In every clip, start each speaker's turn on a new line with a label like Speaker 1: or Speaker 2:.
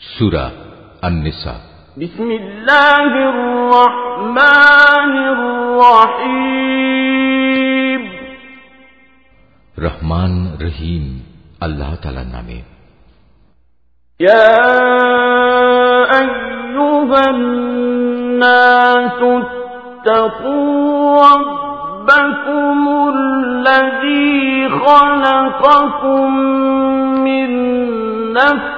Speaker 1: সুরা আন্নিসা
Speaker 2: بسم الله الرحمن الرحيم
Speaker 1: রহমান রহিম আল্লাহ তালার নামে
Speaker 2: يا أيها الناس اتقوا ربكم الذي خلقكم من نفس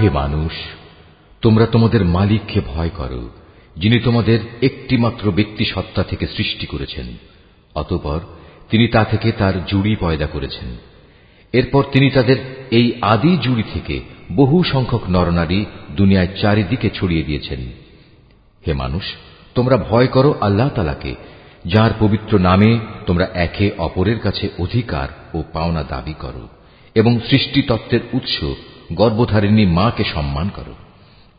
Speaker 1: হে মানুষ তোমরা তোমাদের মালিককে ভয় করো। যিনি তোমাদের একটিমাত্র ব্যক্তি সত্তা থেকে সৃষ্টি করেছেন, অতপর তিনি তা থেকে তার জুড়ি পয়দা করেছেন। এরপর তিনি তাদের এই আদি জুড়ি থেকে বহু সংখ্যক নরনারী দুনিয়ায় চারিদিকে ছড়িয়ে দিয়েছেন। হে মানুষ, তোমরা ভয় করো আল্লাহ তালাকে যার পবিত্র নামে তোমরা একে অপরের কাছে অধিকার ও পাওনা দাবি করো এবং সৃষ্টি তত্ত্বের উৎস গর্ভধারিণী মাকে সম্মান করো।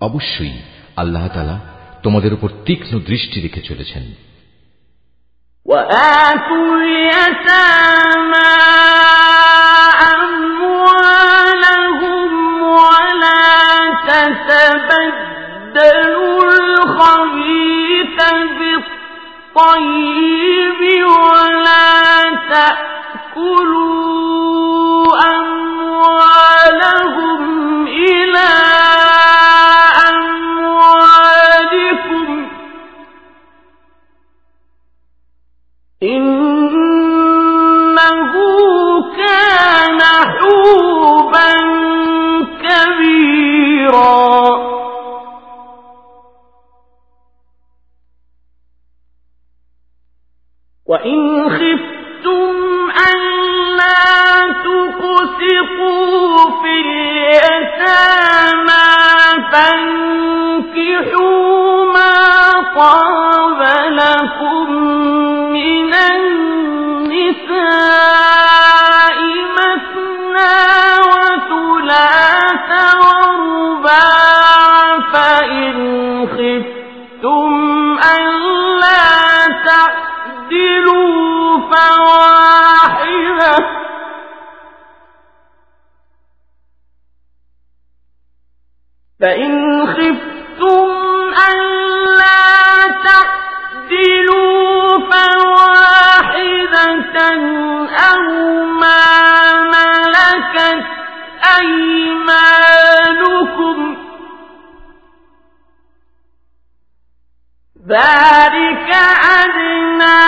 Speaker 1: অবশ্যই আল্লাহ তালা তোমাদের উপর তীক্ষ্ণ দৃষ্টি রেখে চলেছেন
Speaker 2: وآتوا اليتامى أموالهم ولا تتبدلوا الخبيث بالطيب ولا تأكلوا خفتم ألا تعدلوا فواحدة فإن خفتم ألا تعدلوا فواحدة أو ما ملكت أيمانكم ذلك أدنى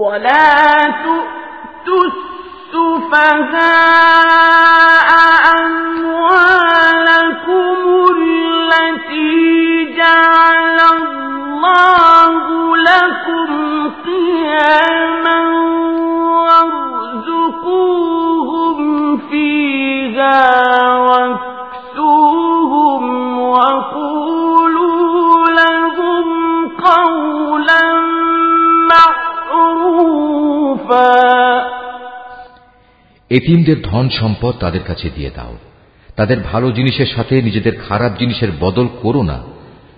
Speaker 2: ولا تؤتوا السفهاء أموالكم التي جعل الله لكم قياما وارزقوهم فيها واكسوهم
Speaker 1: এতিমদের ধন সম্পদ তাদের কাছে দিয়ে দাও। তাদের ভালো জিনিসের সাথে নিজেদের খারাপ জিনিসের বদল করো না।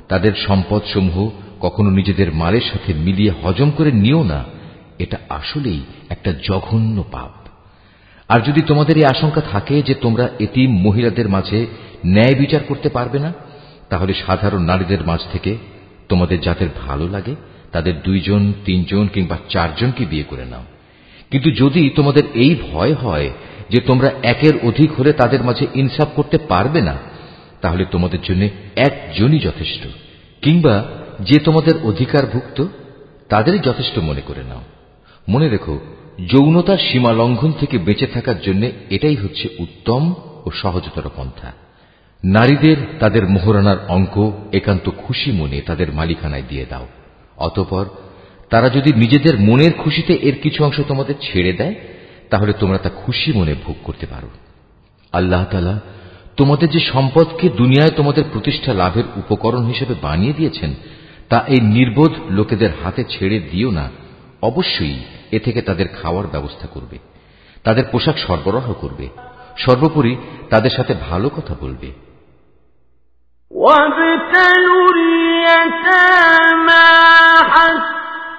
Speaker 1: তাদের সম্পদ সমূহ কখনো নিজেদের মালের সাথে মিলিয়ে হজম করে নিও না। এটা আসলেই একটা জঘন্য পাপ। আর যদি তোমাদের এই আশঙ্কা থাকে যে তোমরা এতিম মহিলাদের মাঝে ন্যায় বিচার করতে পারবে না, তাহলে সাধারণ নারীদের মাঝ থেকে তোমাদের যাদের ভালো লাগে, তাদের দুইজন, তিনজন কিংবা চারজনকে বিয়ে করে নাও। কিন্তু যদি তোমাদের এই ভয় হয় যে তোমরা একের অধিক হলে তাদের মাঝে ইনসাফ করতে পারবে না, তাহলে তোমাদের জন্য একজনই যথেষ্ট। কিংবা যে তোমাদের অধিকারভুক্ত, তাদেরই যথেষ্ট মনে করে নাও। মনে রেখো যৌনতার সীমা লঙ্ঘন থেকে বেঁচে থাকার জন্য এটাই হচ্ছে উত্তম ও সহজতর পন্থা। নারীদের তাদের মোহরানার অঙ্ক একান্ত খুশি মনে তাদের মালিকানায় দিয়ে দাও। অতপর তারা যদি নিজেদের মনের খুশিতে এর কিছু অংশ তোমাদের ছেড়ে দেয় তাহলে তোমরা তা খুশি মনে ভোগ করতে পারো আল্লাহ তালা তোমাদের যে সম্পদকে দুনিয়ায় তোমাদের প্রতিষ্ঠা লাভের উপকরণ হিসেবে বানিয়ে দিয়েছেন তা এই নির্বোধ লোকেদের হাতে ছেড়ে দিও না অবশ্যই এ থেকে তাদের খাওয়ার ব্যবস্থা করবে তাদের পোশাক সরবরাহ করবে সর্বোপরি তাদের সাথে ভালো কথা বলবে
Speaker 2: وابتلوا اليتامى حتى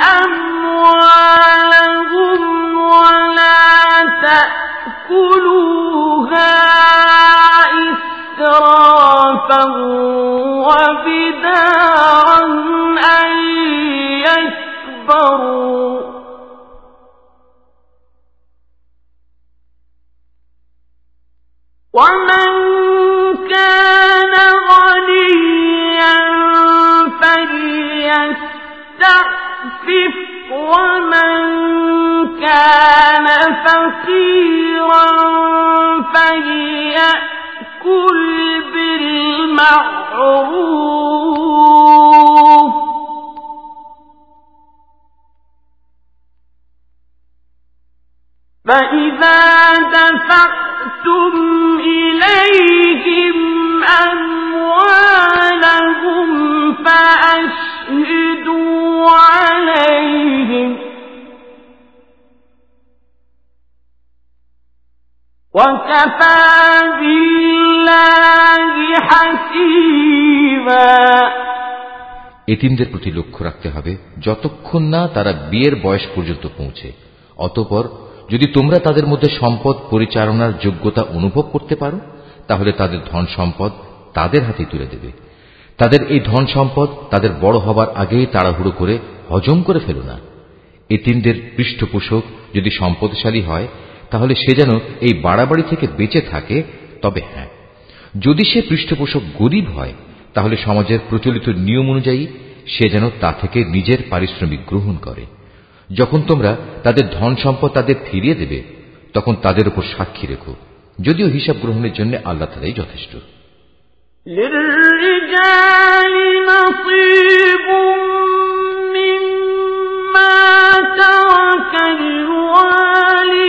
Speaker 2: الأموال وكفى بالله حسيبا
Speaker 1: এতিমদের প্রতি লক্ষ্য রাখতে হবে যতক্ষণ না তারা বিয়ের বয়স পর্যন্ত পৌঁছে অতপর যদি তোমরা তাদের মধ্যে সম্পদ পরিচালনার যোগ্যতা অনুভব করতে পারো তাহলে তাদের ধন সম্পদ তাদের হাতে তুলে দেবে তাদের এই ধন সম্পদ তাদের বড় হবার আগেই তাড়াহুড়ো করে হজম করে ফেলো না এতিমদের পৃষ্ঠপোষক যদি সম্পদশালী হয় তাহলে সে যেন এই বাড়াবাড়ি থেকে বেঁচে থাকে তবে হ্যাঁ যদি সে পৃষ্ঠপোষক গরিব হয় তাহলে সমাজের প্রচলিত নিয়ম অনুযায়ী সে যেন তা থেকে নিজের পারিশ্রমিক গ্রহণ করে যখন তোমরা তাদের ধন সম্পদ তাদের ফিরিয়ে দেবে তখন তাদের উপর সাক্ষী রেখো যদিও হিসাব গ্রহণের জন্য আল্লাহ তালাই যথেষ্ট
Speaker 2: للرجال نصيب مما ترك الوالدان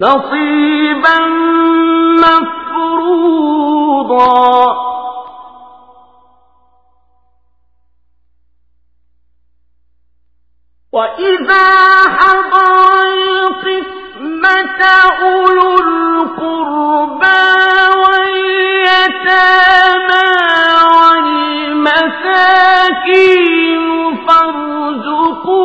Speaker 2: نصيبا مفروضا. وإذا حضر القسمة أولو القربى واليتامى والمساكين فارزقوهم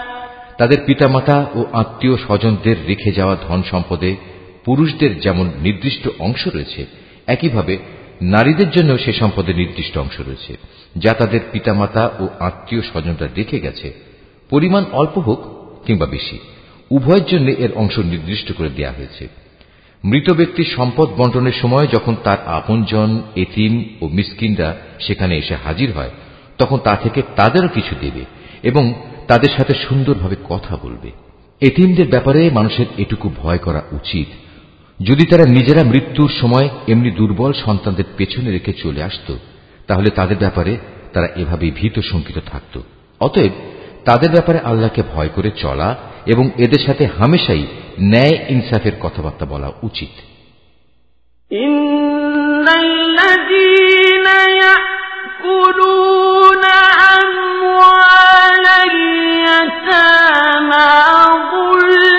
Speaker 1: তাদের পিতামাতা ও আত্মীয় স্বজনদের রেখে যাওয়া ধন সম্পদে পুরুষদের যেমন নির্দিষ্ট অংশ রয়েছে, একইভাবে নারীদের জন্য সে সম্পদে নির্দিষ্ট অংশ রয়েছে, যা তাদের পিতামাতা ও আত্মীয় স্বজনরা রেখে গেছে। পরিমাণ অল্প হোক কিংবা বেশি, উভয়ের জন্য এর অংশ নির্দিষ্ট করে দেয়া হয়েছে। মৃত ব্যক্তির সম্পদ বন্টনের সময় যখন তার আপনজন, এতিম ও মিসকিনরা সেখানে এসে হাজির হয়, তখন তা থেকে তাদেরও কিছু দেবে এবং তাদের সাথে সুন্দরভাবে কথা বলবে। এতিমদের ব্যাপারে মানুষের এটুকু ভয় করা উচিত। যদি তারা নিজেরা মৃত্যুর সময় এমনি দুর্বল সন্তানদের পেছনে রেখে চলে আসত, তাহলে তাদের ব্যাপারে তারা এভাবে ভীত শঙ্কিত থাকত। অতএব তাদের ব্যাপারে আল্লাহকে ভয় করে চলা এবং এদের সাথে হামেশাই ন্যায় ইনসাফের কথাবার্তা বলা উচিত।
Speaker 2: ইন্নাল্লাযীনা متانا ظلما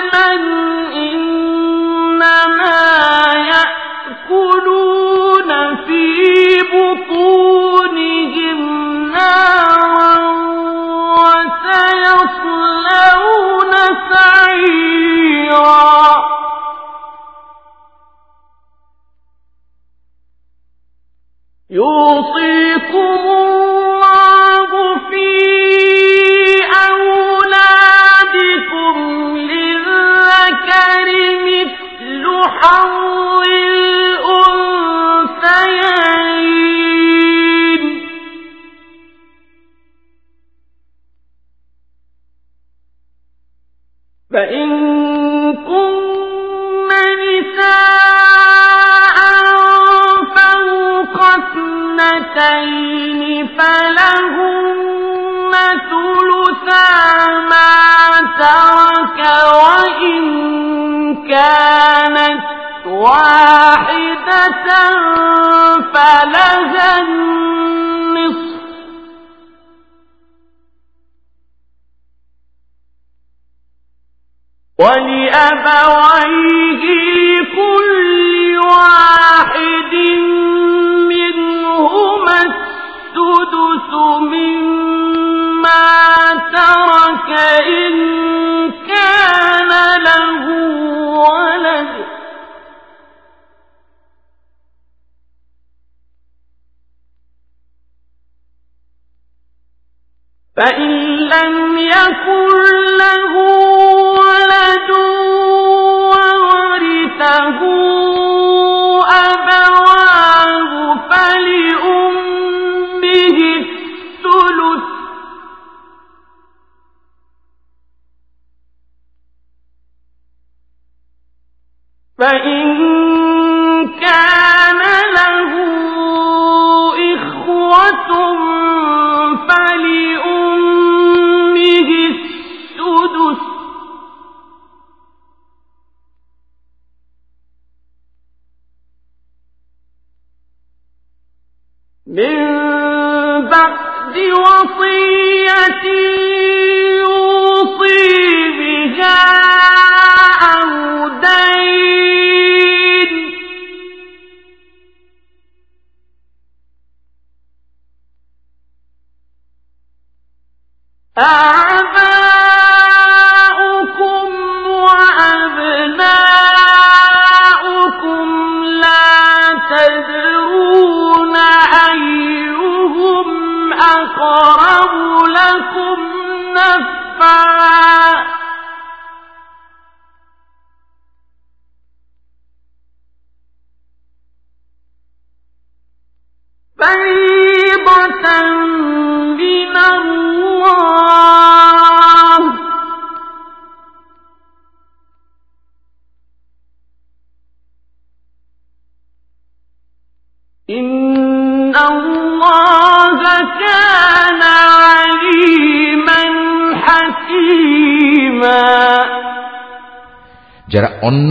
Speaker 2: كانت واحدة فلها النصف. ولأبويه لكل واحد منهما السدس مما ترك إن فإن لم يكن له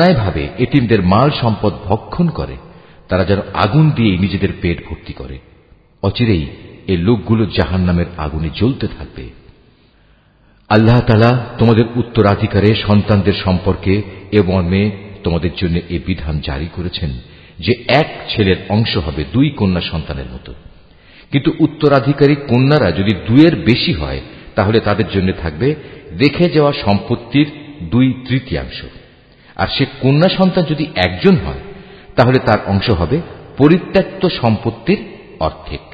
Speaker 1: অন্যায়ভাবে এটিমদের মাল সম্পদ ভক্ষণ করে, তারা যেন আগুন দিয়ে নিজেদের পেট ভর্তি করে। অচিরেই এই লোকগুলো জাহান নামের আগুনে জ্বলতে থাকবে। আল্লাহ তালা তোমাদের উত্তরাধিকারে সন্তানদের সম্পর্কে এ মর্মে তোমাদের জন্য এ বিধান জারি করেছেন যে এক ছেলের অংশ হবে দুই কন্যা সন্তানের মতো। কিন্তু উত্তরাধিকারী কন্যারা যদি দুয়ের বেশি হয়, তাহলে তাদের জন্য থাকবে রেখে যাওয়া সম্পত্তির দুই তৃতীয়াংশ। আর সে কন্যা সন্তান যদি একজন হয়, তাহলে তার অংশ হবে পরিত্যক্ত সম্পত্তির অর্ধেক।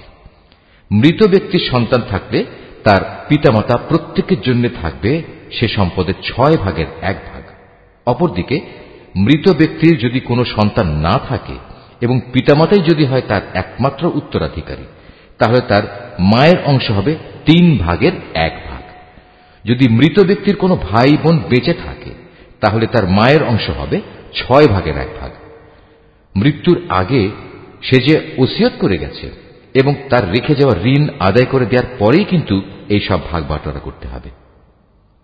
Speaker 1: মৃত ব্যক্তির সন্তান থাকলে তার পিতামাতা প্রত্যেকের জন্য থাকবে সে সম্পদের ছয় ভাগের এক ভাগ। অপরদিকে, মৃত ব্যক্তির যদি কোনো সন্তান না থাকে এবং পিতামাতাই যদি হয় তার একমাত্র উত্তরাধিকারী, তাহলে তার মায়ের অংশ হবে তিন ভাগের এক ভাগ। যদি মৃত ব্যক্তির কোনো ভাই বোন বেঁচে থাকে তাহলে তার মায়ের অংশ হবে ছয় ভাগের এক ভাগ। মৃত্যুর আগে সে যে ওসিয়ত করে গেছে এবং তার রেখে যাওয়া ঋণ আদায় করে দেওয়ার পরেই কিন্তু এই সব ভাগ বাটোয়ারা করতে হবে।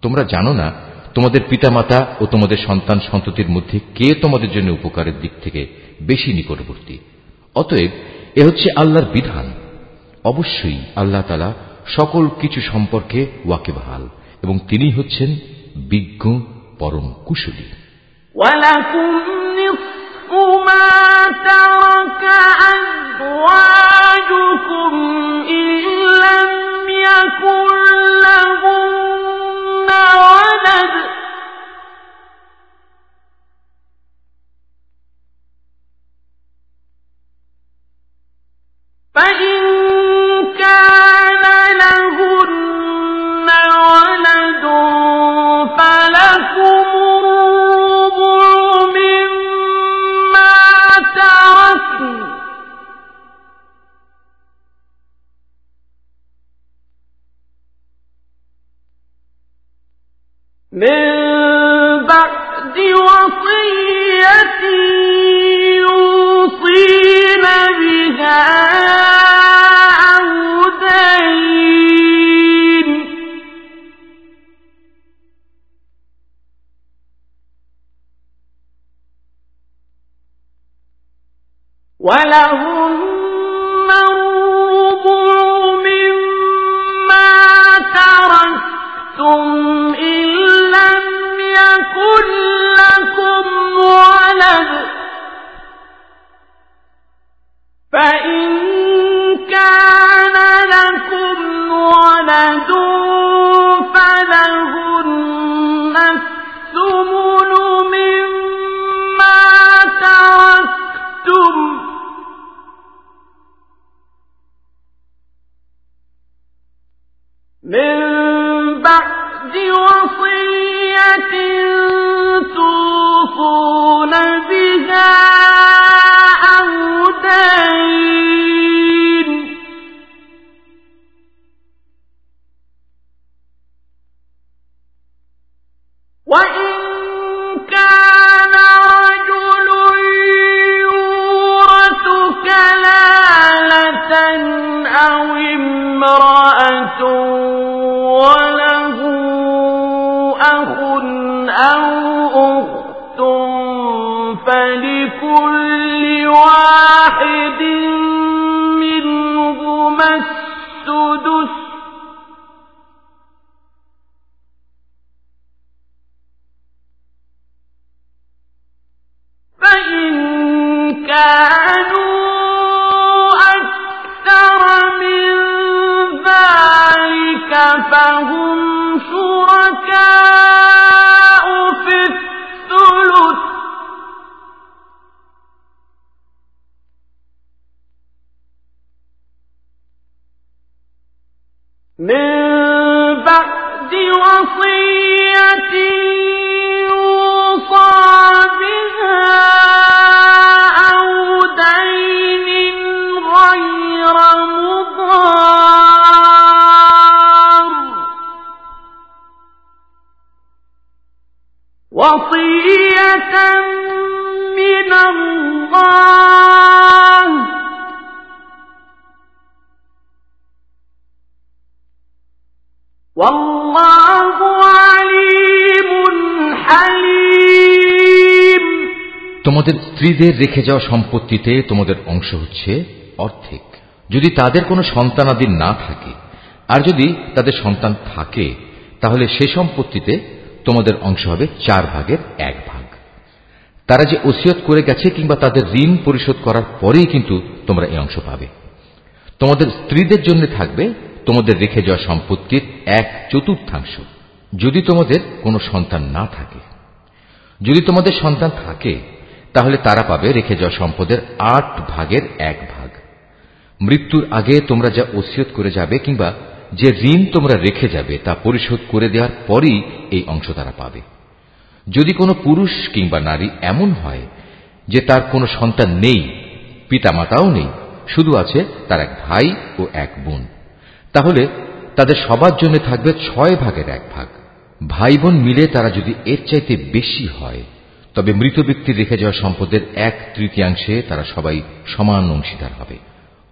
Speaker 1: তোমরা জানো না, তোমাদের পিতামাতা ও তোমাদের সন্তান সন্ততির মধ্যে কে তোমাদের জন্য উপকারের দিক থেকে বেশি নিকটবর্তী? অতএব এ হচ্ছে আল্লাহর বিধান। অবশ্যই আল্লাহ তালা সকল কিছু সম্পর্কে ওয়াকেবহাল এবং তিনি হচ্ছেন বিজ্ঞ পরম কুশলী
Speaker 2: ولكم نصف ما ترك أزواجكم
Speaker 1: স্ত্রীদের রেখে যাওয়া সম্পত্তিতে তোমাদের অংশ হচ্ছে অর্ধেক। যদি তাদের কোনো সন্তানাদি না থাকে, আর যদি তাদের সন্তান থাকে, তাহলে সে সম্পত্তিতে তোমাদের অংশ হবে চার ভাগের এক ভাগ। তারা যে ওসিয়ত করে গেছে কিংবা তাদের ঋণ পরিশোধ করার পরেই কিন্তু তোমরা এই অংশ পাবে। তোমাদের স্ত্রীদের জন্য থাকবে তোমাদের রেখে যাওয়া সম্পত্তির এক চতুর্থাংশ। যদি তোমাদের কোনো সন্তান না থাকে, যদি তোমাদের সন্তান থাকে তাহলে তারা পাবে রেখে যাওয়া সম্পদের আট ভাগের এক ভাগ। মৃত্যুর আগে তোমরা যা ওসিয়ত করে যাবে কিংবা যে ঋণ তোমরা রেখে যাবে তা পরিশোধ করে দেওয়ার পরই এই অংশ তারা পাবে। যদি কোনো পুরুষ কিংবা নারী এমন হয় যে তার কোনো সন্তান নেই, পিতামাতাও নেই, শুধু আছে তার এক ভাই ও এক বোন, তাহলে তাদের সবার জন্য থাকবে ছয় ভাগের এক ভাগ। ভাই বোন মিলে তারা যদি এর চাইতে বেশি হয় তবে মৃত ব্যক্তির রেখে যাওয়া সম্পদের এক তৃতীয়াংশে তারা সবাই সমান অংশীদার হবে।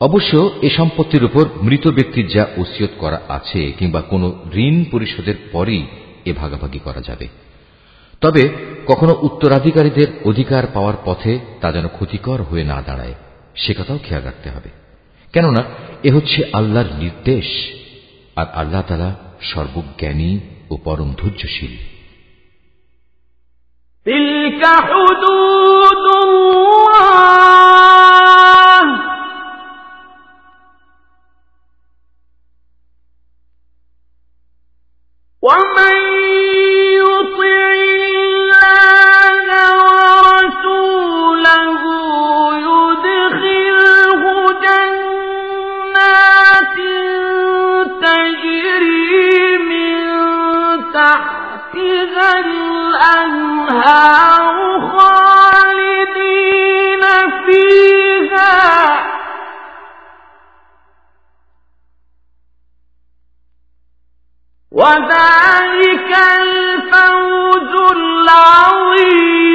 Speaker 1: অবশ্য এ সম্পত্তির উপর মৃত ব্যক্তির যা ওসিয়ত করা আছে কিংবা কোনো ঋণ পরিশোধের পরই এ ভাগাভাগি করা যাবে। তবে কখনো উত্তরাধিকারীদের অধিকার পাওয়ার পথে তা যেন ক্ষতিকর হয়ে না দাঁড়ায়, সে কথাও খেয়াল রাখতে হবে। কেননা এ হচ্ছে আল্লাহর নির্দেশ, আর আল্লাহ তালা সর্বজ্ঞানী ও পরম ধৈর্যশীল।
Speaker 2: تلك حدود الله. ومن وذلك الفوز العظيم.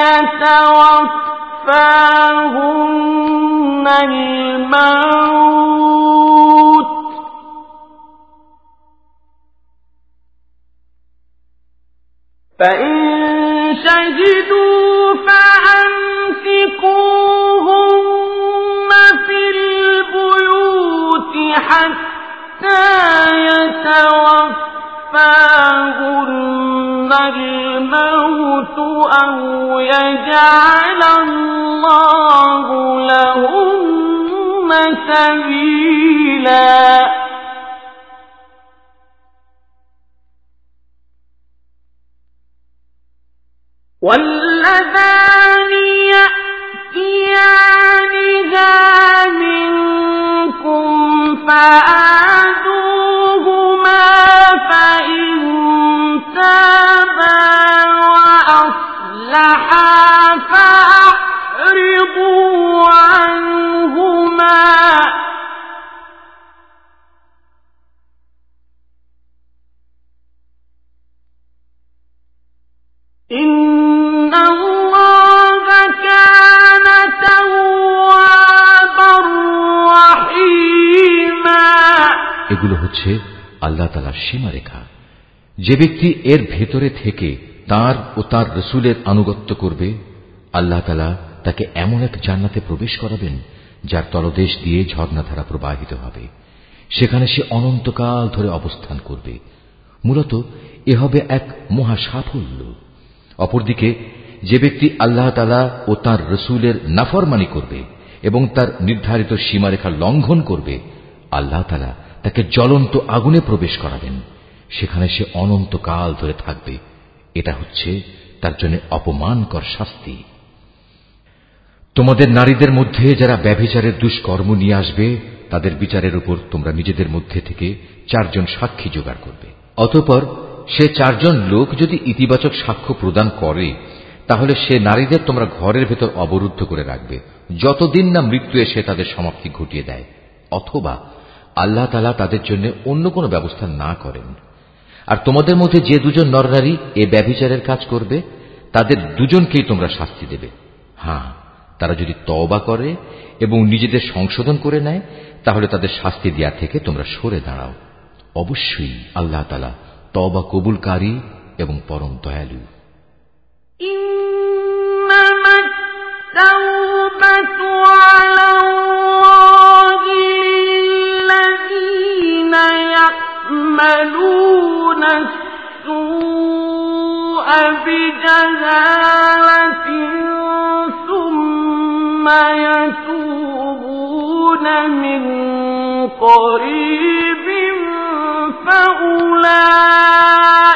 Speaker 1: يتوفاكم সীমারেখা। যে ব্যক্তি এর ভেতরে থেকে তার ও তার রসুলের আনুগত্য করবে, আল্লাহ তালা তাকে এমন এক জান্নাতে প্রবেশ করাবেন, যার তলদেশ দিয়ে ঝর্ণাধারা প্রবাহিত হবে। সেখানে সে অনন্তকাল ধরে অবস্থান করবে। মূলত এ হবে এক মহা সাফল্য অপরদিকে, যে ব্যক্তি আল্লাহ তালা ও তার রসুলের নাফরমানি করবে এবং তার নির্ধারিত সীমারেখা লঙ্ঘন করবে, আল্লাহ তালা তাকে জ্বলন্ত আগুনে প্রবেশ করাবেন। সেখানে সে অনন্তকাল ধরে থাকবে। এটা হচ্ছে তার জন্য অপমানকর শাস্তি। তোমাদের নারীদের মধ্যে যারা ব্যভিচারের দুষ্কর্ম নিয়ে আসবে, তাদের বিচারের উপর তোমরা নিজেদের মধ্যে থেকে চারজন সাক্ষী জোগাড় করবে। অতপর সে চারজন লোক যদি ইতিবাচক সাক্ষ্য প্রদান করে, তাহলে সে নারীদের তোমরা ঘরের ভেতর অবরুদ্ধ করে রাখবে। যতদিন না মৃত্যু এসে তাদের সমাপ্তি ঘটিয়ে দেয়, অথবা আল্লাহ তালা তাদের জন্য অন্য কোনো ব্যবস্থা না করেন আর তোমাদের মধ্যে যে দুজন নরনারী এ ব্যভিচারের কাজ করবে তাদের দুজনকেই তোমরা শাস্তি দেবে হ্যাঁ তারা যদি তওবা করে এবং নিজেদের সংশোধন করে নেয় তাহলে তাদের শাস্তি দেওয়া থেকে তোমরা সরে দাঁড়াও অবশ্যই আল্লাহ তালা তওবা কবুলকারী এবং পরম দয়ালু
Speaker 2: إنما التوبة على يعملون السوء بجهالة ثم يتوبون من قريب فأولئك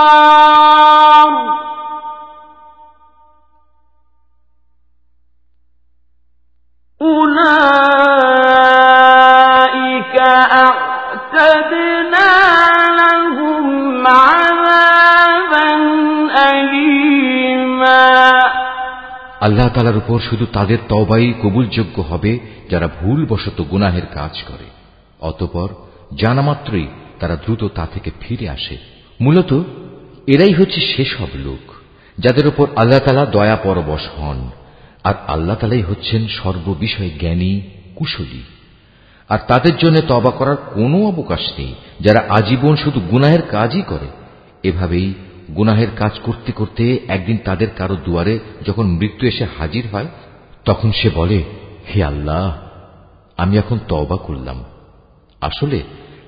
Speaker 1: আল্লাহ তালার উপর শুধু তাদের তবাই কবুলযোগ্য হবে যারা ভুলবশত গুনাহের কাজ করে। অতপর জানা মাত্রই তারা দ্রুত তা থেকে ফিরে আসে। মূলত এরাই হচ্ছে সেসব লোক যাদের উপর আল্লাহ তালা দয়া পরবশ হন আর আল্লাহ তালাই হচ্ছেন সর্ববিষয়ে জ্ঞানী, কুশলী। আর তাদের জন্য তবা করার কোনো অবকাশ নেই যারা আজীবন শুধু গুনাহের কাজই করে। এভাবেই গুনাহের কাজ করতে করতে একদিন তাদের কারো দুয়ারে যখন মৃত্যু এসে হাজির হয় তখন সে বলে হে আল্লাহ আমি এখন তওবা করলাম আসলে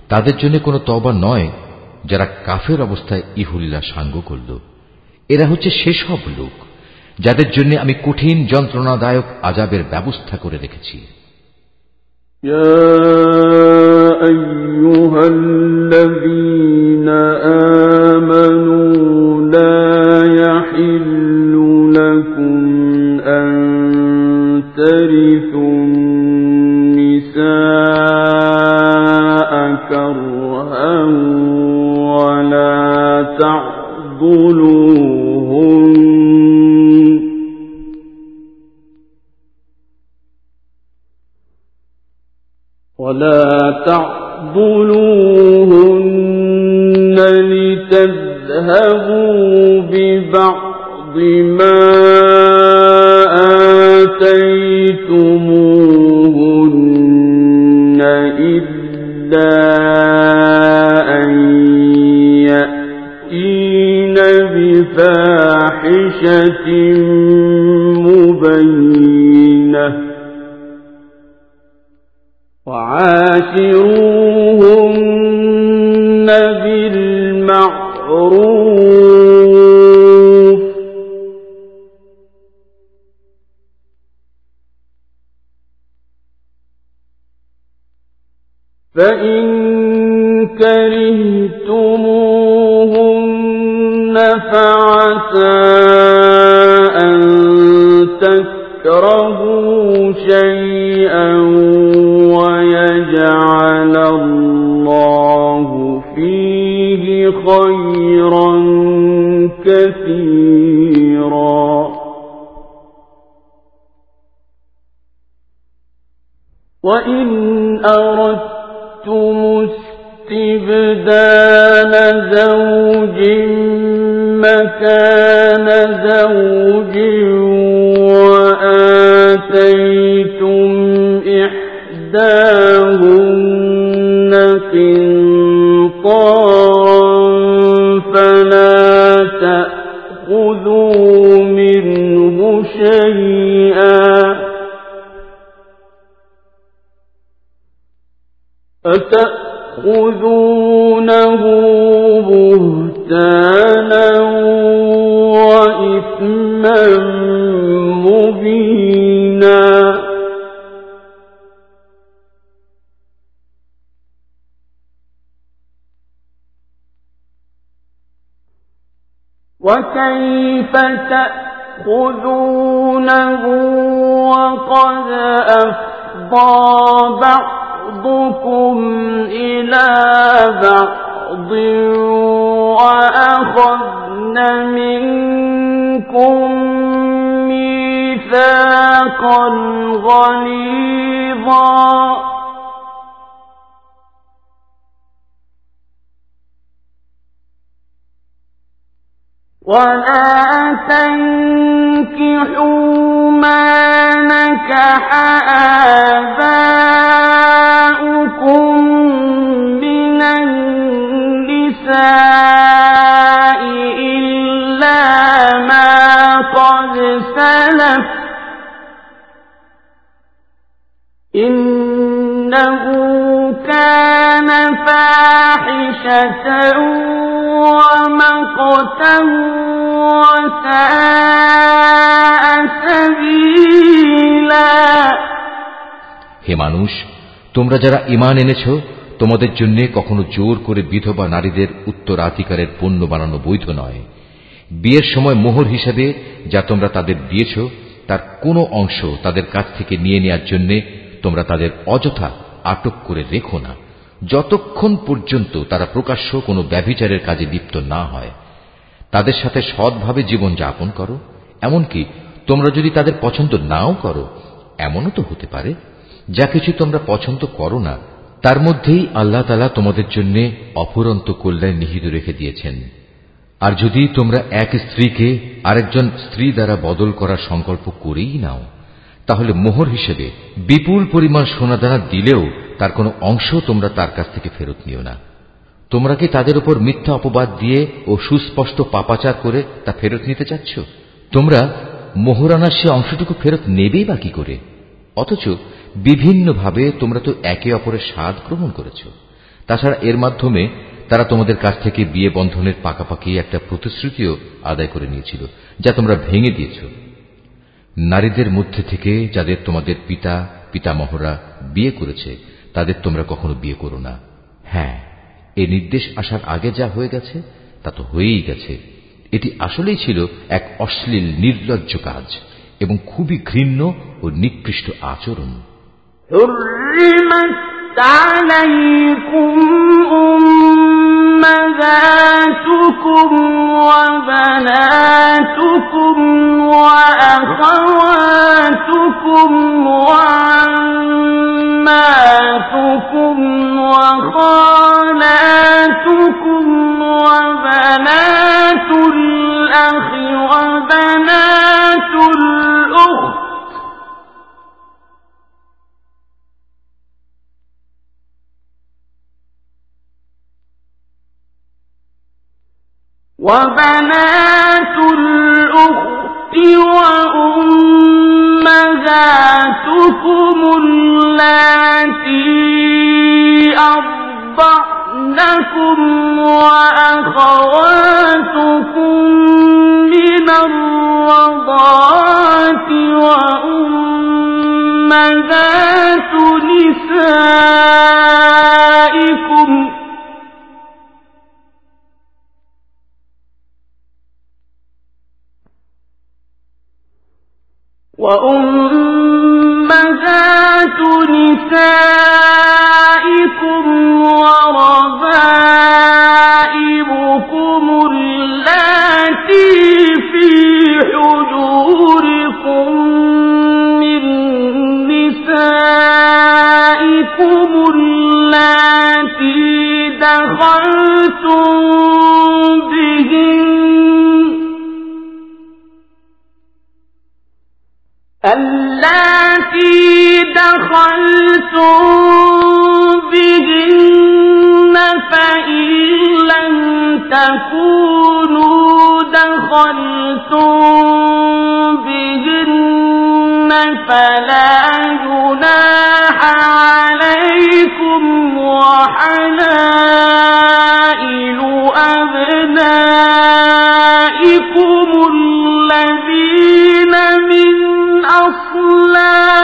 Speaker 1: তাদের জন্য কোনো তওবা নয় যারা কাফের অবস্থায় ইহুল্লা সাঙ্গ করল এরা হচ্ছে সেসব লোক যাদের জন্য আমি কঠিন যন্ত্রণাদায়ক আজাবের ব্যবস্থা করে রেখেছি
Speaker 3: يا أيها الذين آمنوا
Speaker 1: তোমরা যারা ইমান এনেছ, তোমাদের জন্য কখনো জোর করে বিধবা নারীদের উত্তরাধিকারের পণ্য বানানো বৈধ নয়। বিয়ের সময় মোহর হিসেবে যা তোমরা তাদের দিয়েছ, তার কোনো অংশ তাদের কাছ থেকে নিয়ে নেওয়ার জন্য তোমরা তাদের অযথা আটক করে রেখো না। যতক্ষণ পর্যন্ত তারা প্রকাশ্য কোনো ব্যভিচারের কাজে লিপ্ত না হয়। তাদের সাথে সৎভাবে জীবন যাপন করো। এমনকি তোমরা যদি তাদের পছন্দ নাও করো, এমনও তো হতে পারে। যা কিছু তোমরা পছন্দ করো না, তার মধ্যেই আল্লাহ তালা তোমাদের জন্য অফুরন্ত কল্যাণ নিহিত রেখে দিয়েছেন। আর যদি তোমরা এক স্ত্রীকে আরেকজন স্ত্রী দ্বারা বদল করার সংকল্প করেই নাও, তাহলে মোহর হিসেবে বিপুল পরিমাণ সোনাদানা দিলেও তার কোনো অংশ তোমরা তার কাছ থেকে ফেরত নিও না। তোমরা কি তাদের উপর মিথ্যা অপবাদ দিয়ে ও সুস্পষ্ট পাপাচার করে তা ফেরত নিতে চাচ্ছ? তোমরা মোহরানার সে অংশটুকু ফেরত নেবেই বা কি করে? অথচ বিভিন্নভাবে তোমরা তো একে অপরের স্বাদ গ্রহণ করেছ। তাছাড়া এর মাধ্যমে তারা তোমাদের কাছ থেকে বিয়ে বন্ধনের পাকাপাকি একটা প্রতিশ্রুতিও আদায় করে নিয়েছিল, যা তোমরা ভেঙে দিয়েছ। নারীদের মধ্যে থেকে যাদের তোমাদের পিতা, পিতামহরা বিয়ে করেছে, তাদের তোমরা কখনো বিয়ে করো না। হ্যাঁ এ নির্দেশ আসার আগে যা হয়ে গেছে, তা তো হয়েই গেছে। এটি আসলেই ছিল এক অশ্লীল, নির্লজ্জ কাজ এবং খুবই ঘৃণ্য ও নিকৃষ্ট আচরণ।
Speaker 2: حرمت عليكم أمهاتكم وبناتكم وأخواتكم وعماتكم وخالاتكم وبنات الأخ وبنات الأخت وبنات الأخت وأمهاتكم اللاتي أرضعنكم وأخواتكم من الرضاعة وأمهات أمهات نسائكم وأمهات نسائكم وربائبكم اللاتي في حجوركم من نسائكم اللاتي دخلتم تكونوا دخلتم بهن فلا جناح عليكم وحلائل أبنائكم الذين من أصلابكم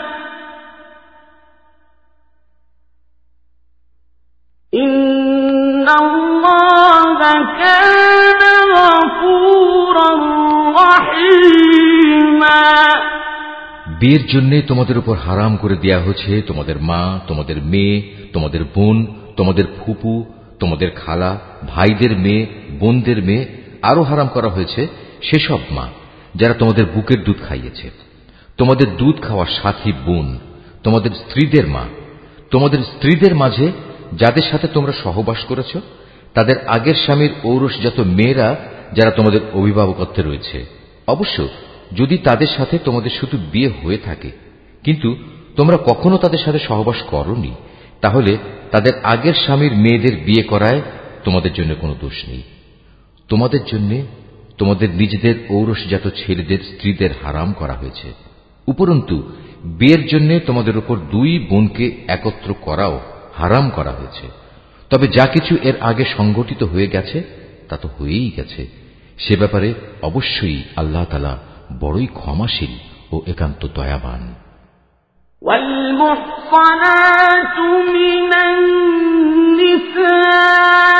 Speaker 1: বিয়ের জন্য তোমাদের উপর হারাম করে দেয়া হচ্ছে তোমাদের মা, তোমাদের মেয়ে, তোমাদের বোন, তোমাদের ফুপু, তোমাদের খালা, ভাইদের মেয়ে, বোনদের মেয়ে, আরও হারাম করা হয়েছে সেসব মা যারা তোমাদের বুকের দুধ খাইয়েছে। তোমাদের দুধ খাওয়া সাথী বোন, তোমাদের স্ত্রীদের মা, তোমাদের স্ত্রীদের মাঝে যাদের সাথে তোমরা সহবাস করেছ, তাদের আগের স্বামীর ঔরসজাত মেয়েরা যারা তোমাদের অভিভাবকত্বে রয়েছে। অবশ্য যদি তাদের সাথে তোমাদের শুধু বিয়ে হয়ে থাকে, কিন্তু তোমরা কখনো তাদের সাথে সহবাস করনি, তাহলে তাদের আগের স্বামীর মেয়েদের বিয়ে করায় তোমাদের জন্য কোনো দোষ নেই। তোমাদের জন্য তোমাদের নিজেদের ঔরসজাত ছেলেদের স্ত্রীদের হারাম করা হয়েছে। উপরন্তু, বিয়ের জন্য তোমাদের উপর দুই বোনকে একত্র করাও হারাম করা হয়েছে তবে যা কিছু এর আগে সংগঠিত হয়ে গেছে তা তো হয়েই গেছে সে ব্যাপারে অবশ্যই আল্লাহ তালা বড়ই ক্ষমাশীল ও একান্ত দয়াবান
Speaker 2: والمحصنات من النساء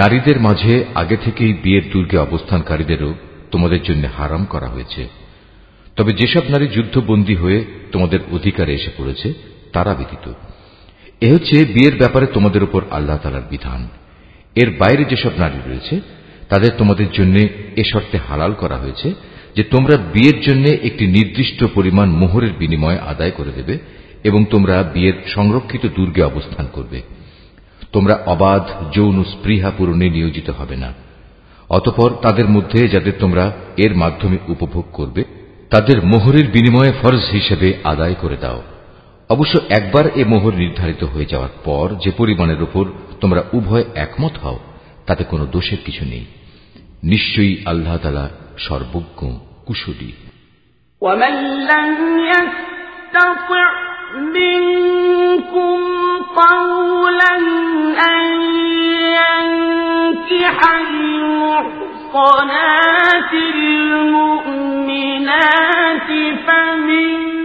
Speaker 1: নারীদের মাঝে আগে থেকেই বিয়ের দুর্গে অবস্থানকারীদেরও তোমাদের জন্য হারাম করা হয়েছে। তবে যেসব নারী যুদ্ধবন্দী হয়ে তোমাদের অধিকারে এসে পড়েছে, তারা ব্যতীত। এ হচ্ছে বিয়ের ব্যাপারে তোমাদের উপর আল্লাহ তালার বিধান। এর বাইরে যেসব নারী রয়েছে, তাদের তোমাদের জন্য এ শর্তে হালাল করা হয়েছে যে তোমরা বিয়ের জন্য একটি নির্দিষ্ট পরিমাণ মোহরের বিনিময় আদায় করে দেবে এবং তোমরা বিয়ের সংরক্ষিত দুর্গে অবস্থান করবে। তোমরা অবাধ যৌন স্পৃহা পূরণে নিয়োজিত হবে না অতপর তাদের মধ্যে যাদের তোমরা এর মাধ্যমে উপভোগ করবে তাদের মোহরের বিনিময়ে ফরজ হিসেবে আদায় করে দাও অবশ্য একবার এ মোহর নির্ধারিত হয়ে যাওয়ার পর যে পরিমাণের উপর তোমরা উভয় একমত হও তাতে কোনো দোষের কিছু নেই নিশ্চয়ই আল্লাহ তালা সর্বজ্ঞ কুশলী
Speaker 2: ومن لم يستطع منكم قولا أن ينكح المحصنات المؤمنات فمما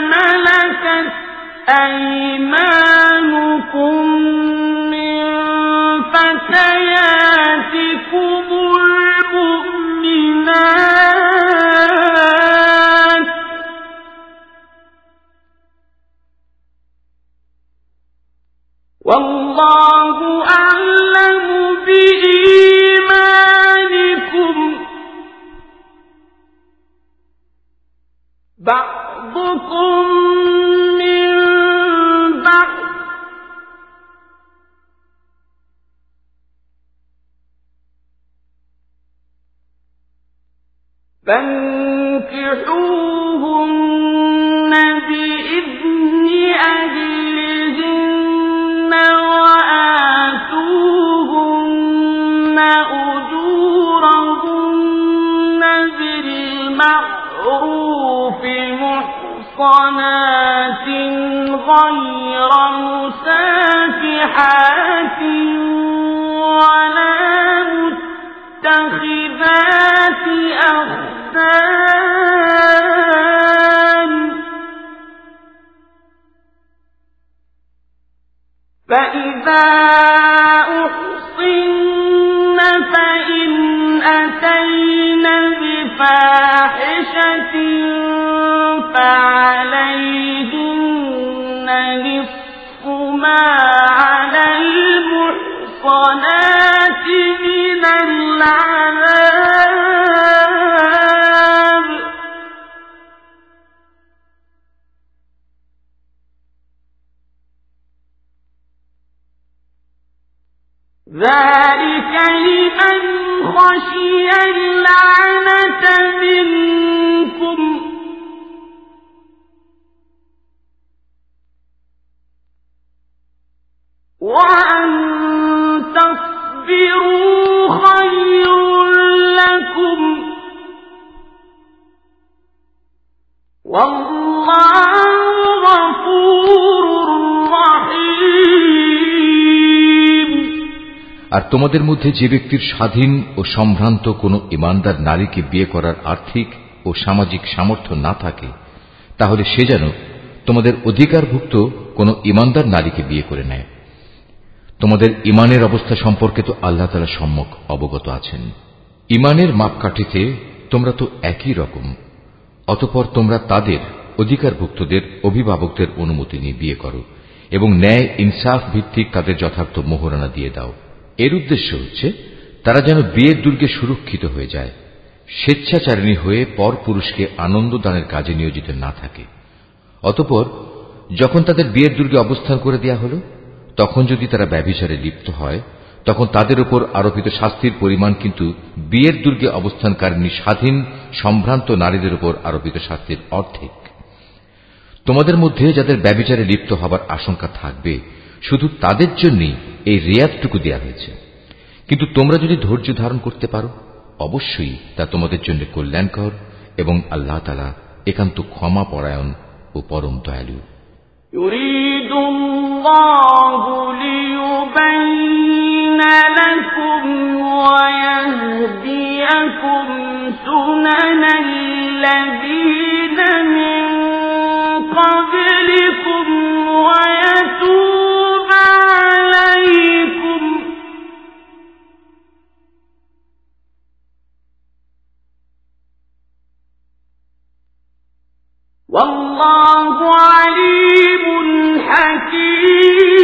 Speaker 2: ملكت أيمانكم من فتياتكم المؤمنات والله أعلم بإيمانكم. بعضكم من بعض. فانكحوهن بإذن أهلهن بالمعروف محصنات غير مسافحات ولا متخذات أخدان فإذا أحصن فإن أتين بفاحشة فعليهن نصف ما على المحصنات من العذاب ذلك لمن خشي اللعنة منكم. وأن تصبروا خير لكم. والله غفور
Speaker 1: আর তোমাদের মধ্যে যে ব্যক্তির স্বাধীন ও সম্ভ্রান্ত কোনো ইমানদার নারীকে বিয়ে করার আর্থিক ও সামাজিক সামর্থ্য না থাকে, তাহলে সে যেন তোমাদের অধিকারভুক্ত কোনো ইমানদার নারীকে বিয়ে করে নেয়। তোমাদের ইমানের অবস্থা সম্পর্কে তো আল্লাহ তালা সম্যক অবগত আছেন। ইমানের মাপকাঠিতে তোমরা তো একই রকম, অতপর তোমরা তাদের অধিকারভুক্তদের অভিভাবকদের অনুমতি নিয়ে বিয়ে করো এবং ন্যায় ইনসাফ ভিত্তিক তাদের যথার্থ মোহরানা দিয়ে দাও। এর উদ্দেশ্য হচ্ছে, তারা যেন বিয়ের দুর্গে সুরক্ষিত হয়ে যায়, স্বেচ্ছাচারিণী হয়ে পর পুরুষকে আনন্দ দানের কাজে নিয়োজিত না থাকে। অতপর, যখন তাদের বিয়ের দুর্গে অবস্থান করে দেয়া হল, তখন যদি তারা ব্যভিচারে লিপ্ত হয়, তখন তাদের উপর আরোপিত শাস্তির পরিমাণ কিন্তু বিয়ের দুর্গে অবস্থানকারিণী স্বাধীন, সম্ভ্রান্ত নারীদের উপর আরোপিত শাস্তির অর্ধেক। তোমাদের মধ্যে যাদের ব্যবিচারে লিপ্ত হবার আশঙ্কা থাকবে, শুধু তাদের জন্যই এই রেয়াতটুকু দেয়া হয়েছে কিন্তু তোমরা যদি ধৈর্য ধারণ করতে পারো অবশ্যই তা তোমাদের জন্য কল্যাণকর এবং আল্লাহ তালা একান্ত ক্ষমা পরায়ণ ও পরম দয়ালু
Speaker 2: يريد الله ليبين لكم ويهديكم سنن الذين والله عليم حكيم.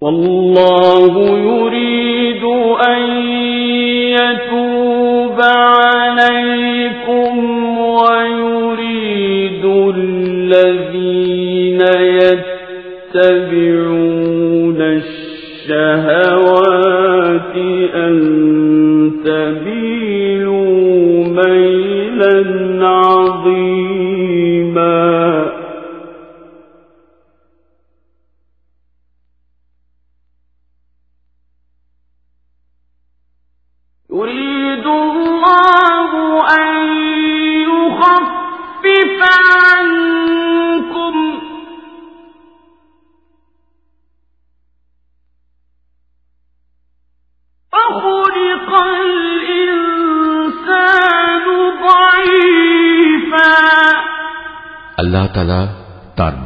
Speaker 2: والله يريد أن يتوب عليكم ويريد الذين يتبعون الشهوات أن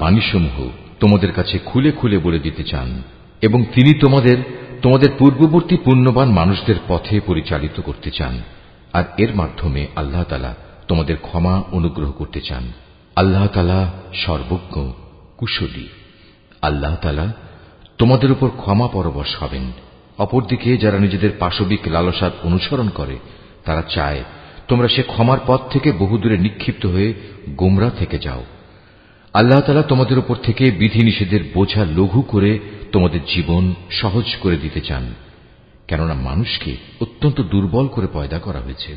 Speaker 1: বাণীসমূহ তোমাদের কাছে খুলে খুলে বলে দিতে চান, এবং তিনি তোমাদের তোমাদের পূর্ববর্তী পুণ্যবান মানুষদের পথে পরিচালিত করতে চান, আর এর মাধ্যমে আল্লাহ তালা তোমাদের ক্ষমা অনুগ্রহ করতে চান। আল্লাহ তালা সর্বজ্ঞ, কুশলী। আল্লাহ তালা তোমাদের উপর ক্ষমা পরবশ হবেন। অপরদিকে যারা নিজেদের পাশবিক লালসার অনুসরণ করে, তারা চায় তোমরা সে ক্ষমার পথ থেকে বহুদূরে নিক্ষিপ্ত হয়ে গোমরা থেকে যাও। আল্লাহ তালা তোমাদের উপর থেকে বিধিনিষেধের বোঝা লঘু করে তোমাদের জীবন সহজ করে দিতে চান, কেননা মানুষকে অত্যন্ত দুর্বল করে পয়দা করা হয়েছে।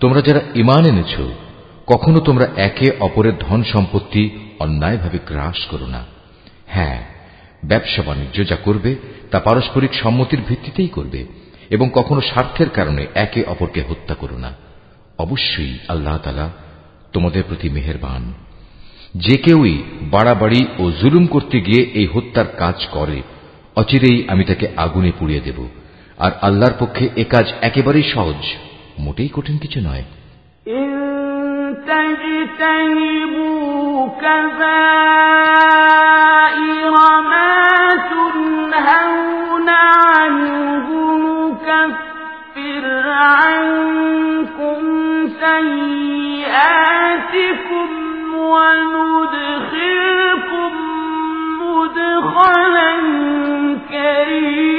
Speaker 1: তোমরা যারা ইমান এনেছ, কখনো তোমরা একে অপরের ধন সম্পত্তি অন্যায়ভাবে গ্রাস করো না। হ্যাঁ ব্যবসা বাণিজ্য যা করবে, তা পারস্পরিক সম্মতির ভিত্তিতেই করবে, এবং কখনো স্বার্থের কারণে একে অপরকে হত্যা করো না। অবশ্যই আল্লাহ তালা তোমাদের প্রতি মেহেরবান। যে কেউই বাড়াবাড়ি ও জুলুম করতে গিয়ে এই হত্যার কাজ করে, অচিরেই আমি তাকে আগুনে পুড়িয়ে দেব, আর আল্লাহর পক্ষে এ কাজ একেবারেই সহজ। মোটেই কঠিন কিছু নয়
Speaker 2: إن تجتنبوا كبائر ما تنهون عنه نكفر عنكم سيئاتكم وندخلكم مدخلا كريما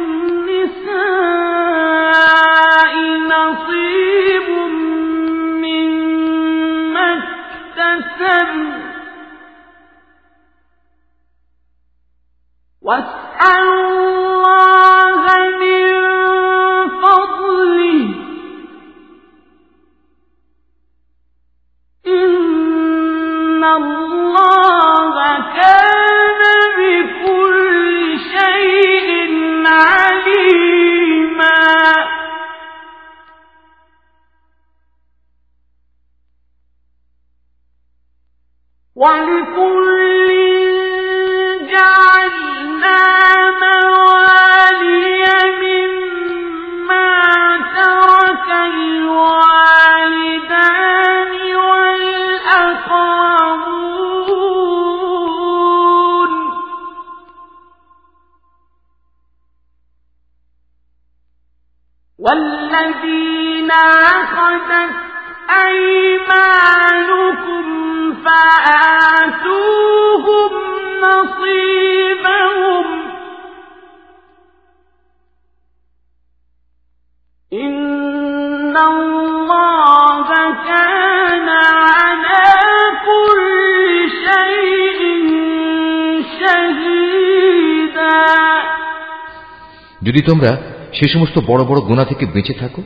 Speaker 2: واسألوا
Speaker 1: যদি তোমরা সে সমস্ত বড় বড় গুণা থেকে বেঁচে থাকো,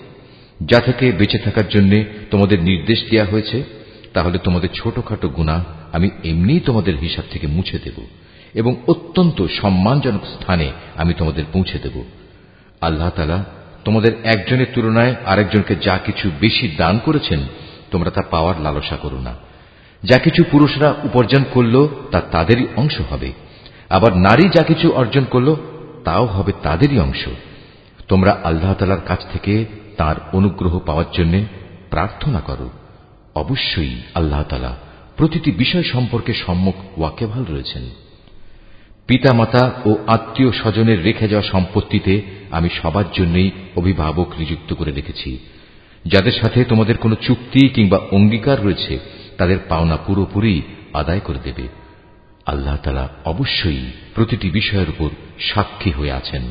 Speaker 1: যা থেকে বেঁচে থাকার জন্য তোমাদের নির্দেশ দেওয়া হয়েছে, তাহলে তোমাদের ছোটখাটো গুণা আমি এমনিই তোমাদের হিসাব থেকে মুছে দেব এবং অত্যন্ত সম্মানজনক স্থানে আমি তোমাদের পৌঁছে দেব। আল্লাহ তালা তোমাদের একজনের তুলনায় আরেকজনকে যা কিছু বেশি দান করেছেন, তোমরা তা পাওয়ার লালসা করো না। যা কিছু পুরুষরা উপার্জন করল, তা তাদেরই অংশ হবে। আবার নারী যা কিছু অর্জন করল তাও হবে তাদেরই অংশ। তোমরা আল্লাহ তালার কাছ থেকে তার অনুগ্রহ পাওয়ার জন্য প্রার্থনা করো। অবশ্যই আল্লাহ তালা প্রতিটি বিষয় সম্পর্কে সম্মুখ ওয়াকেভাল রয়েছেন। পিতামাতা ও আত্মীয় স্বজনের রেখে যাওয়া সম্পত্তিতে আমি সবার জন্যই অভিভাবক নিযুক্ত করে রেখেছি। যাদের সাথে তোমাদের কোনো চুক্তি কিংবা অঙ্গীকার রয়েছে, তাদের পাওনা পুরোপুরি আদায় করে দেবে। আল্লাহ তালা অবশ্যই প্রতিটি বিষয়ের উপর সাক্ষী হয়ে আছেন।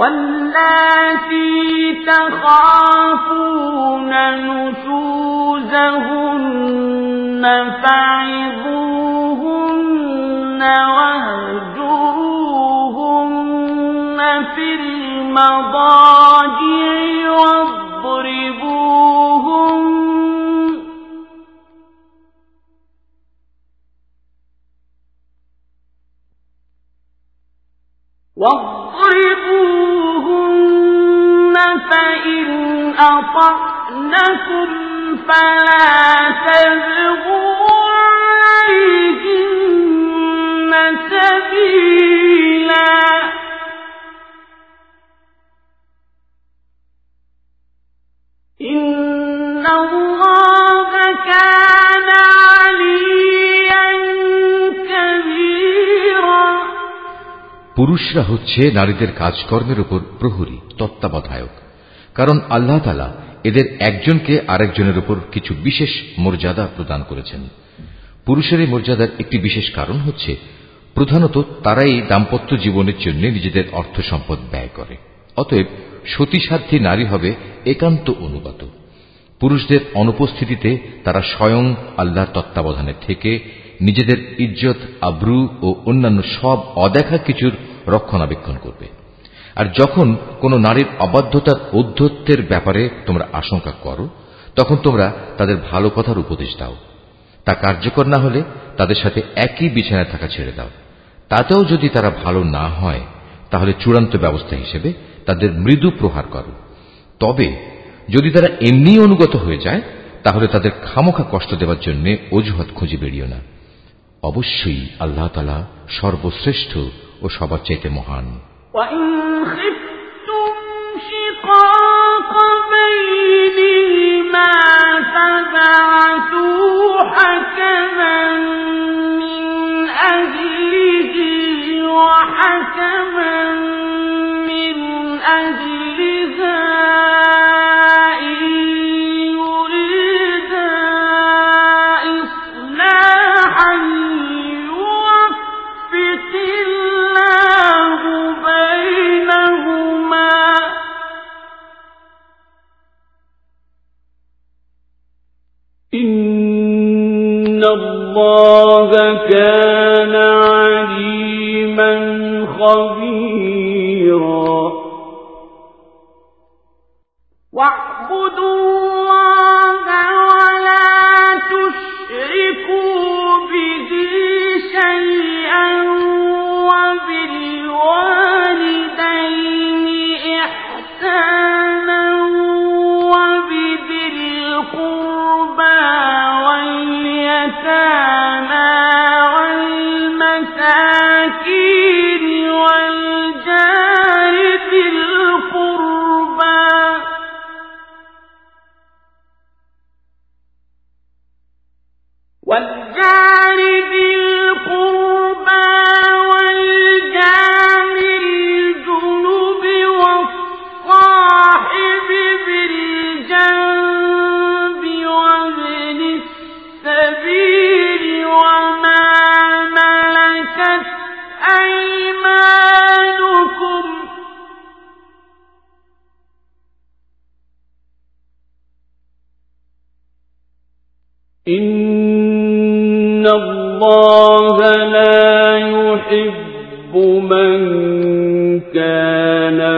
Speaker 2: واللاتي تخافون نشوزهن فعظوهن واهجروهن في المضاجع واضربوهن واضربوهن فإن أطعنكم فلا تبغوا عليهن سبيلا إن الله كان عليا كبيرا
Speaker 1: পুরুষরা হচ্ছে নারীদের কাজকর্মের উপর প্রহরী তত্ত্বাবধায়ক কারণ আল্লাহ তালা এদের একজনকে আরেকজনের উপর কিছু বিশেষ মর্যাদা প্রদান করেছেন। পুরুষের এই মর্যাদার একটি বিশেষ কারণ হচ্ছে, প্রধানত তারাই দাম্পত্য জীবনের জন্য নিজেদের অর্থ সম্পদ ব্যয় করে। অতএব সতীসাধ্যী নারী হবে একান্ত অনুগত। পুরুষদের অনুপস্থিতিতে তারা স্বয়ং আল্লাহর তত্ত্বাবধানে থেকে নিজেদের ইজ্জত, আব্রু ও অন্যান্য সব অদেখা কিছুর রক্ষণাবেক্ষণ করবে। আর যখন কোন নারীর অবাধ্যতার ঔদ্ধত্যের ব্যাপারে তোমরা আশঙ্কা করো, তখন তোমরা তাদের ভালো কথার উপদেশ দাও। তা কার্যকর না হলে তাদের সাথে একই বিছানায় থাকা ছেড়ে দাও। তাতেও যদি তারা ভালো না হয়, তাহলে চূড়ান্ত ব্যবস্থা হিসেবে তাদের মৃদু প্রহার করো। তবে যদি তারা এমনি অনুগত হয়ে যায়, তাহলে তাদের খামোখা কষ্ট দেওয়ার জন্য অজুহাত খুঁজে বেরিও না। অবশ্যই আল্লাহ তালা সর্বশ্রেষ্ঠ ও সবার চাইতে মহান।
Speaker 2: وإن خفتم شقاق بينهما حكما من أهله وحكما الله
Speaker 3: كان عليما خبيرا.
Speaker 2: واعبدوا الله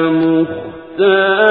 Speaker 3: مختالا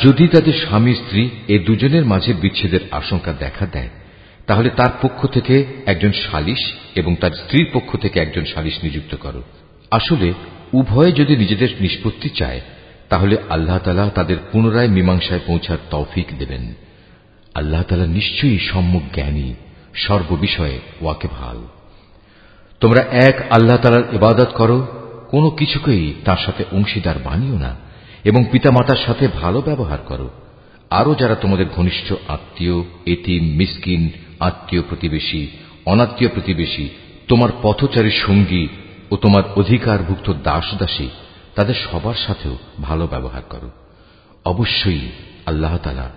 Speaker 1: যদি তাদের স্বামী স্ত্রী এ দুজনের মাঝে বিচ্ছেদের আশঙ্কা দেখা দেয়, তাহলে তার পক্ষ থেকে একজন সালিশ এবং তার স্ত্রীর পক্ষ থেকে একজন সালিশ নিযুক্ত করো। আসলে, উভয়ে যদি নিজেদের নিষ্পত্তি চায়, তাহলে আল্লাহ তালা তাদের পুনরায় মীমাংসায় পৌঁছার তৌফিক দেবেন। আল্লাহ তালা নিশ্চয়ই সম্মুখ জ্ঞানী, সর্ববিষয়ে ওয়াকে ভালো তোমরা এক আল্লাহ তালার ইবাদত করো, কোনো কিছুকেই তার সাথে অংশীদার বানিও না। এবং পিতামাতার সাথে ভালো ব্যবহার করো। আরও যারা তোমাদের ঘনিষ্ঠ আত্মীয়, এতিম, মিসকিন, আত্মীয় প্রতিবেশী, অনাত্মীয় প্রতিবেশী, তোমার পথচারী সঙ্গী ও তোমার অধিকারভুক্ত দাস দাসী তাদের সবার সাথেও ভালো ব্যবহার করো। অবশ্যই আল্লাহ তালা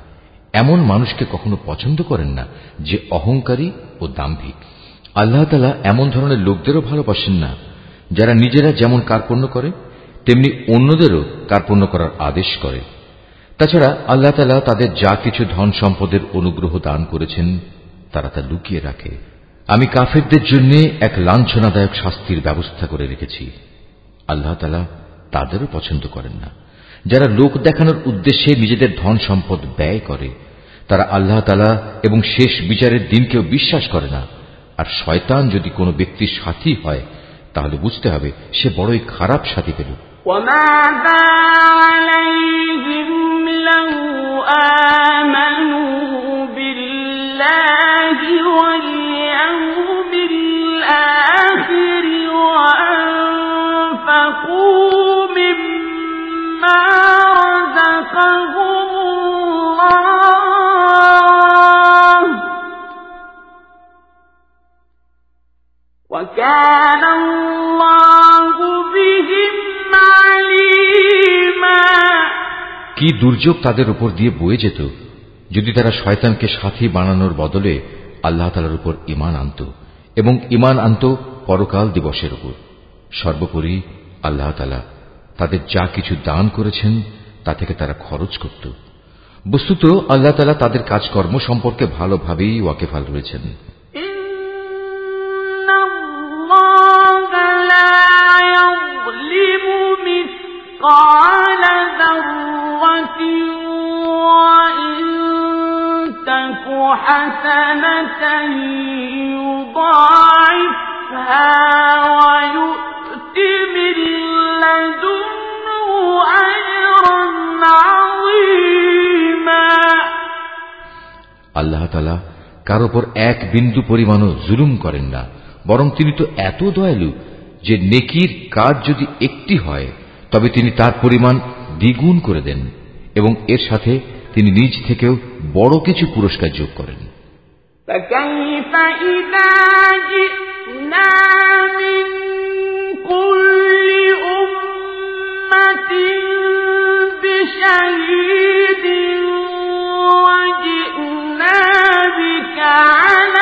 Speaker 1: এমন মানুষকে কখনো পছন্দ করেন না যে অহংকারী ও দাম্ভিক। আল্লাহ তালা এমন ধরনের লোকদেরও ভালোবাসেন না যারা নিজেরা যেমন কার্পণ্য করে তেমনি অন্যদেরও কার্পণ্য করার আদেশ করে। তাছাড়া আল্লাহ তালা তাদের যা কিছু ধন সম্পদের অনুগ্রহ দান করেছেন, তারা তা লুকিয়ে রাখে। আমি কাফেরদের জন্য এক লাঞ্ছনাদায়ক শাস্তির ব্যবস্থা করে রেখেছি। আল্লাহ তালা তাদেরও পছন্দ করেন না। যারা লোক দেখানোর উদ্দেশ্যে নিজেদের ধন সম্পদ ব্যয় করে, তারা আল্লাহ তালা এবং শেষ বিচারের দিনকেও বিশ্বাস করে না। আর শয়তান যদি কোনো ব্যক্তির সাথী হয়, তাহলে বুঝতে হবে সে বড়ই খারাপ সাথী পেল।
Speaker 2: وماذا عليهم لو آمنوا بالله الآخر وأنفقوا مما رزقهم الله وكان الله
Speaker 1: কি দুর্যোগ তাদের উপর দিয়ে বয়ে যেত যদি তারা শয়তানকে সাথী বানানোর বদলে আল্লাহ তালার উপর ইমান আনত এবং ইমান আনত পরকাল দিবসের উপর সর্বোপরি আল্লাহ তালা তাদের যা কিছু দান করেছেন তা থেকে তারা খরচ করত বস্তুত আল্লাহ তালা তাদের কাজকর্ম সম্পর্কে ভালোভাবেই ওয়াকেফাল রয়েছেন
Speaker 2: قال حسنة يضاعفها ويؤت من لدنه أجرا عظيما
Speaker 1: আল্লাহ তালা কার ওপর এক বিন্দু পরিমাণও জুলুম করেন না বরং তিনি তো এত দয়ালু যে নেকির কাজ যদি একটি হয় তবে তিনি তার পরিমাণ দ্বিগুণ করে দেন এবং এর সাথে তিনি নিজ থেকেও বড় কিছু পুরস্কার যোগ করেন
Speaker 2: فكيف إذا جئنا من كل أمة بشهيد وجئنا بك على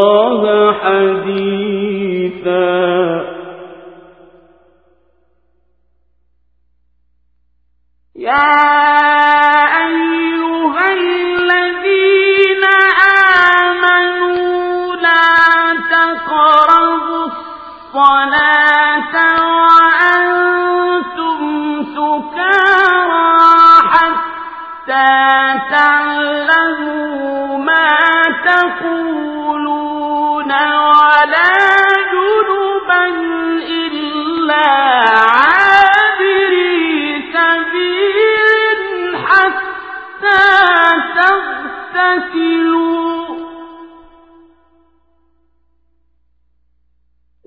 Speaker 2: يا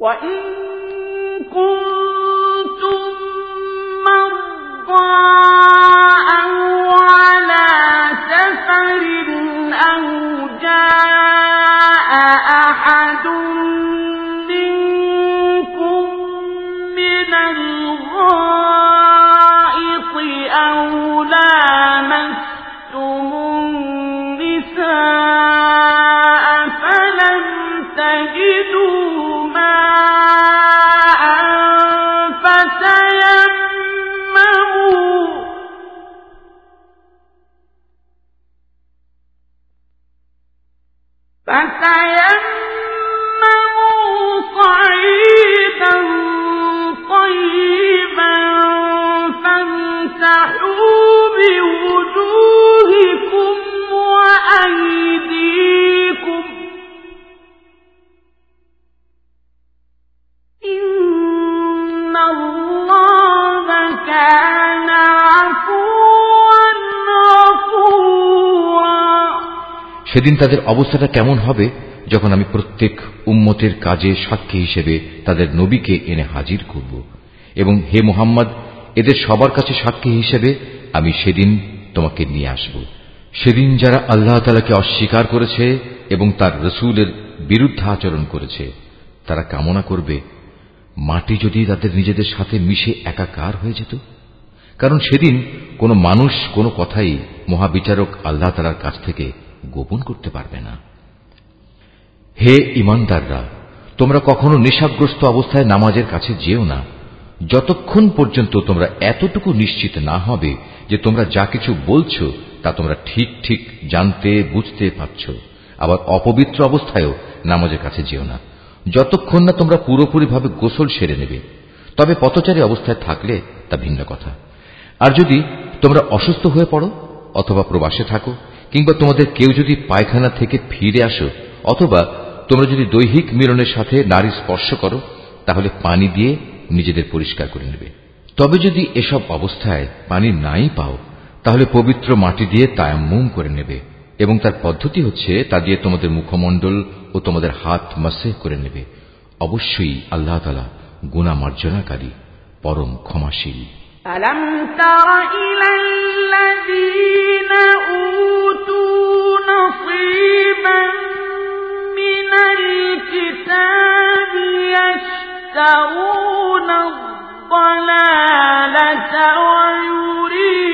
Speaker 2: وإن كنتم أو على سفر أو جاء أحد منكم من الغائط أو النساء تجدوا يا
Speaker 1: সেদিন তাদের অবস্থাটা কেমন হবে যখন আমি প্রত্যেক উম্মতের কাজে সাক্ষী হিসেবে তাদের নবীকে এনে হাজির করব। এবং হে মোহাম্মদ, এদের সবার কাছে সাক্ষী হিসেবে আমি সেদিন তোমাকে নিয়ে আসব। সেদিন যারা আল্লাহ তালাকে অস্বীকার করেছে এবং তার রসুলের বিরুদ্ধে আচরণ করেছে, তারা কামনা করবে, মাটি যদি তাদের নিজেদের সাথে মিশে একাকার হয়ে যেত? কারণ সেদিন কোনো মানুষ কোনো কথাই মহাবিচারক আল্লাহ তালার কাছ থেকে গোপন করতে পারবে না। হে ইমানদাররা, তোমরা কখনো নেশাগ্রস্ত অবস্থায় নামাজের কাছে যেও না। যতক্ষণ পর্যন্ত তোমরা এতটুকু নিশ্চিত না হবে যে তোমরা যা কিছু বলছো তা তোমরা ঠিক ঠিক জানতে, বুঝতে পারছ, আবার অপবিত্র অবস্থায়ও নামাজের কাছে যেও না। যতক্ষণ না তোমরা পুরোপুরিভাবে গোসল সেরে নেবে, তবে পথচারী অবস্থায় থাকলে তা ভিন্ন কথা। আর যদি তোমরা অসুস্থ হয়ে পড়ো অথবা প্রবাসে থাকো কিংবা তোমাদের কেউ যদি পায়খানা থেকে ফিরে আসো, অথবা তোমরা যদি দৈহিক মিলনের সাথে নারী স্পর্শ করো, তাহলে পানি দিয়ে নিজেদের পরিষ্কার করে নেবে। তবে যদি এসব অবস্থায় পানি নাই পাও, তাহলে পবিত্র মাটি দিয়ে তায়াম্মুম করে নেবে, এবং তার পদ্ধতি হচ্ছে তা দিয়ে তোমাদের মুখমণ্ডল ও তোমাদের হাত মাসে করে নেবে। অবশ্যই আল্লাহ তালা গুণা মার্জনাকারী, পরম ক্ষমাশীল।
Speaker 2: ألم تر إلى الذين أوتوا نصيبا من الكتاب يشترون الضلالة ويريدون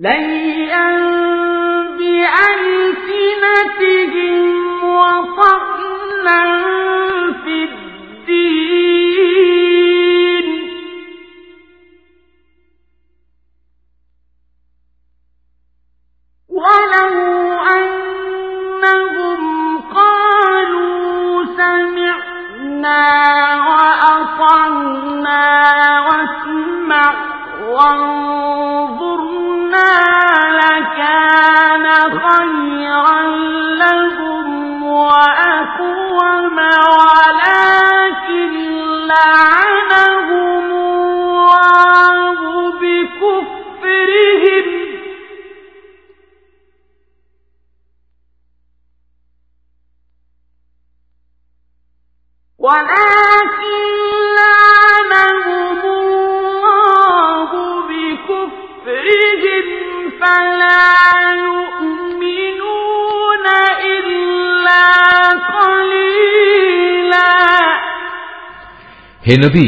Speaker 2: ليا بألسنتهم وطعنا في الدين. ولو أنهم قالوا سمعنا ولكن لعنهم الله بكفرهم فلا يؤمنون إلا قليلا
Speaker 1: হে নবী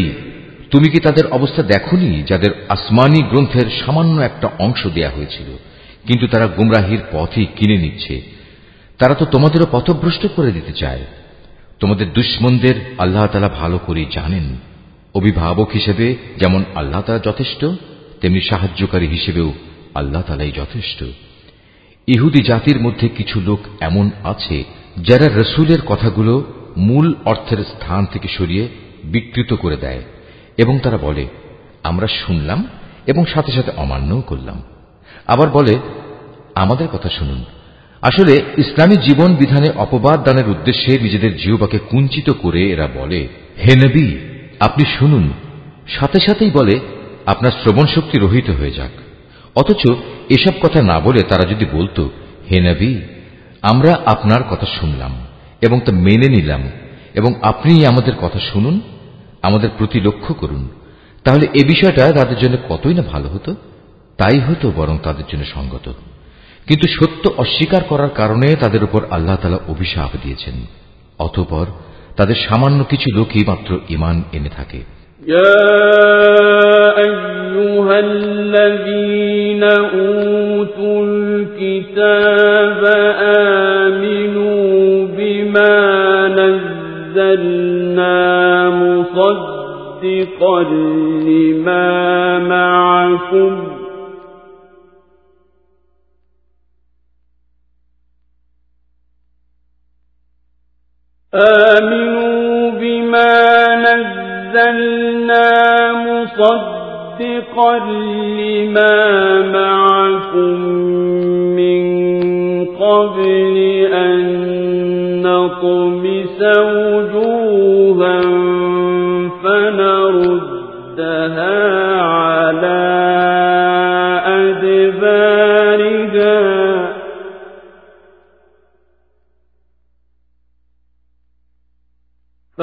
Speaker 1: তুমি কি তাদের অবস্থা দেখনি যাদের আসমানি গ্রন্থের সামান্য একটা অংশ দেয়া হয়েছিল কিন্তু তারা গুমরাহির পথই কিনে নিচ্ছে তারা তো তোমাদেরও পথভ্রষ্ট করে দিতে চায় তোমাদের দুশ্মনদের আল্লাহ তালা ভালো করে জানেন। অভিভাবক হিসেবে যেমন আল্লাহ তালা যথেষ্ট, তেমনি সাহায্যকারী হিসেবেও আল্লাহ তালাই যথেষ্ট। ইহুদি জাতির মধ্যে কিছু লোক এমন আছে যারা রসুলের কথাগুলো মূল অর্থের স্থান থেকে সরিয়ে বিকৃত করে দেয় এবং তারা বলে, আমরা শুনলাম এবং সাথে সাথে অমান্যও করলাম। আবার বলে, আমাদের কথা শুনুন আসলে, ইসলামী জীবন বিধানে অপবাদ দানের উদ্দেশ্যে নিজেদের জিহবাকে কুঞ্চিত করে এরা বলে, হে নবী, আপনি শুনুন। সাথে সাথেই বলে, আপনার শ্রবণ শক্তি রহিত হয়ে যাক। অথচ এসব কথা না বলে তারা যদি বলতো, হে নবী, আমরা আপনার কথা শুনলাম এবং তা মেনে নিলাম এবং আপনি আমাদের কথা শুনুন, আমাদের প্রতি লক্ষ্য করুন, তাহলে এ বিষয়টা তাদের জন্য কতই না ভালো হতো? তাই হতো বরং তাদের জন্য সঙ্গত। কিন্তু সত্য অস্বীকার করার কারণে তাদের উপর আল্লাহ তালা অভিশাপ দিয়েছেন অতপর তাদের সামান্য কিছু লোকই মাত্র ইমান এনে থাকে
Speaker 3: يا أيها الذين أوتوا الكتاب آمنوا بما نزلنا مصدقا لما معكم آمنوا بما نزلنا مصدقا لما معكم من قبل أن
Speaker 2: نطمس وجوها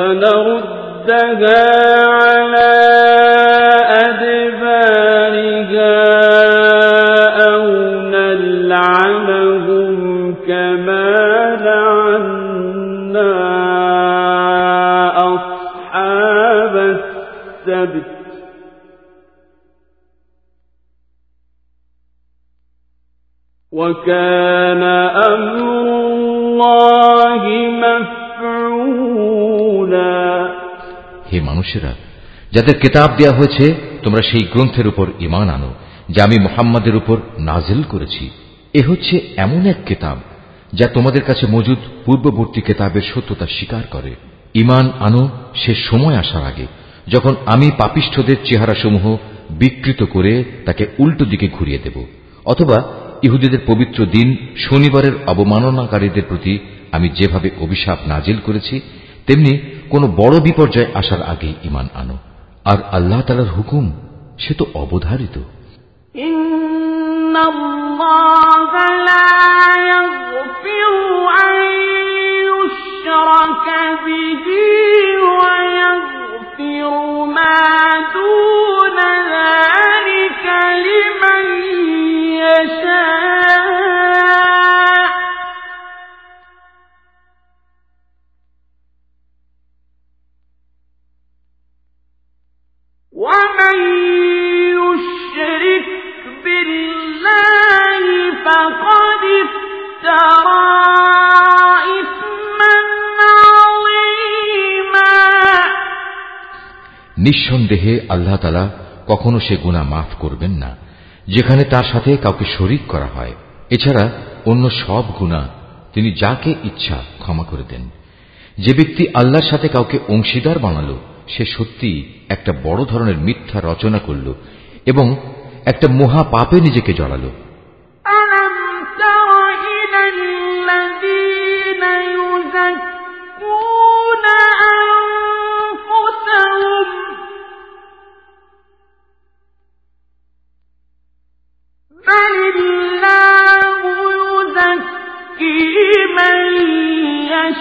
Speaker 2: فنردها
Speaker 1: হে মানুষেরা, যাদের কেতাব দেয়া হয়েছে, তোমরা সেই গ্রন্থের উপর ইমান আনো, যা আমি মোহাম্মদের উপর নাজিল করেছি। এ হচ্ছে এমন এক কেতাব, যা তোমাদের কাছে মজুদ পূর্ববর্তী কেতাবের সত্যতা স্বীকার করে। ইমান আনো সে সময় আসার আগে, যখন আমি পাপিষ্ঠদের চেহারাসমূহ বিকৃত করে তাকে উল্টো দিকে ঘুরিয়ে দেব, অথবা ইহুদিদের পবিত্র দিন শনিবারের অবমাননাকারীদের প্রতি আমি যেভাবে অভিশাপ নাজিল করেছি তেমনি কোনো বড় বিপর্যয় আসার আগেই ইমান আনো আর আল্লাহ তালার হুকুম সে তো অবধারিত
Speaker 4: إن الله لا يغفر أن يشرك به ويغفر ما دون
Speaker 1: নিঃসন্দেহে আল্লাহ তালা কখনো সে গুণা মাফ করবেন না, যেখানে তার সাথে কাউকে শরিক করা হয়। এছাড়া অন্য সব গুণা তিনি যাকে ইচ্ছা ক্ষমা করে দেন। যে ব্যক্তি আল্লাহর সাথে কাউকে অংশীদার বানালো, সে সত্যি একটা বড় ধরনের মিথ্যা রচনা করল এবং একটা মহা পাপে নিজেকে জড়ালো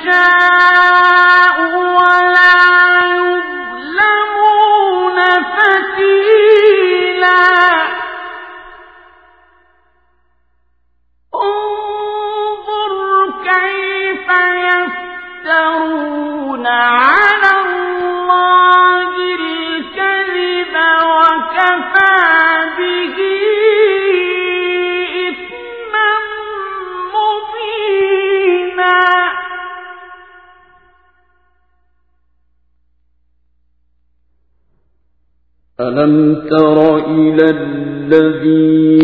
Speaker 4: يشاء
Speaker 2: ألم تر إلى الذين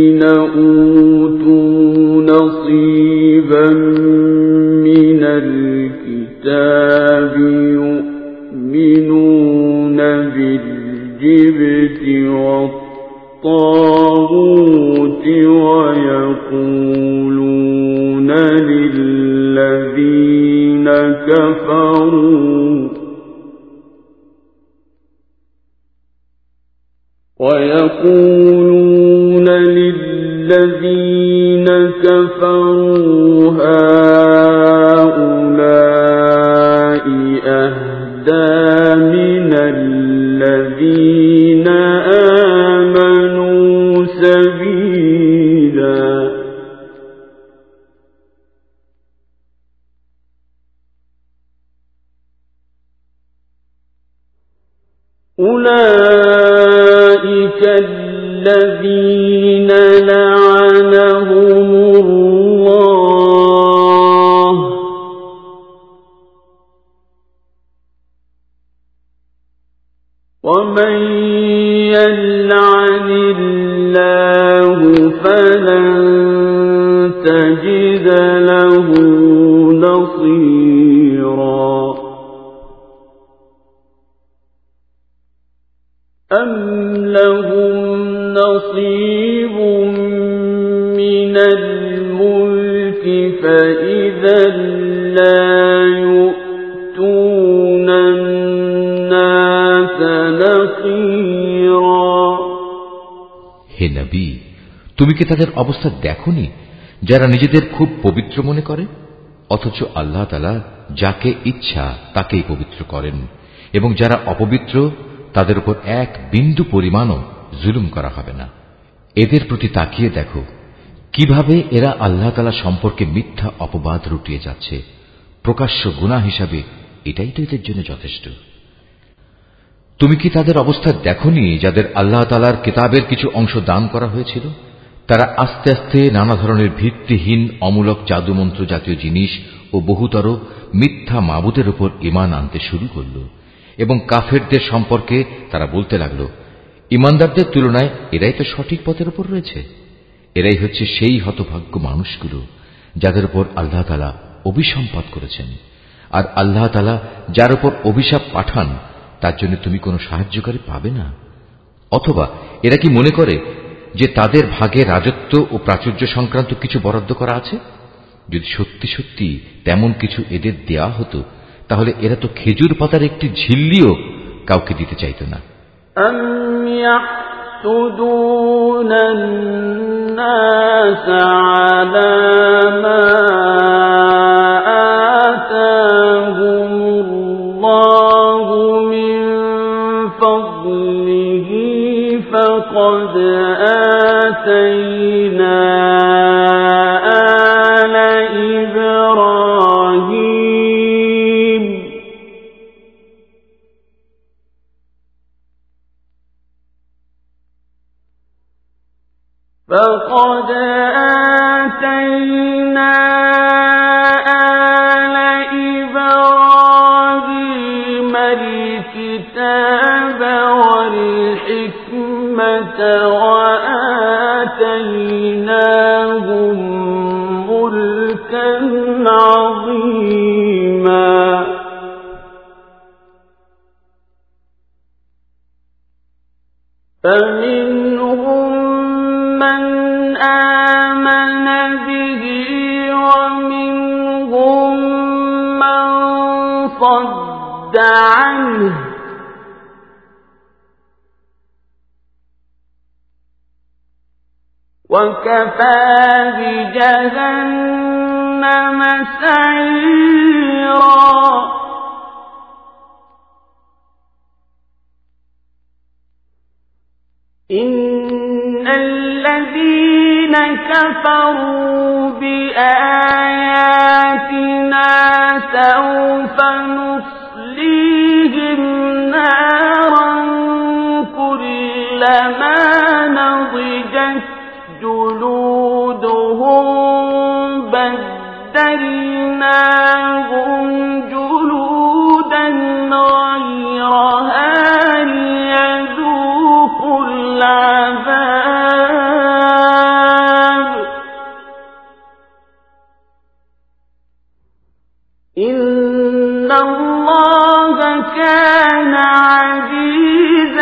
Speaker 1: তুমি কি তাদের অবস্থা দেখনি যারা নিজেদের খুব পবিত্র মনে করে, অথচ আল্লাহ তালা যাকে ইচ্ছা তাকেই পবিত্র করেন, এবং যারা অপবিত্র, তাদের উপর এক বিন্দু পরিমাণও জুলুম করা হবে না। এদের প্রতি তাকিয়ে দেখো, কীভাবে এরা আল্লাহ তালা সম্পর্কে মিথ্যা অপবাদ রুটিয়ে যাচ্ছে। প্রকাশ্য গুণা হিসাবে এটাই তো এদের জন্য যথেষ্ট। তুমি কি তাদের অবস্থা দেখনি যাদের আল্লাহ তালার কিতাবের কিছু অংশ দান করা হয়েছিল? তারা আস্তে আস্তে নানা ধরনের ভিত্তিহীন, অমূলক জাদুমন্ত্র জাতীয় জিনিস ও বহুতর মিথ্যা মাবুদের উপর ইমান আনতে শুরু করল এবং কাফেরদের সম্পর্কে তারা বলতে লাগল ইমানদারদের তুলনায় এরাই তো সঠিক পথের উপর রয়েছে। এরাই হচ্ছে সেই হতভাগ্য মানুষগুলো যাদের উপর আল্লাহ তালা অভিসম্পাদ করেছেন। আর আল্লাহ তালা যার উপর অভিশাপ পাঠান, তার জন্য তুমি কোনো সাহায্যকারী পাবে না। অথবা এরা কি মনে করে যে তাদের ভাগে রাজত্ব ও প্রাচুর্য সংক্রান্ত কিছু বরাদ্দ করা আছে যদি সত্যি সত্যি তেমন কিছু এদের দেয়া হতো তাহলে এরা তো খেজুর পাতার একটি ঝিল্লিও কাউকে দিতে চাইত না
Speaker 2: يحسدون الناس على ما آتينا سوف نؤمن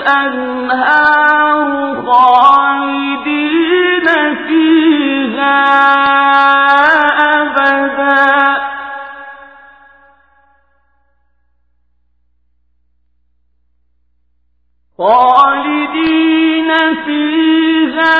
Speaker 2: الأنهار خالدين فيها أبدا. خالدين فيها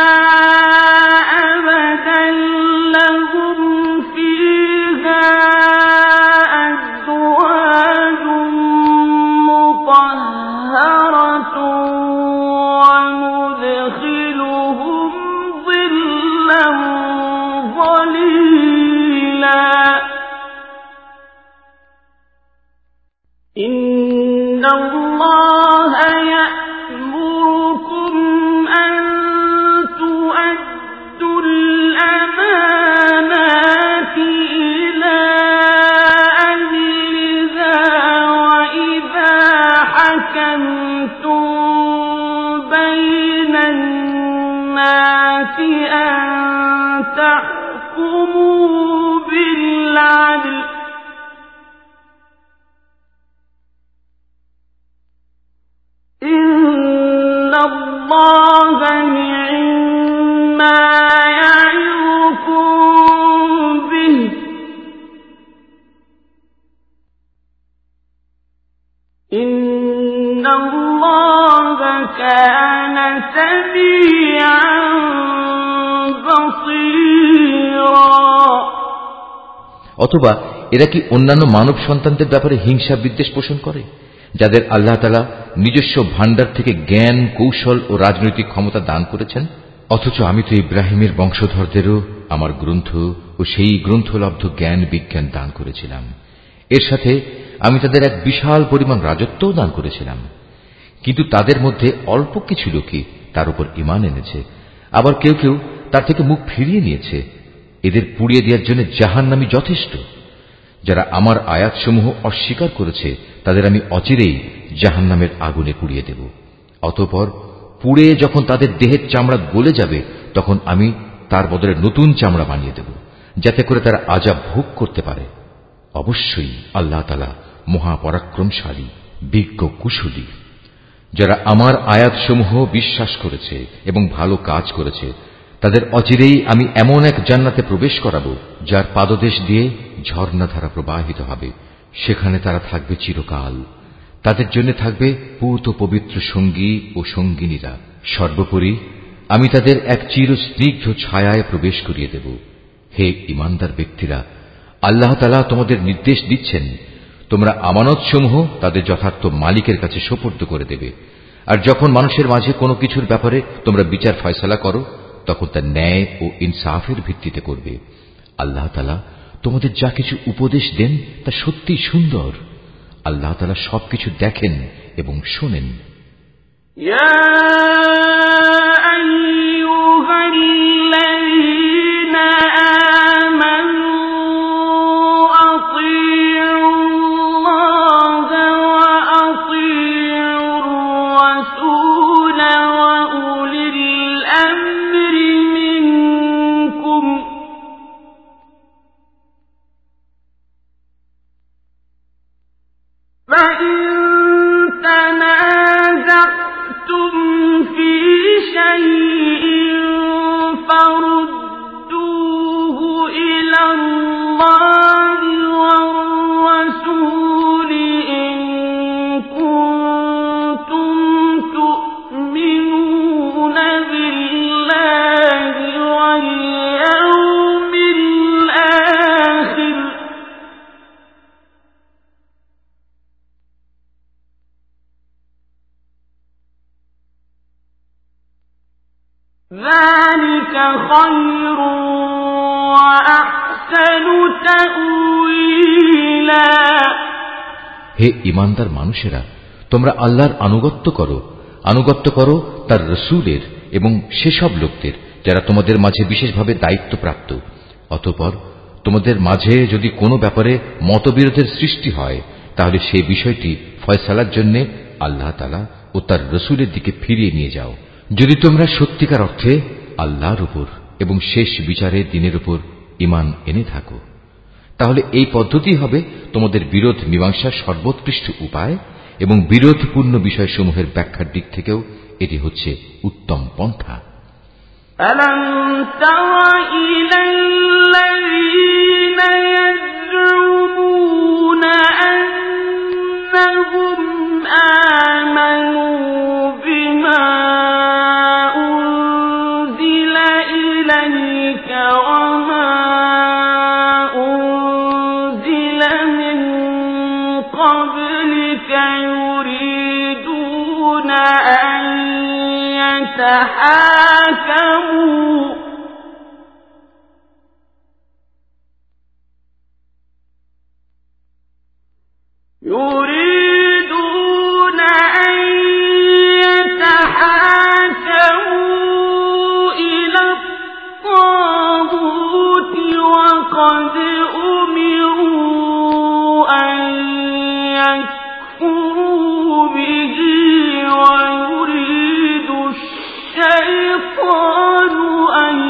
Speaker 2: الله كان سميعا بصيرا
Speaker 1: অথবা এরা কি অন্যান্য মানব সন্তানদের ব্যাপারে হিংসা বিদ্বেষ পোষণ করে যাদের আল্লাহ তালা নিজস্ব ভাণ্ডার থেকে জ্ঞান কৌশল ও রাজনৈতিক ক্ষমতা দান করেছেন অথচ আমি তো ইব্রাহিমের বংশধরদেরও আমার গ্রন্থ ও সেই গ্রন্থলব্ধ জ্ঞান বিজ্ঞান দান করেছিলাম এর সাথে আমি তাদের এক বিশাল পরিমাণ রাজত্বও দান করেছিলাম কিন্তু তাদের মধ্যে অল্প কিছু লোকই তার উপর ইমান এনেছে। আবার কেউ কেউ তার থেকে মুখ ফিরিয়ে নিয়েছে। এদের পুড়িয়ে দেওয়ার জন্য জাহান নামি যথেষ্ট। যারা আমার আয়াতসমূহ অস্বীকার করেছে, তাদের আমি অচিরেই জাহান নামের আগুনে পুড়িয়ে দেব। অতপর পুড়ে যখন তাদের দেহের চামড়া গলে যাবে, তখন আমি তার বদলে নতুন চামড়া বানিয়ে দেব, যাতে করে তারা আজাব ভোগ করতে পারে। অবশ্যই আল্লাহ তালা মহাপরাক্রমশালী, বিজ্ঞ, কুশলী যারা আমার আয়াতসমূহ বিশ্বাস করেছে এবং ভালো কাজ করেছে, তাদের অচিরেই আমি এমন এক জান্নাতে প্রবেশ করাব, যার পাদদেশ দিয়ে ঝর্ণাধারা প্রবাহিত হবে। সেখানে তারা থাকবে চিরকাল। তাদের জন্য থাকবে পূত পবিত্র সঙ্গী ও সঙ্গিনীরা। সর্বোপরি, আমি তাদের এক চির স্নিগ্ধ ছায়ায় প্রবেশ করিয়ে দেব। হে ইমানদার ব্যক্তিরা, আল্লাহ তালা তোমাদের নির্দেশ দিচ্ছেন তোমরা আমানতসমূহ তাদের যথার্থ মালিকের কাছে সোপর্দ করে দেবে। আর যখন মানুষের মাঝে কোনো কিছুর ব্যাপারে তোমরা বিচার ফয়সলা করো, তখন তা ন্যায় ও ইনসাফের ভিত্তিতে করবে। আল্লাহ তালা তোমাদের যা কিছু উপদেশ দেন তা সত্যি সুন্দর। আল্লাহ তালা সবকিছু দেখেন এবং শোনেন। হে ইমানদার মানুষেরা, তোমরা আল্লাহর আনুগত্য করো। আনুগত্য করো তার রসুলের এবং সেসব লোকদের, যারা তোমাদের মাঝে বিশেষভাবে দায়িত্বপ্রাপ্ত। অতপর তোমাদের মাঝে যদি কোনো ব্যাপারে মতবিরোধের সৃষ্টি হয়, তাহলে সেই বিষয়টি ফয়সালার জন্য আল্লাহ তালা ও তার রসুলের দিকে ফিরিয়ে নিয়ে যাও। যদি তোমরা সত্যিকার অর্থে আল্লাহর উপর এবং শেষ বিচারের দিনের উপর ইমান এনে থাকো। তাহলে এই পদ্ধতি হবে তোমাদের বিরোধ মীমাংসার সর্বোৎকৃষ্ট উপায় এবং বিরোধপূর্ণ বিষয়সমূহের ব্যাখ্যার দিক থেকেও এটি হচ্ছে উত্তম পন্থা
Speaker 2: ألم تر إلى الذين يزعمون أنهم يتحاكموا يريدون أن يتحاكموا إلى الطاغوت وقد قالوا أن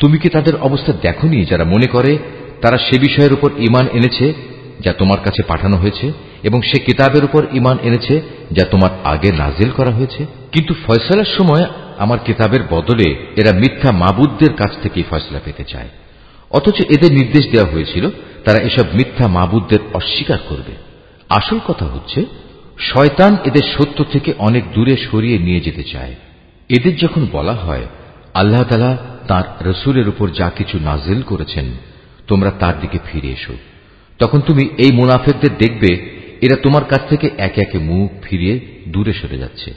Speaker 1: তুমি কি তাদের অবস্থা দেখনি যারা মনে করে তারা সে বিষয়ের উপর ইমান এনেছে যা তোমার কাছে পাঠানো হয়েছে এবং সে কিতাবের উপর ইমান এনেছে যা তোমার আগে নাজিল করা হয়েছে? কিন্তু ফয়সলার সময় আমার কিতাবের বদলে এরা মিথ্যা মাবুদদের কাছ থেকেই ফয়সলা পেতে চায়। অথচ এদের নির্দেশ দেওয়া হয়েছিল, তারা এসব মিথ্যা মাবুদদের অস্বীকার করবে। আসল কথা হচ্ছে, শয়তান এদের সত্য থেকে অনেক দূরে সরিয়ে নিয়ে যেতে চায়। এদের যখন বলা হয়, আল্লাহ তালা তাঁর রসুলের উপর যা কিছু নাজিল করেছেন, তোমরা তার দিকে ফিরে এসো। তখন তুমি এই মুনাফেকদের দেখবে, এরা তোমার কাছ থেকে একে একে মুখ ফিরিয়ে দূরে সরে যাচ্ছে।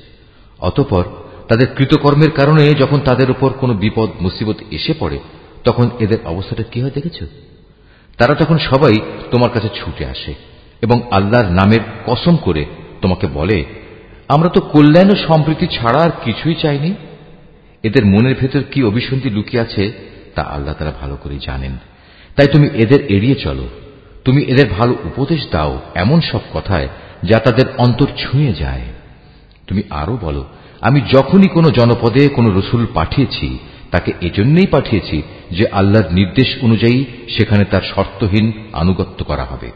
Speaker 1: অতপর তাদের কৃতকর্মের কারণে যখন তাদের উপর কোনো বিপদ, মুসিবত এসে পড়ে, তখন এদের অবস্থাটা কি হয় দেখেছ? তারা তখন সবাই তোমার কাছে ছুটে আসে এবং আল্লাহর নামের কসম করে তোমাকে বলে, আমরা তো কল্যাণ ও সম্প্রীতি ছাড়া আর কিছুই চাইনি। এদের মনের ভেতর কি অভিসন্ধি লুকিয়ে আছে, তা আল্লাহ তারা ভালো করে জানেন। তাই তুমি এদের এড়িয়ে চলো। তুমি এদের ভালো উপদেশ দাও এমন সব কথায় যা তাদের অন্তর ছুঁয়ে যায়। তুমি আরও বলো, আমি যখনই কোনো জনপদে কোনো রসুল পাঠিয়েছি, তাকে এজন্যই পাঠিয়েছি যে আল্লাহর নির্দেশ অনুযায়ী সেখানে তার শর্তহীন আনুগত্য করা হবে।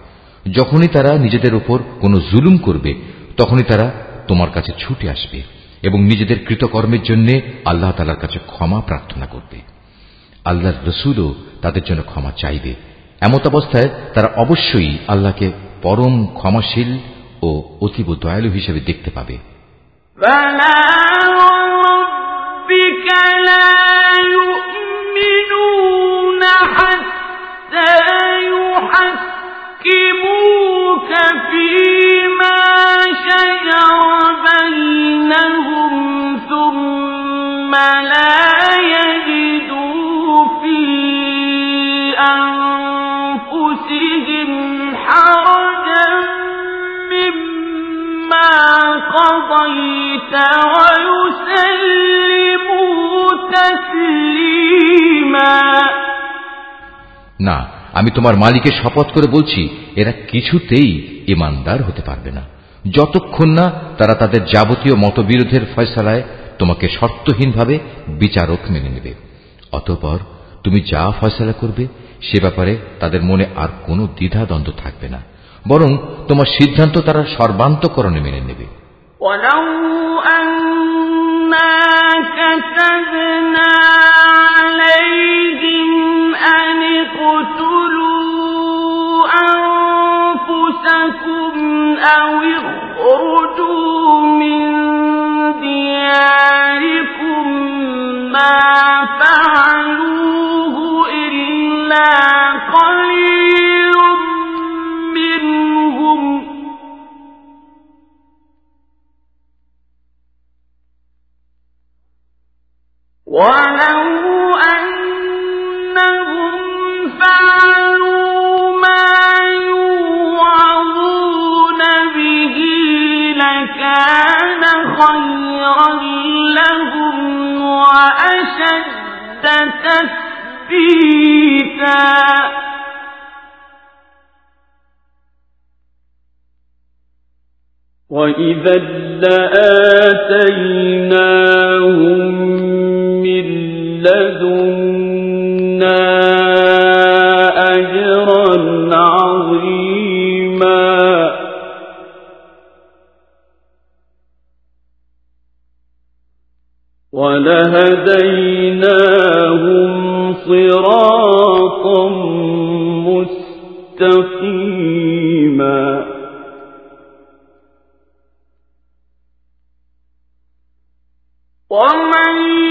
Speaker 1: যখনই তারা নিজেদের উপর কোনো জুলুম করবে, তখনই তারা তোমার কাছে ছুটে আসবে। এবং নিজেদের কৃতকর্মের জন্য আল্লাহ তালার কাছে ক্ষমা প্রার্থনা করবে আল্লাহর রসুলও তাদের জন্য ক্ষমা চাইবে এমত অবস্থায় তারা অবশ্যই আল্লাহকে পরম ক্ষমাশীল ও অতীব দয়ালু হিসেবে দেখতে পাবে
Speaker 2: فلا وربك لا يؤمنون
Speaker 1: না আমি তোমার মালিকের শপথ করে বলছি এরা কিছুতেই ইমানদার হতে পারবে না। যতক্ষণ না তারা তাদের যাবতীয় মতবিরোধের ফয়সালায় তোমাকে শর্তহীনভাবে বিচারক মেনে নেবে। অতঃপর তুমি যা ফয়সলা করবে, সে ব্যাপারে তাদের মনে আর কোনো দ্বিধাদ্বন্দ্ব থাকবে না, বরং তোমার সিদ্ধান্ত তারা সর্বান্তকরণে মেনে নেবে।
Speaker 2: أو فعلوه إلا قليل منهم. ولو خيرا لهم وأشد تثبيتا. وإذا لآتيناهم من لدنا ولهديناهم صراطا مستقيما. ومن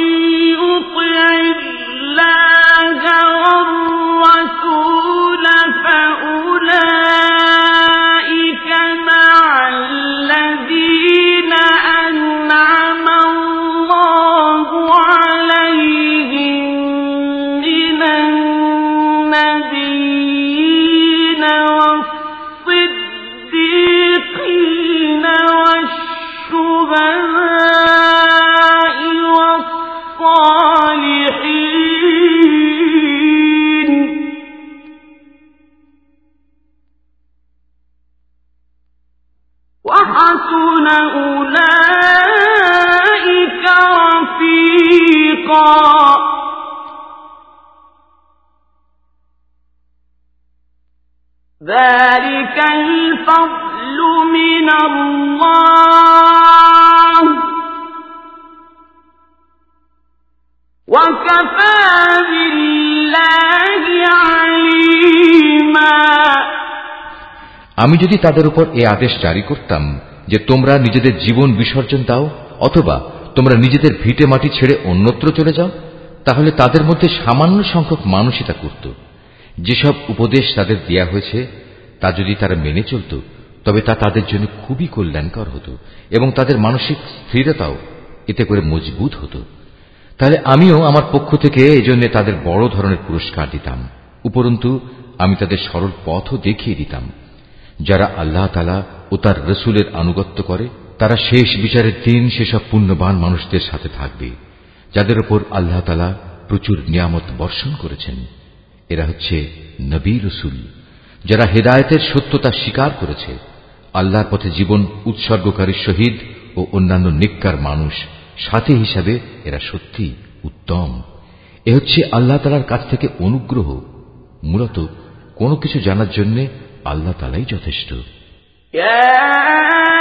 Speaker 2: أولئك رفيقا ذلك الفضل من الله وكفى بالله عليما
Speaker 1: আমি যদি তাদের উপর এ আদেশ জারি করতাম যে তোমরা নিজেদের জীবন বিসর্জন দাও, অথবা তোমরা নিজেদের ভিটে মাটি ছেড়ে অন্যত্র চলে যাও, তাহলে তাদের মধ্যে সামান্য সংখ্যক মানুষই তা করত। যেসব উপদেশ তাদের দেয়া হয়েছে, তা যদি তারা মেনে চলত, তবে তা তাদের জন্য খুবই কল্যাণকর হতো, এবং তাদের মানসিক স্থিরতাও এতে করে মজবুত হতো। তাহলে আমিও আমার পক্ষ থেকে এজন্য তাদের বড় ধরনের পুরস্কার দিতাম। উপরন্তু, আমি তাদের সরল পথও দেখিয়ে দিতাম, যারা আল্লাহ তালা ও তার রসুলের আনুগত্য করে, তারা শেষ বিচারের দিন সেসব পুণ্যবান মানুষদের সাথে থাকবে, যাদের ওপর আল্লাহ তালা প্রচুর নিয়ামত বর্ষণ করেছেন। এরা হচ্ছে নবী রসুল, যারা হেদায়তের সত্যতা স্বীকার করেছে। আল্লাহর পথে জীবন উৎসর্গকারী শহীদ ও অন্যান্য নিকার মানুষ, সাথে হিসাবে এরা সত্যি উত্তম। এ হচ্ছে আল্লাহ তালার কাছ থেকে অনুগ্রহ। মূলত কোনো কিছু জানার জন্য আল্লাহ তালাই যথেষ্ট।
Speaker 2: يا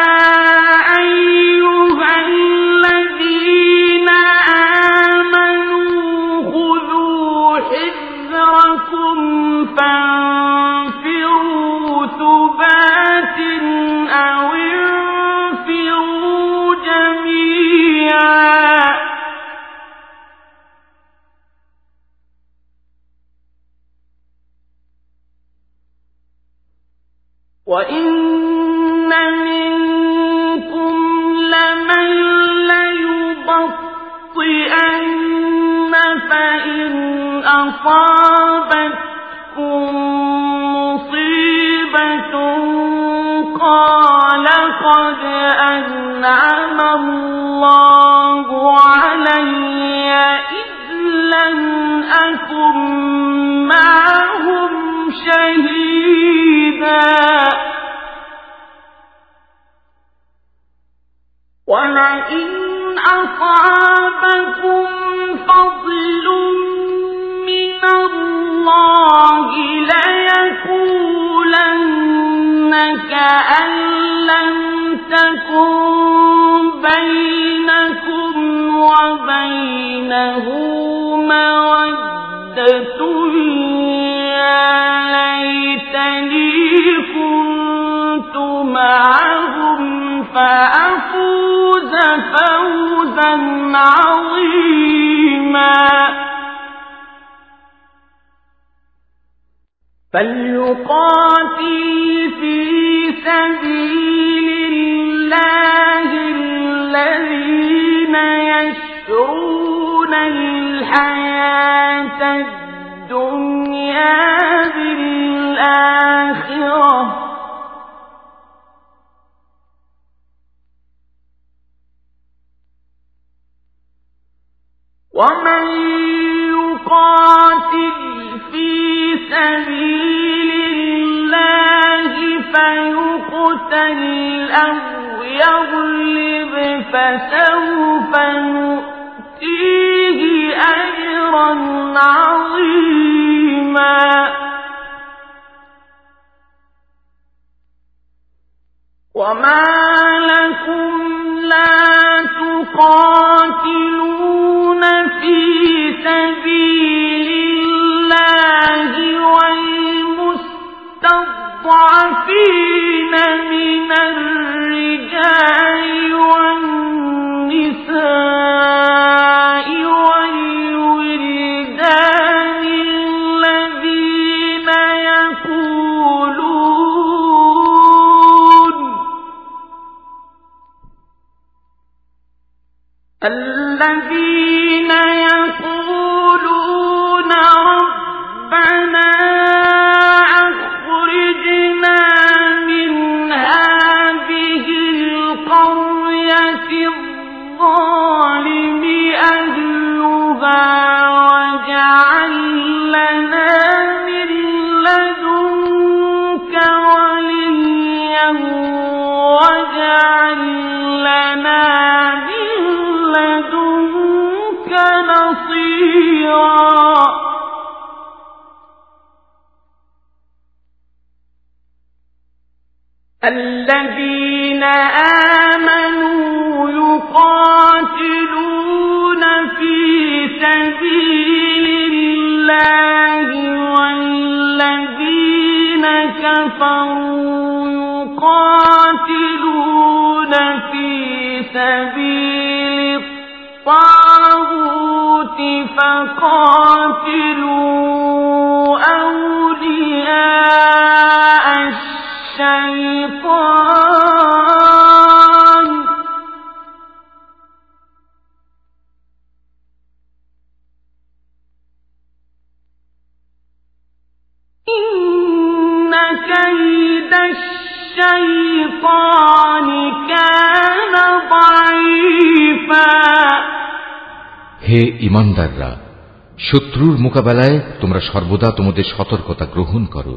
Speaker 1: মোকাবেলায় তোমরা সর্বদা তোমাদের সতর্কতা গ্রহণ করো।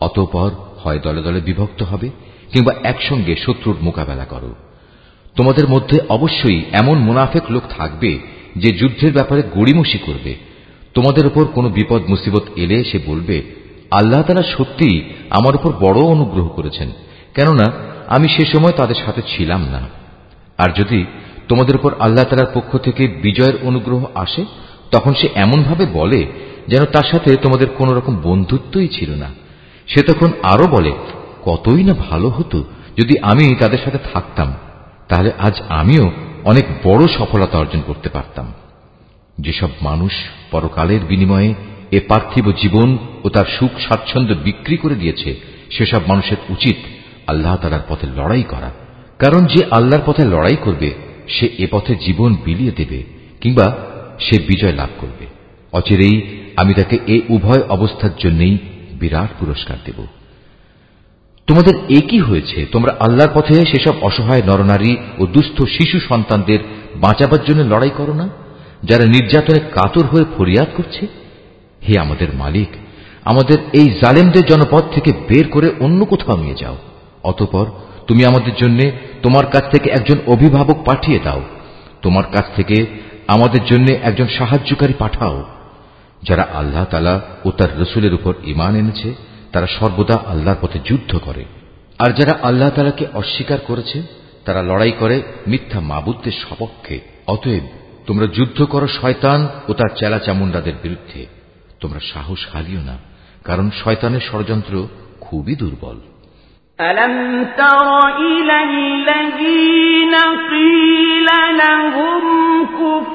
Speaker 1: অতঃপর হয় দলে দলে বিভক্ত হবে কিংবা একসঙ্গে শত্রুর মোকাবেলা করো। তোমাদের মধ্যে অবশ্যই এমন মুনাফেক লোক থাকবে যে যুদ্ধের ব্যাপারে গড়িমসি করবে। তোমাদের উপর কোনো বিপদ মুসিবত এলে সে বলবে, আল্লাহ তারা সত্যিই আমার উপর বড় অনুগ্রহ করেছেন, কেননা আমি সে সময় তাদের সাথে ছিলাম না। আর যদি তোমাদের উপর আল্লাহ তালার পক্ষ থেকে বিজয়ের অনুগ্রহ আসে তখন সে এমনভাবে বলে যেন তার সাথে তোমাদের কোন রকম বন্ধুত্বই ছিল না। সে তখন আরও বলে, কতই না ভালো হতো যদি আমি তাদের সাথে থাকতাম, তাহলে আজ আমিও অনেক বড় সফলতা অর্জন করতে পারতাম। যেসব মানুষ পরকালের বিনিময়ে এ পার্থিব জীবন ও তার সুখ স্বাচ্ছন্দ্য বিক্রি করে দিয়েছে, সেসব মানুষের উচিত আল্লাহ তালার পথে লড়াই করা। কারণ যে আল্লাহর পথে লড়াই করবে, সে এ পথে জীবন বিলিয়ে দেবে কিংবা সে বিজয় লাভ করবে। অচিরেই আমি তাকে এ উভয় অবস্থার জন্যই বিরাট পুরস্কার দেব। তোমাদের একই হয়েছে? তোমরা আল্লাহর পথে সেসব অসহায় নরনারী ও দুস্থ শিশু সন্তানদের বাঁচাবার জন্য লড়াই করো না? যারা নির্যাতনে কাতর হয়ে ফরিয়াদ করছে? হে আমাদের মালিক, আমাদের এই জালেমদের জনপদ থেকে বের করে অন্য কোথাও নিয়ে যাও। অতপর তুমি আমাদের জন্য তোমার কাছ থেকে একজন অভিভাবক পাঠিয়ে দাও। তোমার কাছ থেকে আমাদের জন্য একজন সাহায্যকারী পাঠাও যারা আল্লাহ তালা ও তার রসুলের উপর ইমান এনেছে তারা সর্বদা আল্লাহর পথে যুদ্ধ করে আর যারা আল্লাহ তালাকে অস্বীকার করেছে তারা লড়াই করে মিথ্যা মাবুদদের সপক্ষে অতএব তোমরা যুদ্ধ করো শয়তান ও তার চেলা চামুন্ডাদের বিরুদ্ধে তোমরা সাহস হারিও না কারণ শয়তানের ষড়যন্ত্র খুবই দুর্বল
Speaker 2: ألم تر إلى الذين قيل لهم كفوا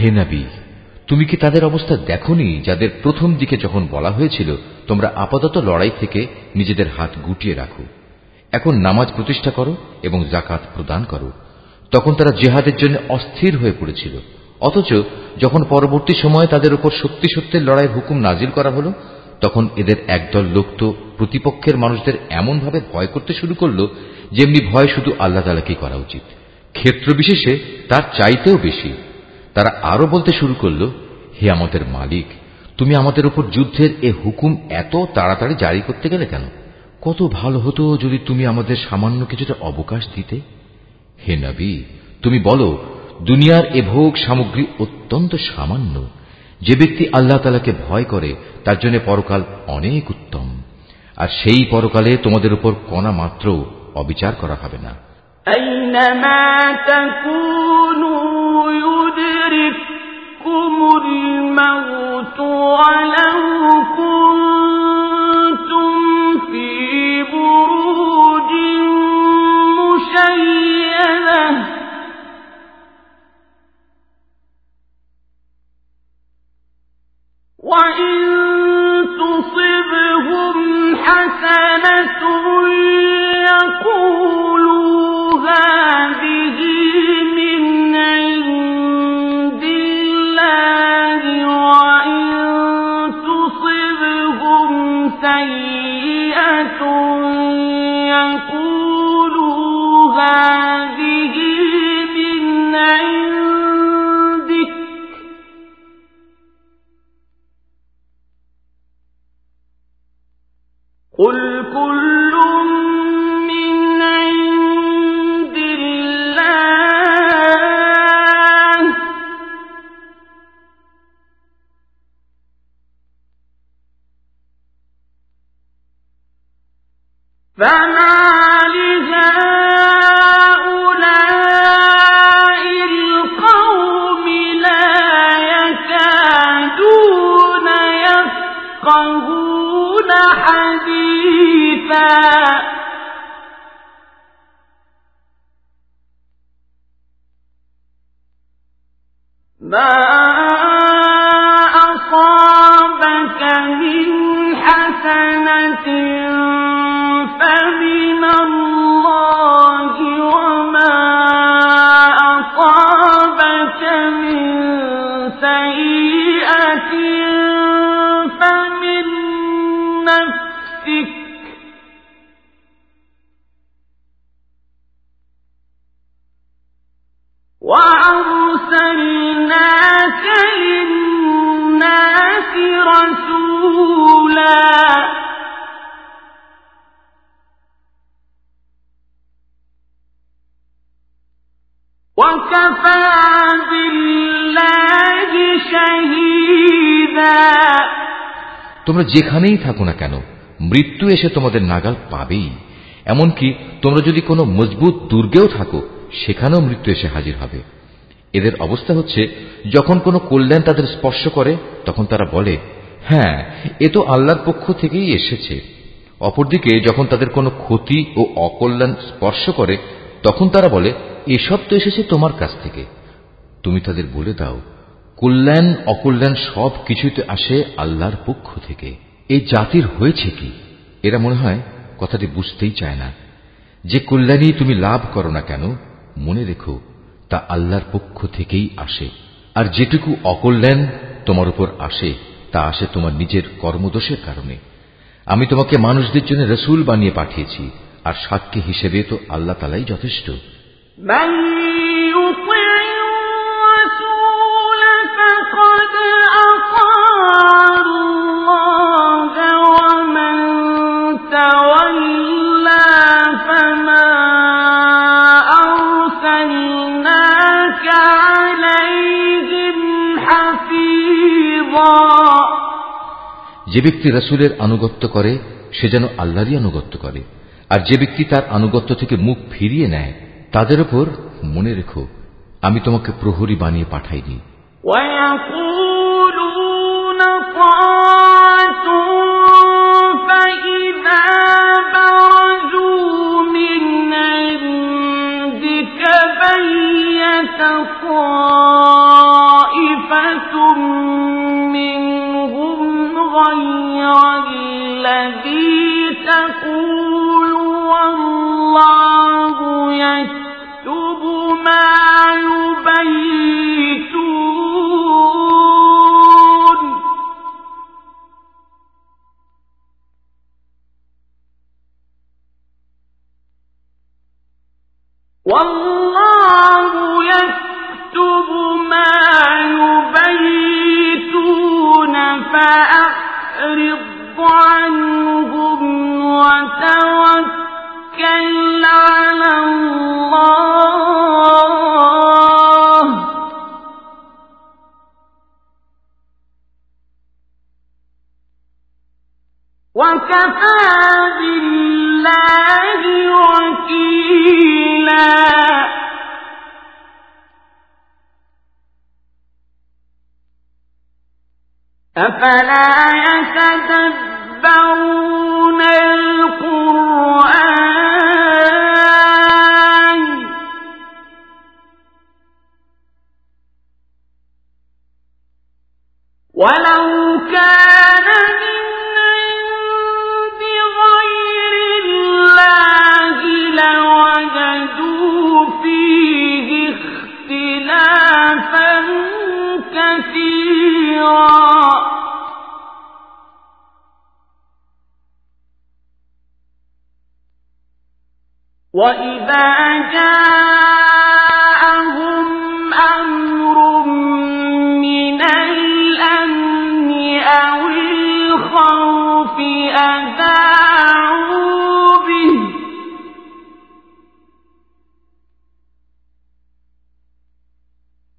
Speaker 1: হে নবী, তুমি কি তাদের অবস্থা দেখনি, যাদের প্রথম দিকে যখন বলা হয়েছিল, তোমরা আপাতত লড়াই থেকে নিজেদের হাত গুটিয়ে রাখো। এখন নামাজ প্রতিষ্ঠা করো এবং জাকাত প্রদান করো। তখন তারা জেহাদের জন্য অস্থির হয়ে পড়েছিল। অথচ যখন পরবর্তী সময়ে তাদের উপর সত্যি সত্যের লড়াইয়ের হুকুম নাজিল করা হলো, তখন এদের একদল লোক তো প্রতিপক্ষের মানুষদের এমনভাবে ভয় করতে শুরু করল, যেমনি ভয় শুধু আল্লাহ তালাকেই করা উচিত। ক্ষেত্র বিশেষে তার চাইতেও বেশি। তারা আরও বলতে শুরু করল, হে আমাদের মালিক, তুমি আমাদের উপর যুদ্ধের এ হুকুম এত তাড়াতাড়ি জারি করতে গেলে কেন? কত ভালো হতো যদি তুমি আমাদের সামান্য কিছুটা অবকাশ দিতে। হে নবী, তুমি বলো, দুনিয়ার এ ভোগ সামগ্রী অত্যন্ত সামান্য। যে ব্যক্তি আল্লাহ তালাকে ভয় করে, তার জন্য পরকাল অনেক উত্তম। আর সেই পরকালে তোমাদের উপর কণা মাত্র অবিচার করা হবে না।
Speaker 2: الموت ولو كنتم في بروج مشيدة. وإن تصبهم حسنة يقولوا سيئة
Speaker 1: যেখানেই থাকো না কেন, মৃত্যু এসে তোমাদের নাগাল পাবেই। এমনকি তোমরা যদি কোনো মজবুত দুর্গেও থাকো, সেখানেও মৃত্যু এসে হাজির হবে। এদের অবস্থা হচ্ছে, যখন কোনো কল্যাণ তাদের স্পর্শ করে, তখন তারা বলে হ্যাঁ এ তো আল্লাহর পক্ষ থেকেই এসেছে। অপরদিকে, যখন তাদের কোনো ক্ষতি ও অকল্যাণ স্পর্শ করে, তখন তারা বলে, এসব তো এসেছে তোমার কাছ থেকে। তুমি তাদের বলে দাও কল্যাণ, অকল্যাণ সব কিছুতে আসে আল্লাহর পক্ষ থেকে। এই জাতির হয়েছে কি? এরা মনে হয় কথাটি বুঝতেই চায় না। যে কল্যাণই তুমি লাভ করো না কেন, মনে রেখো, তা আল্লাহর পক্ষ থেকেই আসে। আর যেটুকু অকল্যাণ তোমার উপর আসে, তা আসে তোমার নিজের কর্মদোষের কারণে। আমি তোমাকে মানুষদের জন্য রসুল বানিয়ে পাঠিয়েছি, আর সাক্ষী হিসেবে তো আল্লাহ তালাই যথেষ্ট। যে ব্যক্তি রসুলের আনুগত্য করে সে যেন আল্লাহরই আনুগত্য করে আর যে ব্যক্তি তার আনুগত্য থেকে মুখ ফিরিয়ে নেয় তাদের ওপর মনে রেখো আমি তোমাকে প্রহরী বানিয়ে পাঠাইনি
Speaker 2: طائفة والله يكتب ما يبيتون فأعرض عنهم وتوكل على الله. وكفى بالله وكيلا. أفلا يتدبرون وإذا أمر من الأمن أو الخوف أذاعوا به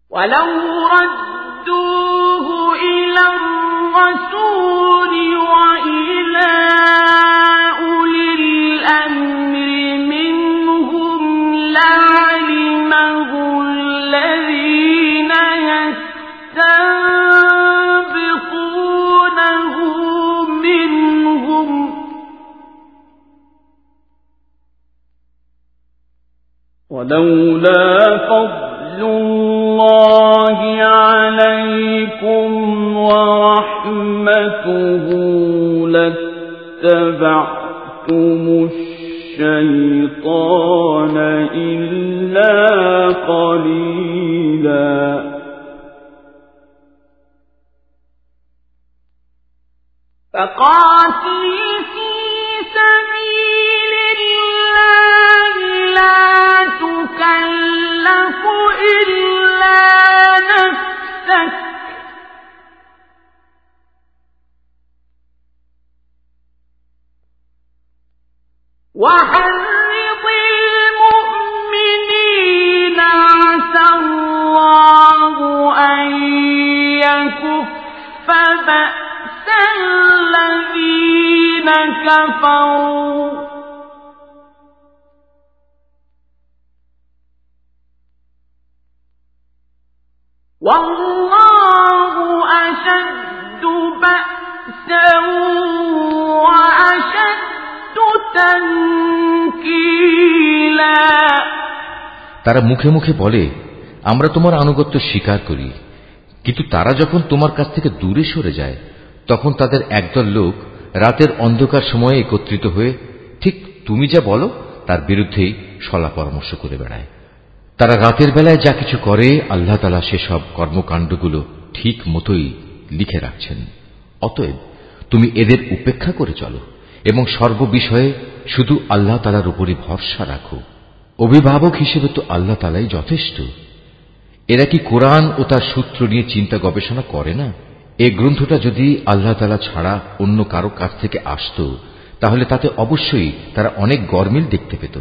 Speaker 2: ولو ردوه إلى الرسول ولولا فضل الله عليكم ورحمته لاتبعتم الشيطان إلا قليلا
Speaker 1: তারা মুখে মুখে বলে, আমরা তোমার আনুগত্য স্বীকার করি। কিন্তু তারা যখন তোমার কাছ থেকে দূরে সরে যায়, তখন তাদের একদল লোক রাতের অন্ধকার সময়ে একত্রিত হয়ে, ঠিক তুমি যা বলো, তার বিরুদ্ধেই সলা পরামর্শ করে বেড়ায়। তারা রাতের বেলায় যা কিছু করে, আল্লাহ তালা সেসব কর্মকাণ্ডগুলো ঠিক মতোই লিখে রাখছেন। অতএব তুমি এদের উপেক্ষা করে চলো এবং সর্ববিষয়ে শুধু আল্লাহ তালার উপরই ভরসা রাখো। অভিভাবক হিসেবে তো আল্লাহ তালাই যথেষ্ট। এরা কি কোরআন ও তার সূত্র নিয়ে চিন্তা গবেষণা করে না? এ গ্রন্থটা যদি আল্লাহ তালা ছাড়া অন্য কারও কাছ থেকে আসত, তাহলে তাতে অবশ্যই তারা অনেক গরমিল দেখতে পেত।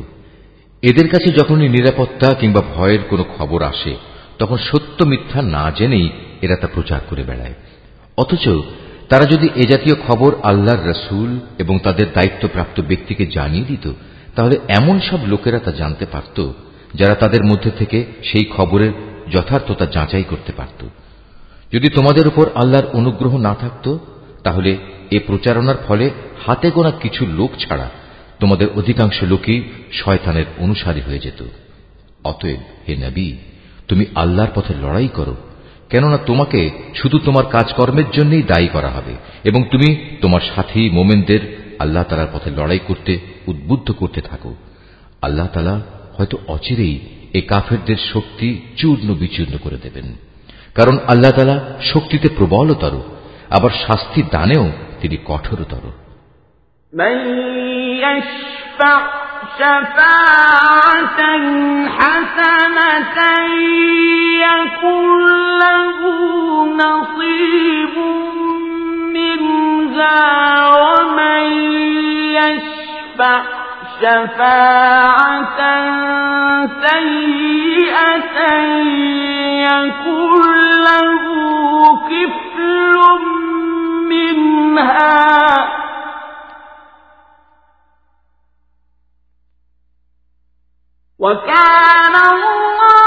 Speaker 1: এদের কাছে যখনই নিরাপত্তা কিংবা ভয়ের কোনো খবর আসে, তখন সত্য মিথ্যা না জেনেই এরা তা প্রচার করে বেড়ায়। অথচ তারা যদি এ জাতীয় খবর আল্লাহর রসুল এবং তাদের দায়িত্বপ্রাপ্ত ব্যক্তিকে জানিয়ে দিত তাহলে এমন সব লোকেরা তা জানতে পারত, যারা তাদের মধ্যে থেকে সেই খবরের যথার্থতা যাচাই করতে পারত। যদি তোমাদের উপর আল্লাহর অনুগ্রহ না থাকত, তাহলে এ প্রচারণার ফলে হাতে গোনা কিছু লোক ছাড়া তোমাদের অধিকাংশ লোকই শয়তানের অনুসারী হয়ে যেত। অতএব হে নবী, তুমি আল্লাহর পথে লড়াই করো, কেননা তোমাকে শুধু তোমার কাজকর্মের জন্যই দায়ী করা হবে, এবং তুমি তোমার সাথী মোমেনদের আল্লাহ তালার পথে লড়াই করতে উদ্বুদ্ধ করতে থাকো আল্লাহ তালা হয়তো অচিরেই এ কাফেরদের শক্তি চূর্ণ বিচূর্ণ করে দেবেন কারণ আল্লাহ তালা শক্তিতে প্রবলতর আবার শাস্তি দানেও তিনি কঠোরতর
Speaker 2: يشفع شفاعة حسنة يكن له نصيب منها ومن يشفع شفاعة سيئة يكن له كفل منها. وكان الله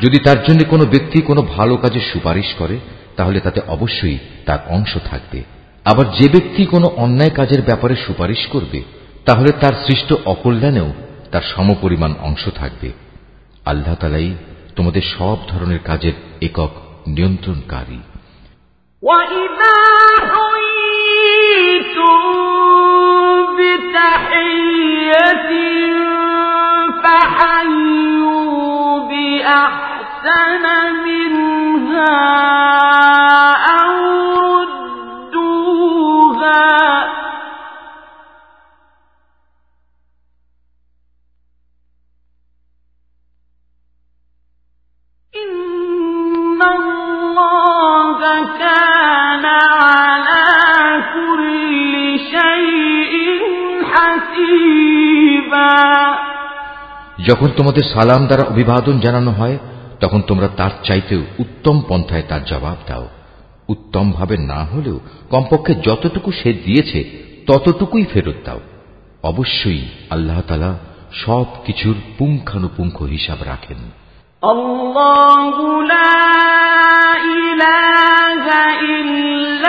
Speaker 1: যদি তার জন্য কোনো ব্যক্তি কোনো ভালো কাজে সুপারিশ করে তাহলে তাতে অবশ্যই তার অংশ থাকবে আবার যে ব্যক্তি কোনো অন্যায় কাজের ব্যাপারে সুপারিশ করবে তাহলে তার সৃষ্ট অকল্যাণেও তার সমপরিমাণ অংশ থাকবে আল্লাহ তালাই তোমাদের সব ধরনের কাজের একক নিয়ন্ত্রণকারী
Speaker 2: وإذا حييتم بتحية فحيوا
Speaker 1: যখন তোমাদের সালাম দ্বারা অভিবাদন জানানো হয় তখন তোমরা তার চাইতেও উত্তম পন্থায় তার জবাব দাও উত্তম ভাবে না হলেও কমপক্ষে যতটুকু সে দিয়েছে ততটুকুই ফেরত দাও অবশ্যই আল্লাহ তালা সব কিছুর পুঙ্খানুপুঙ্খ হিসাব রাখেন
Speaker 2: الله لا إله إلا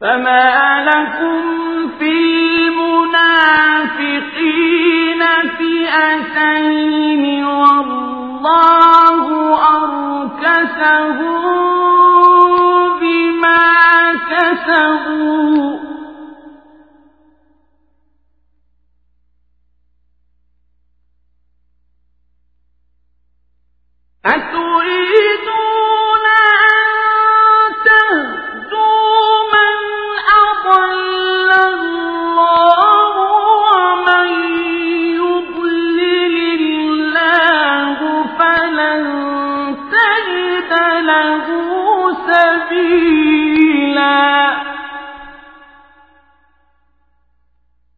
Speaker 2: فما لكم في المنافقين فئتين والله أركسهم بما كسبوا. له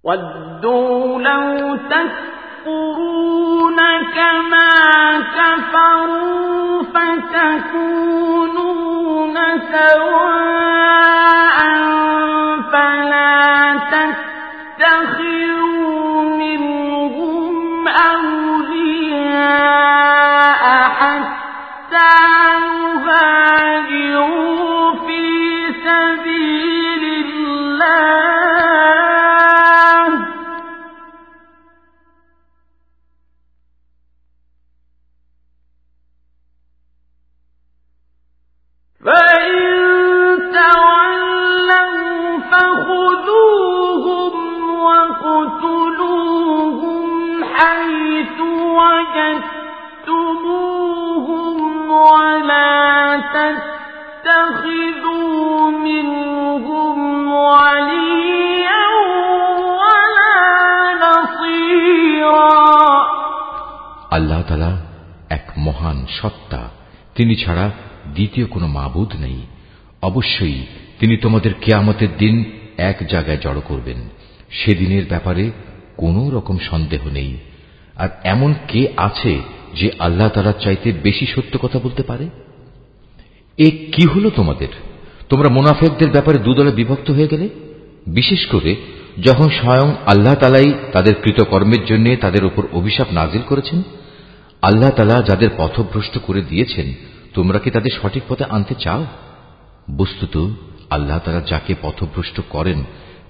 Speaker 2: ودوا لو تكفرون كما كفروا فتكونون سواء وجدتموهم ولا تتخذوا منهم وليا ولا نصيرا
Speaker 1: আল্লাহ তালা এক মহান সত্তা তিনি ছাড়া দ্বিতীয় কোনো মাবুদ নেই অবশ্যই তিনি তোমাদের কেয়ামতের দিন এক জায়গায় জড়ো করবেন সেদিনের ব্যাপারে কোনো রকম সন্দেহ নেই আর এমন কে আছে যে আল্লাহ তালার চাইতে বেশি সত্য কথা বলতে পারে? এ কি হলো তোমাদের? তোমরা মুনাফেকদের ব্যাপারে দুদলে বিভক্ত হয়ে গেলে? বিশেষ করে যখন স্বয়ং আল্লাহ তালাই তাদের কৃতকর্মের জন্য তাদের উপর অভিশাপ নাজিল করেছেন, আল্লাহ তালা যাদের পথভ্রষ্ট করে দিয়েছেন, তোমরা কি তাদের সঠিক পথে আনতে চাও? বস্তুত আল্লাহ তালা যাকে পথভ্রষ্ট করেন,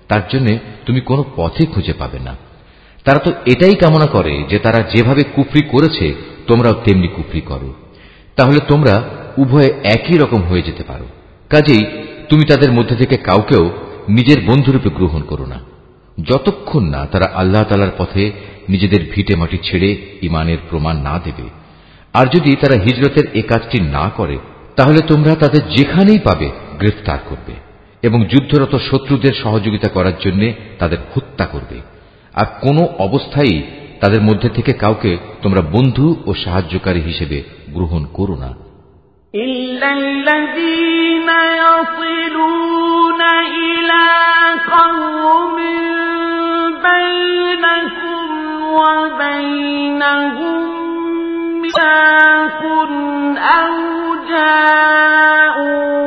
Speaker 1: তার জন্য তুমি কোনো পথে খুঁজে পাবে না। তারা তো এটাই কামনা করে যে তারা যেভাবে কুফরি করেছে, তোমরাও তেমনি কুফরি করো। তাহলে তোমরা উভয়ে একই রকম হয়ে যেতে পারো। কাজেই তুমি তাদের মধ্যে থেকে কাউকেও নিজের বন্ধুরূপে গ্রহণ করো না। যতক্ষণ না তারা আল্লাহ তালার পথে নিজেদের ভিটে মাটি ছেড়ে ইমানের প্রমাণ না দেবে। আর যদি তারা হিজরতের এ কাজটি না করে, তাহলে তোমরা তাদের যেখানেই পাবে গ্রেফতার করবে এবং যুদ্ধরত শত্রুদের সহযোগিতা করার জন্য তাদের হত্যা করবে। আর কোনো অবস্থায় তাদের মধ্যে থেকে কাউকে তোমরা বন্ধু ও সাহায্যকারী হিসেবে গ্রহণ করো না
Speaker 2: إلا الذين يصلون إلى قوم بينكم وبينهم ميثاق أو جاءوكم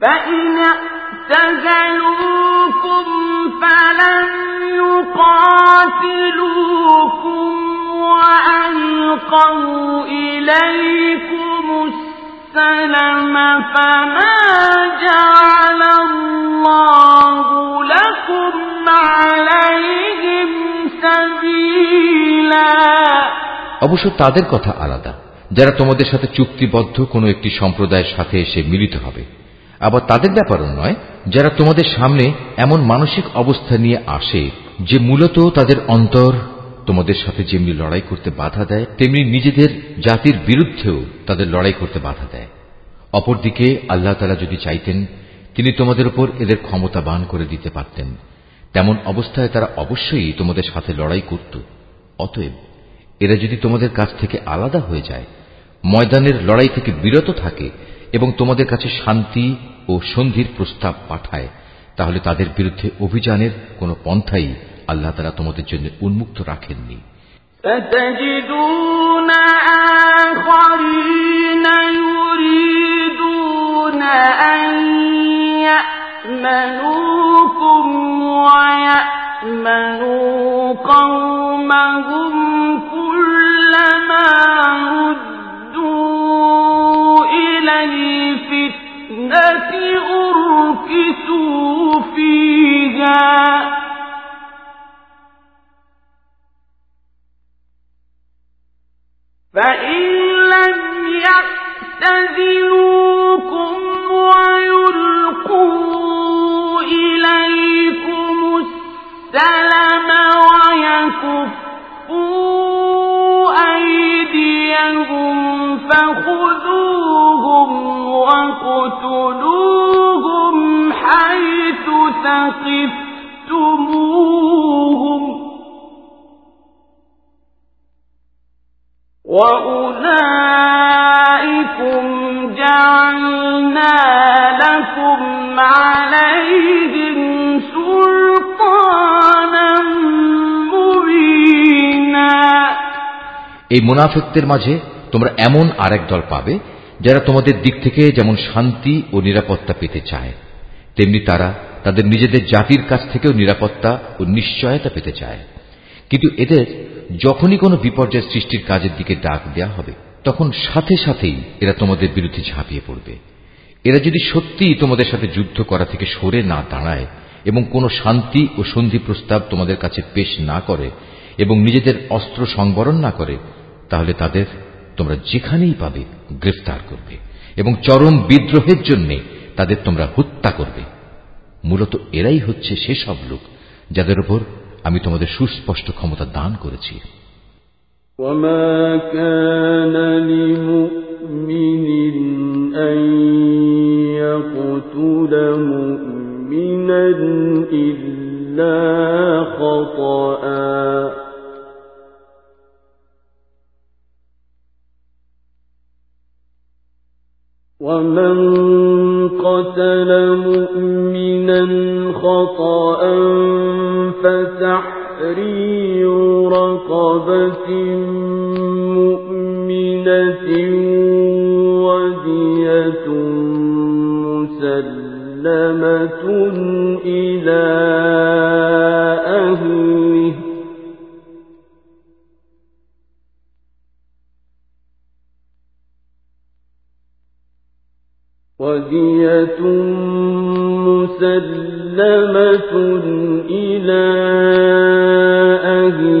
Speaker 2: فإن اعتزلوكم فلم يقاتلوكم وألقوا إليكم السلم فما جعل الله لكم عليهم سبيلا
Speaker 1: অবশ্য তাদের কথা আলাদা যারা তোমাদের সাথে চুক্তিবদ্ধ কোনো একটি সম্প্রদায়ের সাথে এসে মিলিত হবে আবার তাদের ব্যাপারও নয়, যারা তোমাদের সামনে এমন মানসিক অবস্থা নিয়ে আসে, যে মূলত তাদের অন্তর তোমাদের সাথে যেমনি লড়াই করতে বাধা দেয়, তেমনি নিজেদের জাতির বিরুদ্ধেও তাদের লড়াই করতে বাধা দেয়। অপরদিকে আল্লাহ তালা যদি চাইতেন, তিনি তোমাদের উপর এদের ক্ষমতা বান করে দিতে পারতেন। তেমন অবস্থায় তারা অবশ্যই তোমাদের সাথে লড়াই করত। অতএব এরা যদি তোমাদের কাছ থেকে আলাদা হয়ে যায়, ময়দানের লড়াই থেকে বিরত থাকে এবং তোমাদের কাছে শান্তি ও সন্ধির প্রস্তাব পাঠায় তাহলে তাদের বিরুদ্ধে অভিযানের কোনো পন্থাই আল্লাহ তারা তোমাদের জন্য উন্মুক্ত রাখেননি
Speaker 2: ستجدون آخرين يريدون أن يأمنوكم ويأمنوا
Speaker 1: এই মুনাফিকদের মাঝে তোমরা এমন আরেক দল পাবে, যারা তোমাদের দিক থেকে যেমন শান্তি ও নিরাপত্তা পেতে চায়, তেমনি তারা তাদের নিজেদের জাতির কাছ থেকেও নিরাপত্তা ও নিশ্চয়তা পেতে চায়। কিন্তু এদের যখনই কোনো বিপর্যয় সৃষ্টির কাজের দিকে ডাক দেয়া হবে, তখন সাথে সাথেই এরা তোমাদের বিরুদ্ধে ঝাঁপিয়ে পড়বে। এরা যদি সত্যিই তোমাদের সাথে যুদ্ধ করা থেকে সরে না দাঁড়ায় এবং কোনো শান্তি ও সন্ধি প্রস্তাব তোমাদের কাছে পেশ না করে এবং নিজেদের অস্ত্র সংবরণ না করে তাহলে তাদের তোমরা যেখানেই পাবে গ্রেফতার করবে এবং চরম বিদ্রোহের জন্য তাদের তোমরা হত্যা করবে মূলত এরাই হচ্ছে সেসব লোক যাদের উপর আমি তোমাদের সুস্পষ্ট ক্ষমতা দান করেছি
Speaker 2: وما كان لمؤمن أن يقتل مؤمنا إلا خطأ ومن قتل مؤمنا خطأ فتحرير رقبة مؤمنة ودية مسلمة إلى ودية مسلمة إلى أهله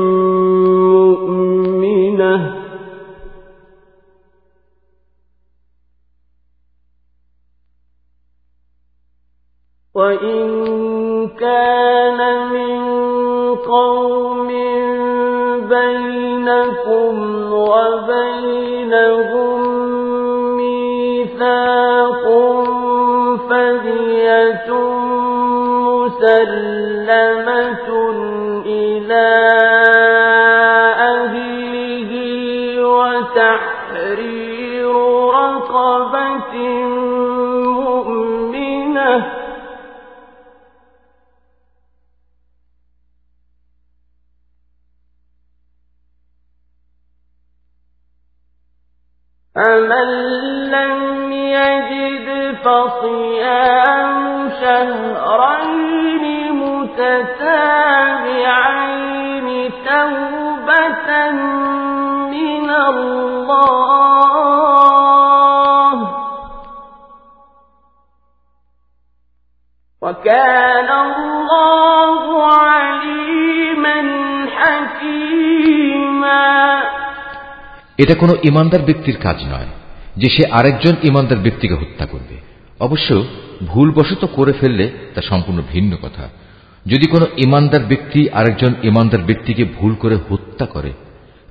Speaker 1: এটা কোনো ইমানদার ব্যক্তির কাজ নয় যে সে আরেকজন ইমানদার ব্যক্তিকে হত্যা করবে। অবশ্য ভুলবশত করে ফেললে তা সম্পূর্ণ ভিন্ন কথা। যদি কোনো ইমানদার ব্যক্তি আরেকজন ইমানদার ব্যক্তিকে ভুল করে হত্যা করে,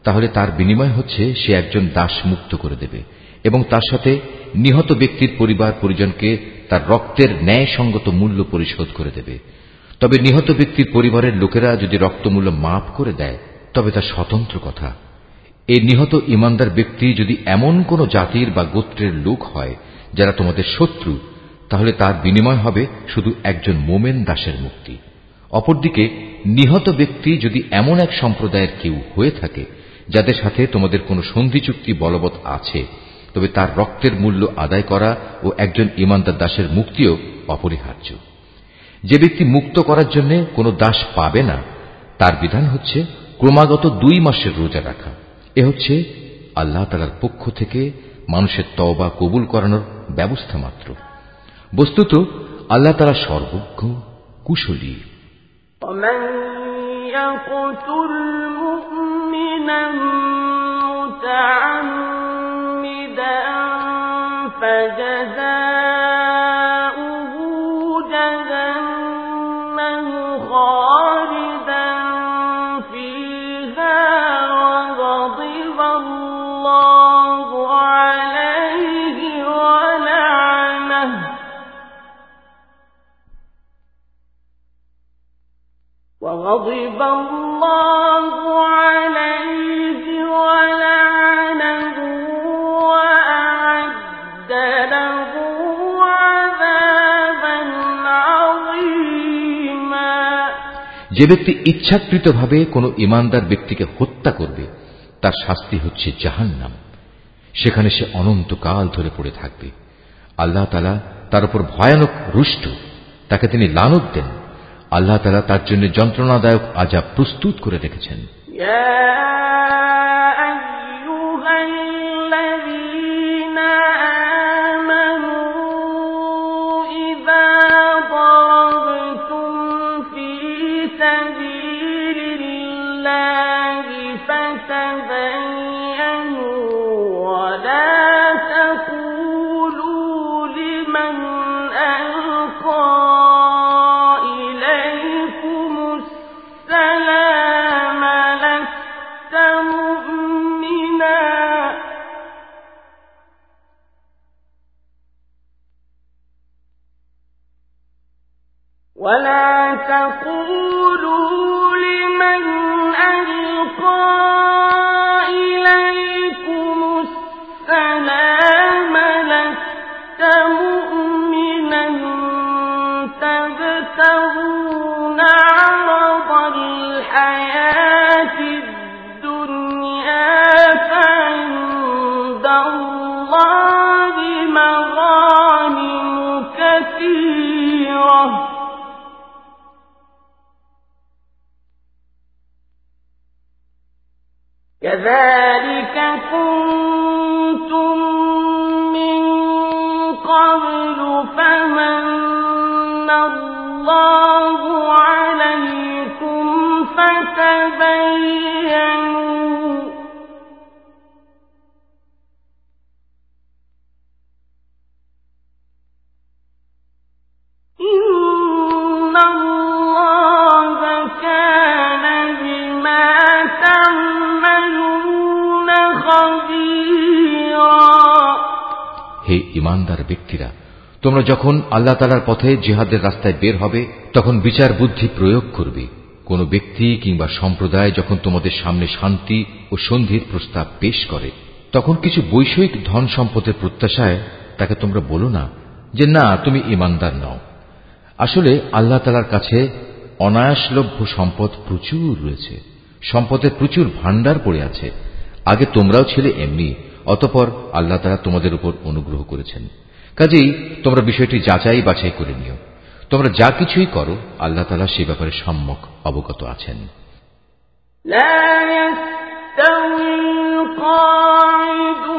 Speaker 1: তাহলে তার বিনিময় হচ্ছে সে একজন দাস মুক্ত করে দেবে এবং তার সাথে নিহত ব্যক্তির পরিবার পরিজনকে তার রক্তের ন্যায়সঙ্গত মূল্য পরিশোধ করে দেবে। তবে নিহত ব্যক্তির পরিবারের লোকেরা যদি রক্তমূল্য মাফ করে দেয়, তবে তা স্বতন্ত্র কথা। এই নিহত ইমানদার ব্যক্তি যদি এমন কোন জাতির বা গোত্রের লোক হয়, যারা তোমাদের শত্রু, তাহলে তার বিনিময় হবে শুধু একজন মোমেন দাসের মুক্তি। অপরদিকে, নিহত ব্যক্তি যদি এমন এক সম্প্রদায়ের কেউ হয়ে থাকে, যাদের সাথে তোমাদের কোনো সন্ধি চুক্তি বলবৎ আছে, তবে তার রক্তের মূল্য আদায় করা ও একজন ইমানদার দাসের মুক্তিও অপরিহার্য। যে ব্যক্তি মুক্ত করার জন্য কোনো দাস পাবে না, তার বিধান হচ্ছে ক্রমাগত দুই মাসের রোজা রাখা। এ হচ্ছে আল্লাহ তালার পক্ষ থেকে মানুষের তওবা কবুল করানোর ব্যবস্থা মাত্র বস্তুত আল্লাহ তালা সর্বজ্ঞ কুশলী
Speaker 2: فجزاء
Speaker 1: যে ব্যক্তি ইচ্ছাকৃতভাবে কোনো ইমানদার ব্যক্তিকে হত্যা করবে, তার শাস্তি হচ্ছে জাহান্নাম। সেখানে সে অনন্তকাল ধরে পড়ে থাকবে। আল্লাহ তালা তার উপর ভয়ানক রুষ্ট, তাকে তিনি লানত দেন। আল্লাহ তালা তার জন্য যন্ত্রণাদায়ক আজাব প্রস্তুত করে রেখেছেন।
Speaker 2: فتبين كذلك كنتم من قبل فمن الله عليكم
Speaker 1: তোমরা যখন আল্লাহ তালার পথে জিহাদের রাস্তায় বের হবে, তখন বিচার বুদ্ধি প্রয়োগ করবে। কোন ব্যক্তি কিংবা সম্প্রদায় যখন তোমাদের সামনে শান্তি ও সন্ধির প্রস্তাব পেশ করে, তখন কিছু বৈষয়িক ধন সম্পদের প্রত্যাশায় তাকে তোমরা বলো না যে, না, তুমি ইমানদার নও। আসলে আল্লাহ তালার কাছে অনায়াসলভ্য সম্পদ প্রচুর রয়েছে। সম্পদের প্রচুর ভাণ্ডার পড়ে আছে। আগে তোমরাও ছিলে এমনি, অতপর আল্লাহ তালা তোমাদের উপর অনুগ্রহ করেছেন। কাজেই তোমরা বিষয়টি যাচাই বাছাই করে নিও তোমরা যা কিছুই করো আল্লাহ তালা সে ব্যাপারে সম্যক অবগত আছেন
Speaker 2: لا يستوي القاعدون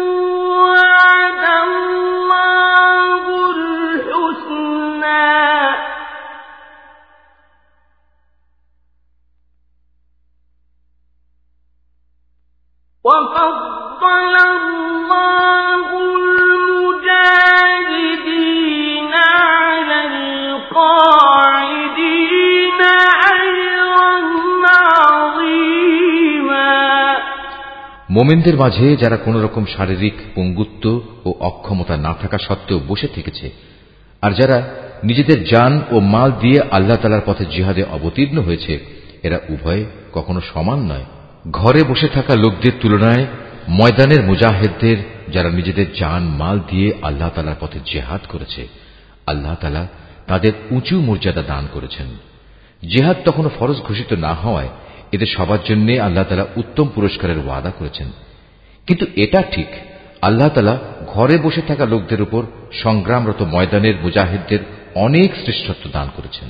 Speaker 5: وفضل الله المجاهدين على القاعدين أجرا عظيما
Speaker 2: মোমেনদের মাঝে যারা কোন রকম শারীরিক পঙ্গুত্ব ও অক্ষমতা না থাকা সত্ত্বেও বসে থেকেছে আর যারা নিজেদের যান ও মাল দিয়ে আল্লাহ তালার পথে জিহাদে অবতীর্ণ হয়েছে এরা উভয় কখনো সমান নয় ঘরে বসে থাকা লোকদের তুলনায় ময়দানের মুজাহেদদের, যারা নিজেদের যান মাল দিয়ে আল্লাহ তালার পথে জেহাদ করেছে, আল্লাহ তালা তাদের উঁচু মর্যাদা দান করেছেন। জেহাদ তখনও ফরজ ঘোষিত না হওয়ায় এদের সবার জন্য আল্লাহ তালা উত্তম পুরস্কারের ওয়াদা করেছেন। কিন্তু এটা ঠিক, আল্লাহ তালা ঘরে বসে থাকা লোকদের উপর সংগ্রামরত ময়দানের মুজাহিদদের অনেক শ্রেষ্ঠত্ব দান করেছেন।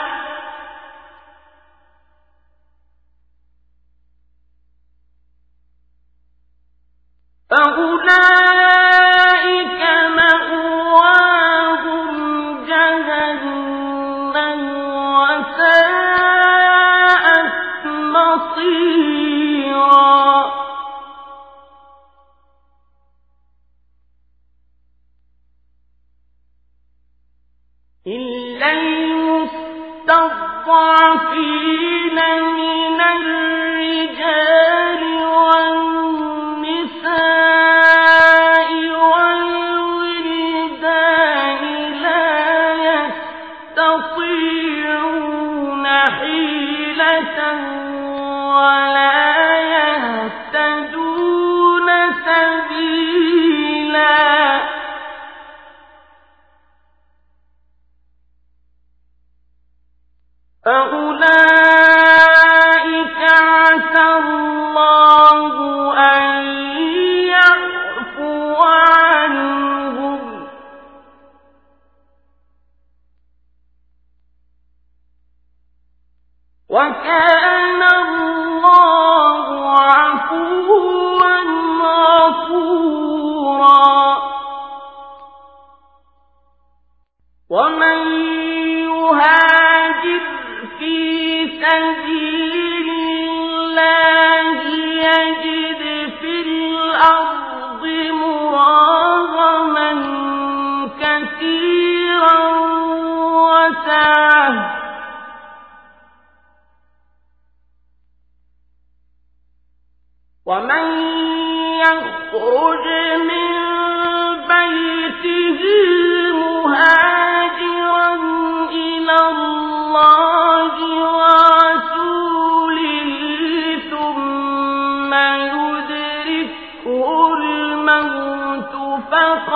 Speaker 5: ومن يهاجر في سبيل الله يجد في الأرض كثيرا ومن يخرج من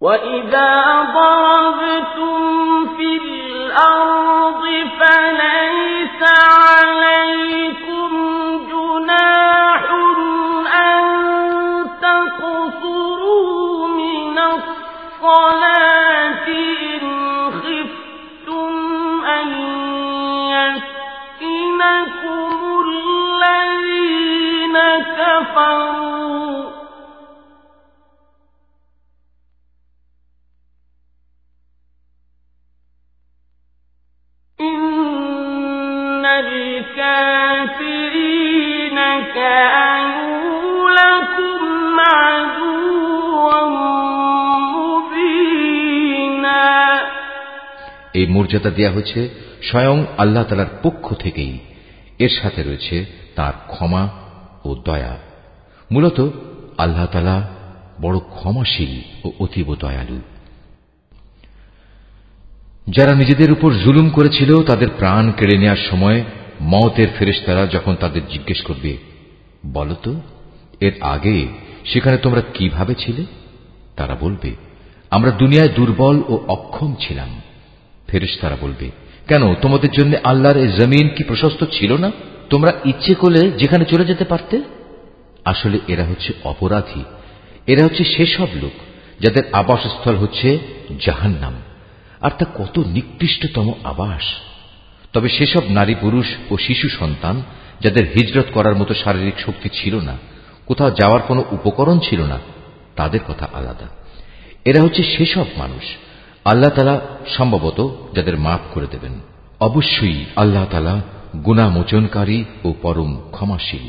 Speaker 5: وإذا ضربتم في الأرض فليس عليكم جناح أن تقصروا من الصلاة إن
Speaker 2: خفتم أن يفتنكم الذين كفروا
Speaker 1: এই মর্যাদা দেয়া হয়েছে স্বয়ং আল্লাহ তালার পক্ষ থেকেই। এর সাথে রয়েছে তার ক্ষমা ও দয়া। মূলত আল্লাহ তালা বড় ক্ষমাশীল ও অতীব দয়ালু। যারা নিজেদের উপর জুলুম করেছিল, তাদের প্রাণ কেড়ে নেওয়ার সময় মতের ফেরেশতারা যখন তাদের জিজ্ঞেস করবে বলতো, এর আগে সেখানে তোমরা কীভাবে ছিলে? তারা বলবে, আমরা দুনিয়ায় দুর্বল ও অক্ষম ছিলাম। ফেরেশতারা বলবে, কেন, তোমাদের জন্য আল্লাহর এই জমিন কি প্রশস্ত ছিল না? তোমরা ইচ্ছে করলে যেখানে চলে যেতে পারতে। আসলে এরা হচ্ছে অপরাধী। এরা হচ্ছে সেসব লোক যাদের আবাসস্থল হচ্ছে জাহান্নাম। আর তা কত নিকৃষ্টতম আবাস। তবে সেসব নারী পুরুষ ও শিশু সন্তান যাদের হিজরত করার মতো শারীরিক শক্তি ছিল না, কোথাও যাওয়ার কোনো উপকরণ ছিল না, তাদের কথা আলাদা। এরা হচ্ছে সেসব মানুষ। আল্লাহ তালা সম্ভবত যাদের মাফ করে দেবেন। অবশ্যই আল্লাহ তালা গুণামোচনকারী ও পরম ক্ষমাশীল।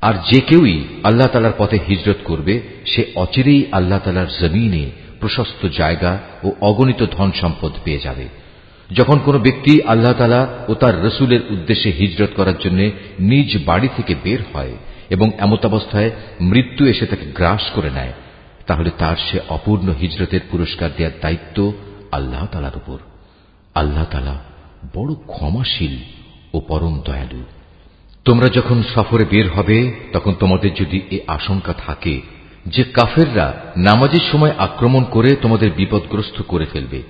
Speaker 1: আর যে কেউই আল্লাহ তালার পথে হিজরত করবে, সে অচিরেই আল্লাহ তালার জমিনে প্রশস্ত জায়গা ও অগণিত ধন সম্পদ পেয়ে যাবে। যখন কোন ব্যক্তি আল্লাহ তালা ও তার রসুলের উদ্দেশ্যে হিজরত করার জন্য নিজ বাড়ি থেকে বের হয় এবং এমতাবস্থায় মৃত্যু এসে তাকে গ্রাস করে নেয়, তাহলে তার সে অপূর্ণ হিজরতের পুরস্কার দেওয়ার দায়িত্ব আল্লাহ তালার উপর। আল্লাহ তালা বড় ক্ষমাশীল ও পরম দয়ালু। তোমরা যখন সফরে বের হবে, তখন তোমাদের যদি এ আশঙ্কা থাকে যে কাফেররা নামাজের সময় আক্রমণ করে তোমাদের বিপদগ্রস্ত করে ফেলবে,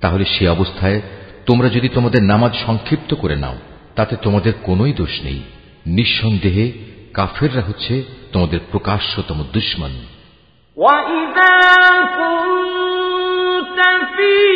Speaker 1: তাহলে সে অবস্থায় তোমরা যদি তোমাদের নামাজ সংক্ষিপ্ত করে নাও তাতে তোমাদের কোনোই দোষ নেই নিঃসন্দেহে কাফেররা হচ্ছে তোমাদের প্রকাশ্যতম দুশ্মন
Speaker 2: وَإِذَا كُنتَ فِيهِمْ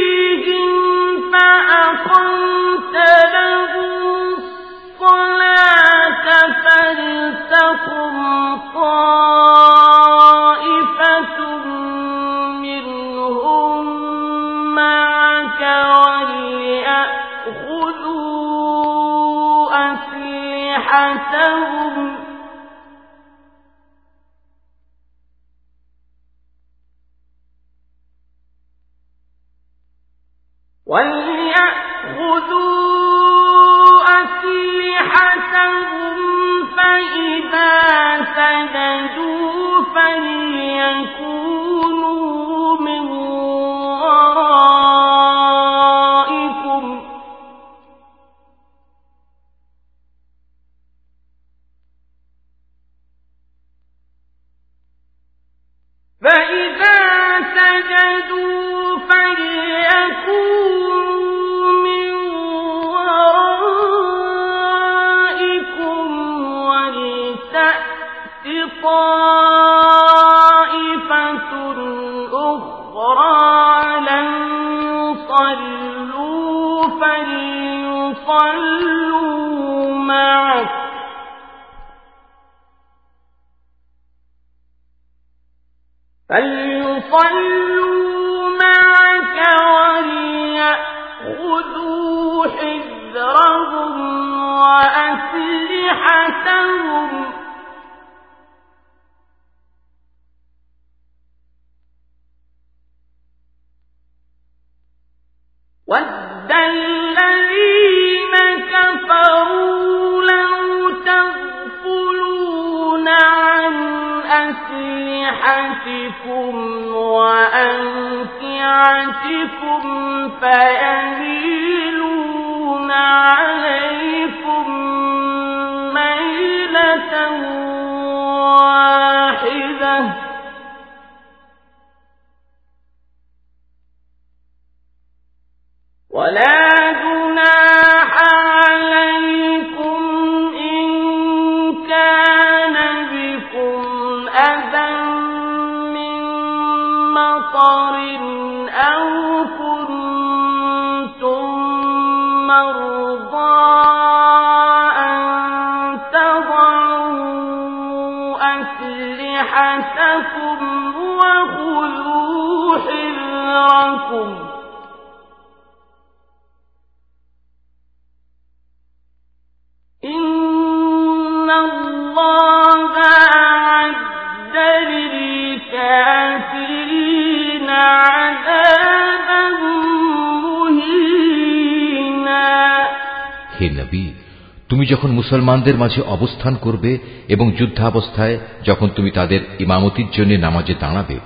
Speaker 1: মুসলমানদের মাঝে অবস্থান করবে এবং যুদ্ধাবস্থায় যখন তুমি তাদের ইমামতির জন্য নামাজে দাঁড়াবে,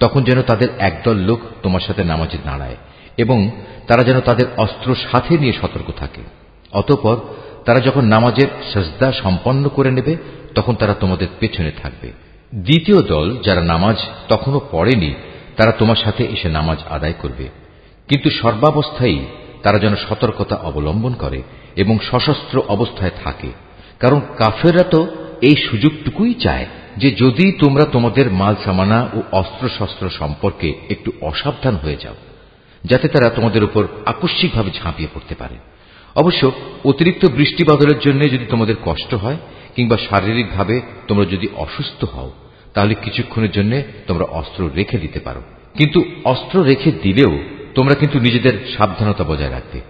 Speaker 1: তখন যেন তাদের একদল লোক তোমার সাথে নামাজে দাঁড়ায় এবং তারা যেন তাদের অস্ত্র সাথে নিয়ে সতর্ক থাকে। অতপর তারা যখন নামাজের সজদা সম্পন্ন করে নেবে, তখন তারা তোমাদের পেছনে থাকবে। দ্বিতীয় দল যারা নামাজ তখনও পড়েনি, তারা তোমার সাথে এসে নামাজ আদায় করবে। কিন্তু সর্বাবস্থায় তারা যেন সতর্কতা অবলম্বন করে এবং সশস্ত্র অবস্থায় থাকে। কারণ কাফেররা তো এই সুযোগটুকুই চায় যে যদি তোমরা তোমাদের মাল সামানা ও অস্ত্রশস্ত্র সম্পর্কে একটু অসাবধান হয়ে যাও, যাতে তারা তোমাদের উপর আকস্মিকভাবে ঝাঁপিয়ে পড়তে পারে। অবশ্য অতিরিক্ত বৃষ্টি বাদলের জন্য যদি তোমাদের কষ্ট হয়, কিংবা শারীরিকভাবে তোমরা যদি অসুস্থ হও, তাহলে কিছুক্ষণের জন্য তোমরা অস্ত্র রেখে দিতে পারো। কিন্তু অস্ত্র রেখে দিলেও তোমরা কিন্তু নিজেদের সাবধানতা বজায় রাখবে।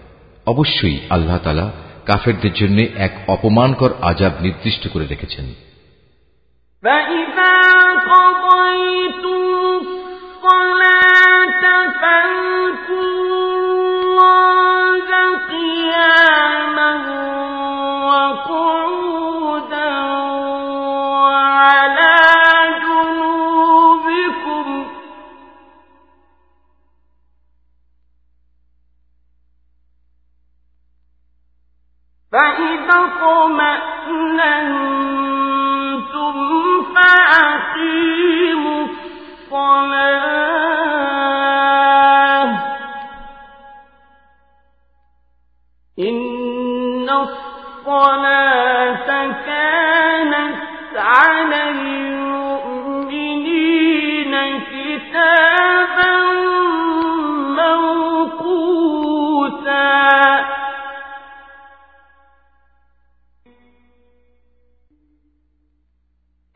Speaker 1: অবশ্যই আল্লাহ তালা কাফেরদের জন্য এক অপমানকর আজাব নির্দিষ্ট করে রেখেছেন
Speaker 2: فإذا قضيتم الصلاة فاذكروا فأقيموا الصلاة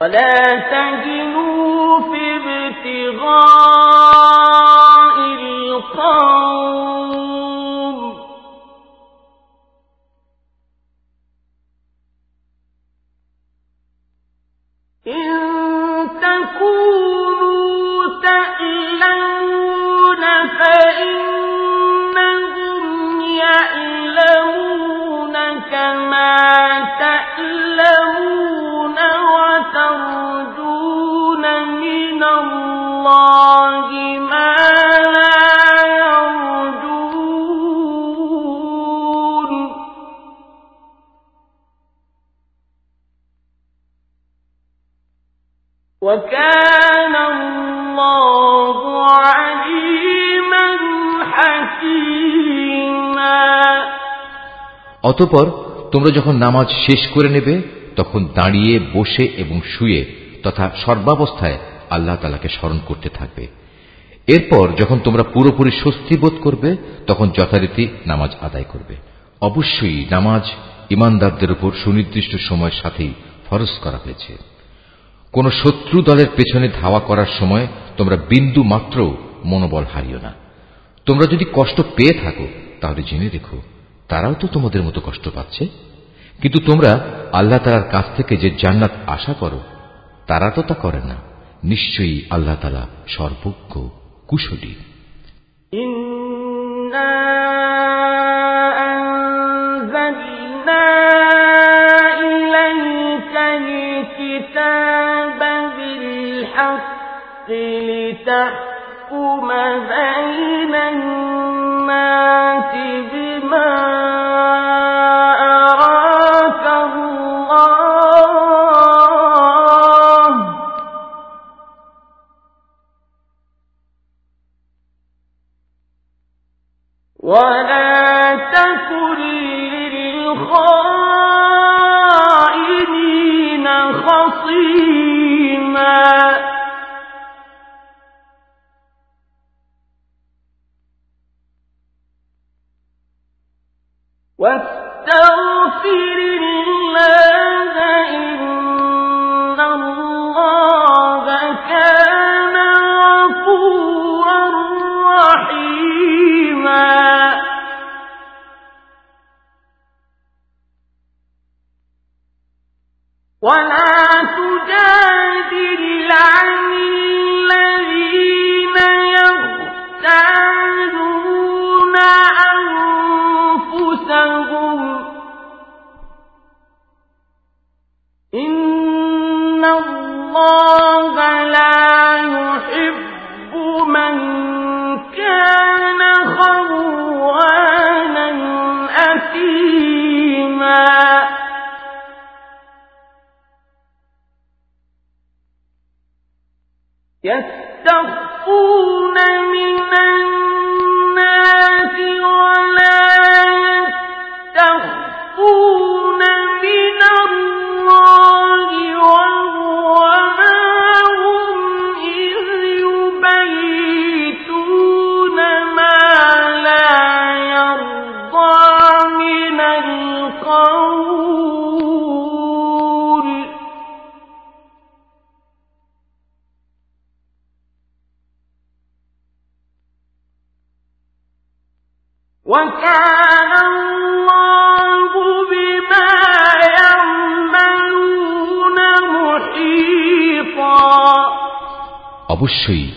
Speaker 2: ولا تهنوا في ابتغاء القوم. إن تكونوا فإنهم كما تألمون وكان الله عليما حكيما
Speaker 1: অতপর তোমরা যখন নামাজ শেষ করে নেবে তখন দাঁড়িয়ে বসে এবং শুয়ে তথা সর্বাবস্থায় আল্লাহ তালাকে স্মরণ করতে থাকবে এরপর যখন তোমরা পুরোপুরি স্বস্তি বোধ করবে তখন যথারীতি নামাজ আদায় করবে অবশ্যই নামাজ ইমানদারদের উপর সুনির্দিষ্ট সময়ের সাথেই ফরজ করা হয়েছে কোন শত্রু দলের পেছনে ধাওয়া করার সময় তোমরা বিন্দু মাত্র মনোবল হারিও না। তোমরা যদি কষ্ট পেয়ে থাকো, তাহলে জেনে রেখো, তারাও তো তোমাদের মতো কষ্ট পাচ্ছে। কিন্তু তোমরা আল্লাহ তালার কাছ থেকে যে জান্নাত আশা করো, তারা তো তা করে না। নিশ্চয়ই আল্লাহ তালা সর্বজ্ঞ কুশলী
Speaker 2: يوم بين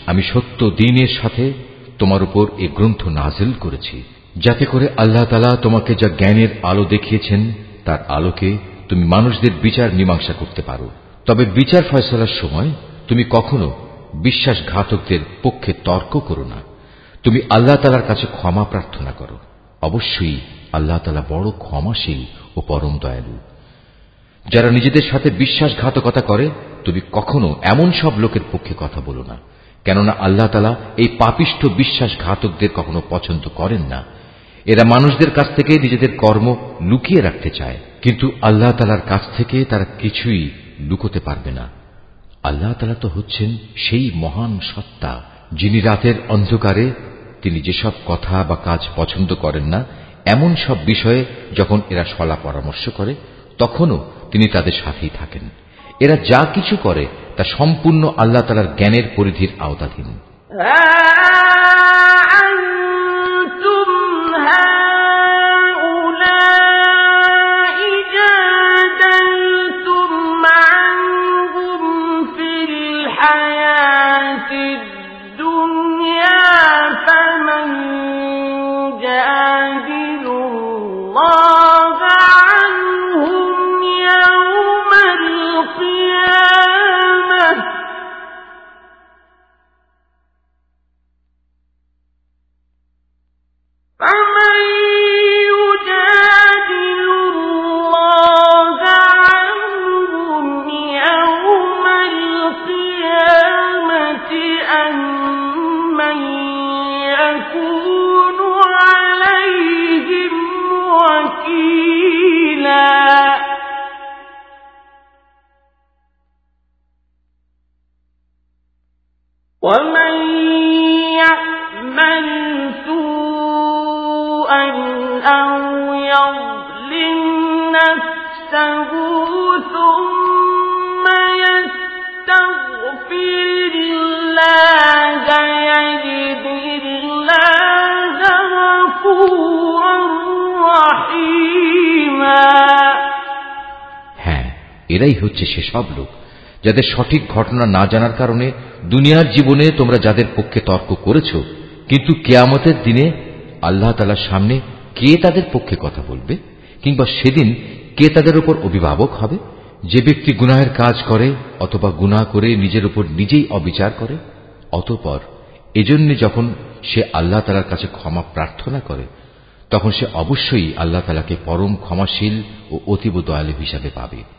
Speaker 1: আমি সত্য দিনের সাথে তোমার উপর এ গ্রন্থ নাজিল করেছি, যাতে করে আল্লাহ তালা তোমাকে যা জ্ঞানের আলো দেখিয়েছেন, তার আলোকে তুমি মানুষদের বিচার মীমাংসা করতে পারো। তবে বিচার ফয়সলার সময় তুমি কখনো বিশ্বাসঘাতকদের পক্ষে তর্ক করো না। তুমি আল্লাহ তালার কাছে ক্ষমা প্রার্থনা করো। অবশ্যই আল্লাহ তালা বড় ক্ষমাশীল ও পরম দয়ালু। যারা নিজেদের সাথে বিশ্বাসঘাতকতা করে, তুমি কখনো এমন সব লোকের পক্ষে কথা বলো না। কেননা আল্লাহ তালা এই পাপিষ্ঠ বিশ্বাসঘাতকদের কখনো পছন্দ করেন না। এরা মানুষদের কাছ থেকে নিজেদের কর্ম লুকিয়ে রাখতে চায়, কিন্তু আল্লাহ তালার কাছ থেকে তারা কিছুই লুকোতে পারবে না। আল্লাহ তালা তো হচ্ছেন সেই মহান সত্তা, যিনি রাতের অন্ধকারে তিনি যেসব কথা বা কাজ পছন্দ করেন না, এমন সব বিষয়ে যখন এরা সলা পরামর্শ করে, তখনও তিনি তাদের সাথেই থাকেন। এরা যা কিছু করে তা সম্পূর্ণ আল্লাহ তালার জ্ঞানের পরিধির আওতাধীন
Speaker 2: أنتم هؤلاء جادلتم عنهم في الحياة الدنيا
Speaker 1: এরাই হচ্ছে সেসব লোক, যাদের সঠিক ঘটনা না জানার কারণে দুনিয়ার জীবনে তোমরা যাদের পক্ষে তর্ক করেছ, কিন্তু কেয়ামতের দিনে আল্লাহ তালার সামনে কে তাদের পক্ষে কথা বলবে? কিংবা সেদিন কে তাদের উপর অভিভাবক হবে? যে ব্যক্তি গুনাহের কাজ করে অথবা গুনাহ করে নিজের উপর নিজেই অবিচার করে, অতপর এজন্য যখন সে আল্লাহ তালার কাছে ক্ষমা প্রার্থনা করে, তখন সে অবশ্যই আল্লাহ তালাকে পরম ক্ষমাশীল ও অতীব দয়ালু হিসাবে পাবে।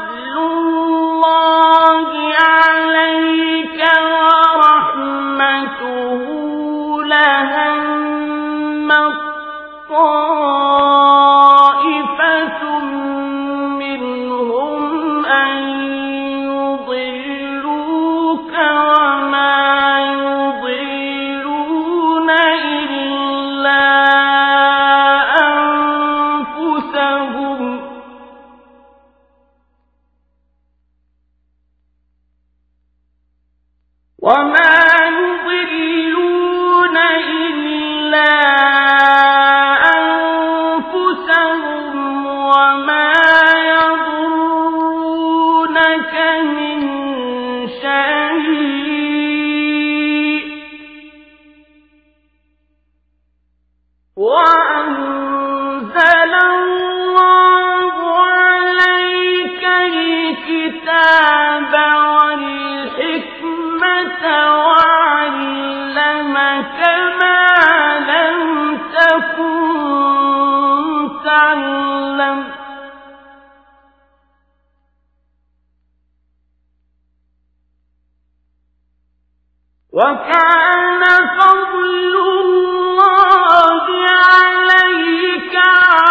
Speaker 2: وكان فضل الله عليك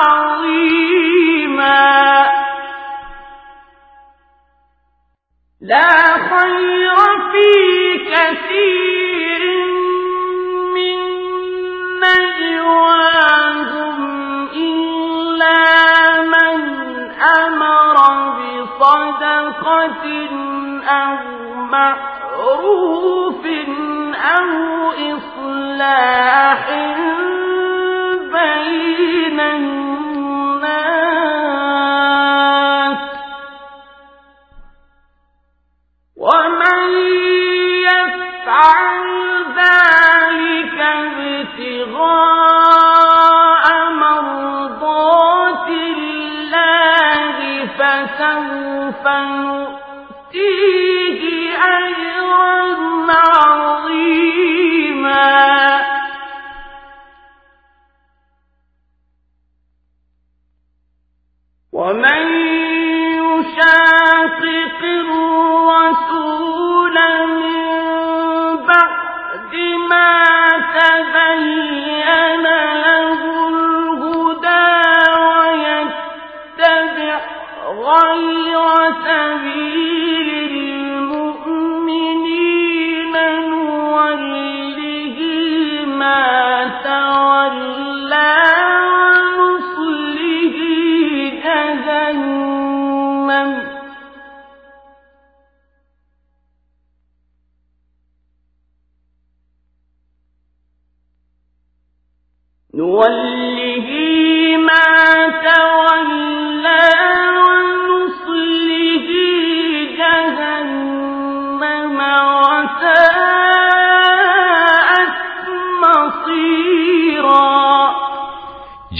Speaker 2: عظيما. لا خير في كثير إلا من أمر بصدقة أو معروف أو إصلاح بين الناس ومن يفعل ذلك ابتغاء مرضات الله فسوف أجرا عظيما.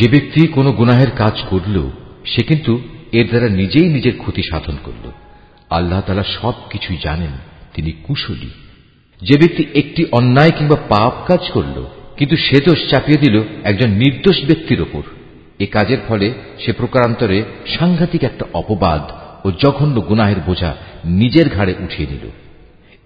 Speaker 1: যে ব্যক্তি কোনো গুনাহের কাজ করল, সে কিন্তু এর দ্বারা নিজেই নিজের ক্ষতি সাধন করল। আল্লাহ তালা সব কিছুই জানেন, তিনি কুশলী। যে ব্যক্তি একটি অন্যায় কিংবা পাপ কাজ করল, কিন্তু সে দোষ চাপিয়ে দিল একজন নির্দোষ ব্যক্তির ওপর। এ কাজের ফলে সে প্রকারান্তরে সাংঘাতিক একটা অপবাদ ও জঘন্য গুনাহের বোঝা নিজের ঘাড়ে উঠিয়ে নিল।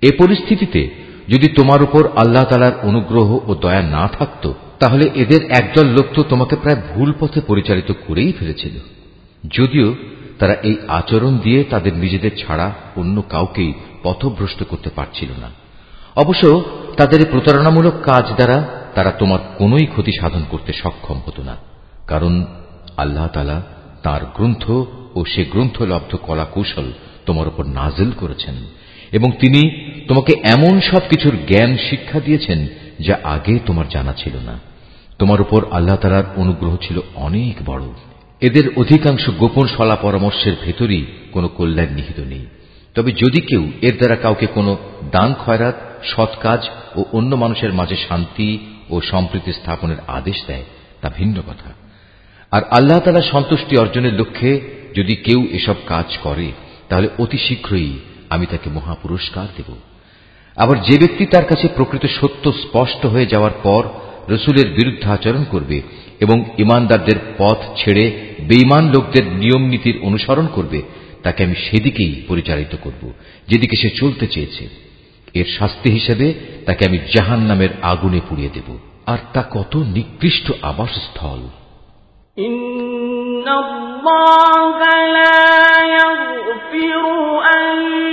Speaker 1: এ পরিস্থিতিতে যদি তোমার উপর আল্লাহ তালার অনুগ্রহ ও দয়া না থাকত তাহলে এদের একদল লোক তো তোমাকে প্রায় ভুল পথে পরিচালিত করেই ফেলেছিল। যদিও তারা এই আচরণ দিয়ে তাদের নিজেদের ছাড়া অন্য কাউকেই পথভ্রষ্ট করতে পারছিল না। অবশ্য তাদের প্রতারণামূলক কাজ দ্বারা তারা তোমার কোনোই ক্ষতি সাধন করতে সক্ষম হতো না, কারণ আল্লাহ তালা তার গ্রন্থ ও সে গ্রন্থলব্ধ কলা কৌশল তোমার উপর নাজেল করেছেন এবং তিনি তোমাকে এমন সব কিছুর জ্ঞান শিক্ষা দিয়েছেন যা আগে তোমার জানা ছিল না। তোমার উপর আল্লাহ তালার অনুগ্রহ ছিল অনেক বড়। এদের অধিকাংশ গোপন সলা পরামর্শের ভেতরই কোনো কল্যাণ নিহিত নেই। তবে যদি কেউ এর দ্বারা কাউকে কোনো দান, খয়রাত, সৎ কাজ ও অন্য মানুষের মাঝে শান্তি ও সম্প্রীতি স্থাপনের আদেশ দেয়, তা ভিন্ন কথা। আর আল্লাহ তালা সন্তুষ্টি অর্জনের লক্ষ্যে যদি কেউ এসব কাজ করে, তাহলে অতি শীঘ্রই আমি তাকে মহাপুরস্কার দেব। আবার যে ব্যক্তি তার কাছে প্রকৃত সত্য স্পষ্ট হয়ে যাওয়ার পর রসুলের বিরুদ্ধে আচরণ করবে এবং ইমানদারদের পথ ছেড়ে বেইমান লোকদের নিয়ম নীতির অনুসরণ করবে তাকে আমি সেদিকেই পরিচালিত করব যেদিকে সে চলতে চেয়েছে এর শাস্তি হিসেবে তাকে আমি জাহান নামের আগুনে পুড়িয়ে দেব আর তা কত নিকৃষ্ট আবাসস্থল
Speaker 2: إن الله لا يغفر أن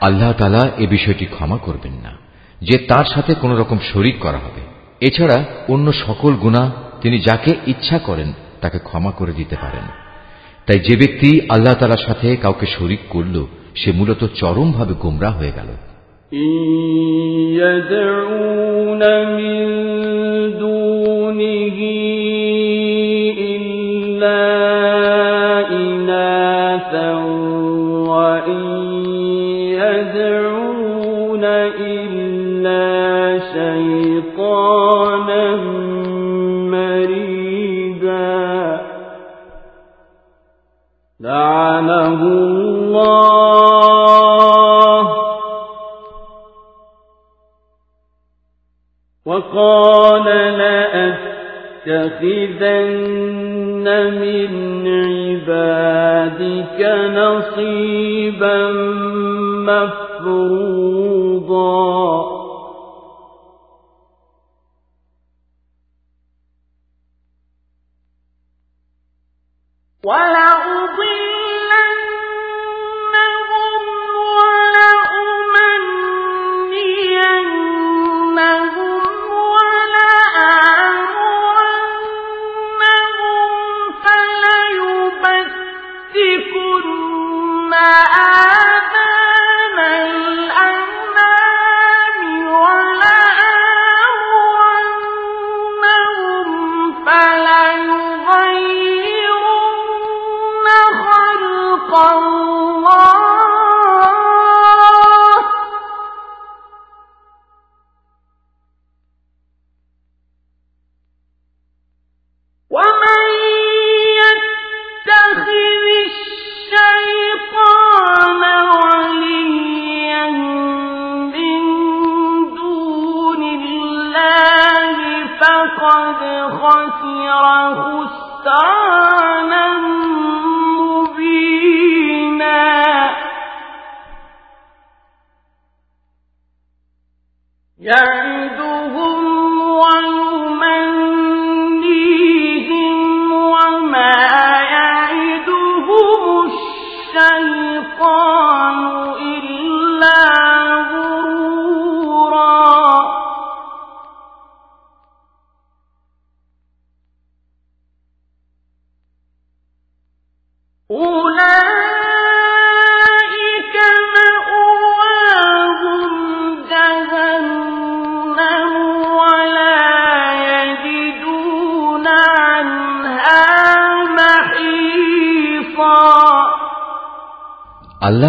Speaker 1: আল্লাহ তালা এ বিষয়টি ক্ষমা করবেন না যে তার সাথে কোন রকম শরিক করা হবে এছাড়া অন্য সকল গুণা তিনি যাকে ইচ্ছা করেন তাকে ক্ষমা করে দিতে পারেন তাই যে ব্যক্তি আল্লাহ তালার সাথে কাউকে শরিক করল সে মূলত চরমভাবে গোমরা হয়ে গেল
Speaker 2: يدعون من دونه لعنه الله. وقال لأتخذن من عبادك نصيبا مفروضا. ولأضلنهم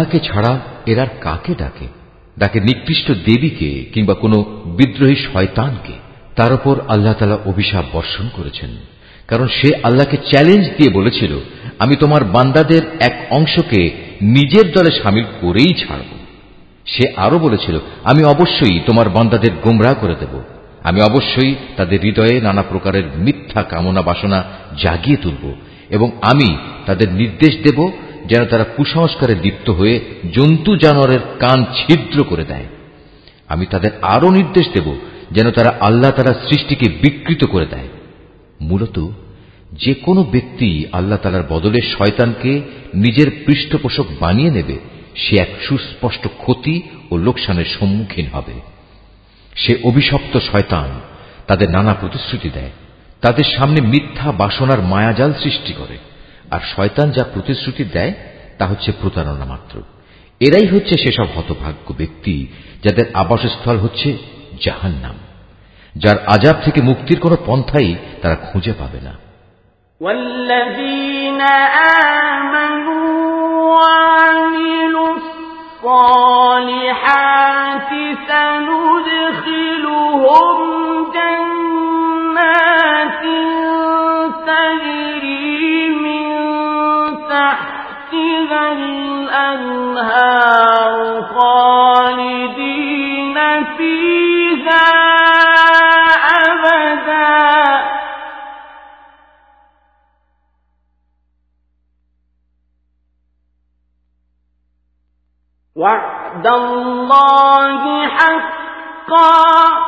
Speaker 1: আল্লাহকে ছাড়া এরার কাকে ডাকে? ডাকে নিকৃষ্ট দেবীকে কিংবা কোনো বিদ্রোহী শয়তানকে? তার উপর আল্লাহ তালা অভিশাপ বর্ষণ করেছেন। কারণ সে আল্লাহকে চ্যালেঞ্জ দিয়ে বলেছিল, আমি তোমার বান্দাদের এক অংশকে নিজের দলে সামিল করেই ছাড়ব। সে আরও বলেছিল, আমি অবশ্যই তোমার বান্দাদের গোমরাহ করে দেব। আমি অবশ্যই তাদের হৃদয়ে নানা প্রকারের মিথ্যা কামনা বাসনা জাগিয়ে তুলব এবং আমি তাদের নির্দেশ দেব যেন তারা কুসংস্কারে লিপ্ত হয়ে জন্তু জানোয়ারের কান ছিদ্র করে দেয়। আমি তাদের আরও নির্দেশ দেব যেন তারা আল্লাহ তারা সৃষ্টিকে বিকৃত করে দেয়। মূলত যে কোনো ব্যক্তি আল্লাহ তালার বদলে শয়তানকে নিজের পৃষ্ঠপোষক বানিয়ে নেবে, সে এক সুস্পষ্ট ক্ষতি ও লোকসানের সম্মুখীন হবে। সে অভিশপ্ত শয়তান তাদের নানা প্রতিশ্রুতি দেয়, তাদের সামনে মিথ্যা বাসনার মায়াজাল সৃষ্টি করে। আর শয়তান যা প্রতিশ্রুতি দেয় তা হচ্ছে প্রতারণা মাত্র এরাই হচ্ছে সেসব হতভাগ্য ব্যক্তি যাদের আবাসস্থল হচ্ছে জাহান্নাম যার আজাব থেকে মুক্তির কোনো পন্থাই তারা খুঁজে পাবে না
Speaker 2: والذين آمنوا وعملوا الصالحات سندخلهم الأنهار خالدين فيها أبدا. وعد الله حقا.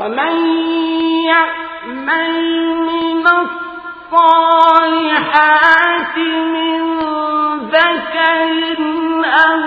Speaker 1: ومن يأمن من الصالحات من ذكر أو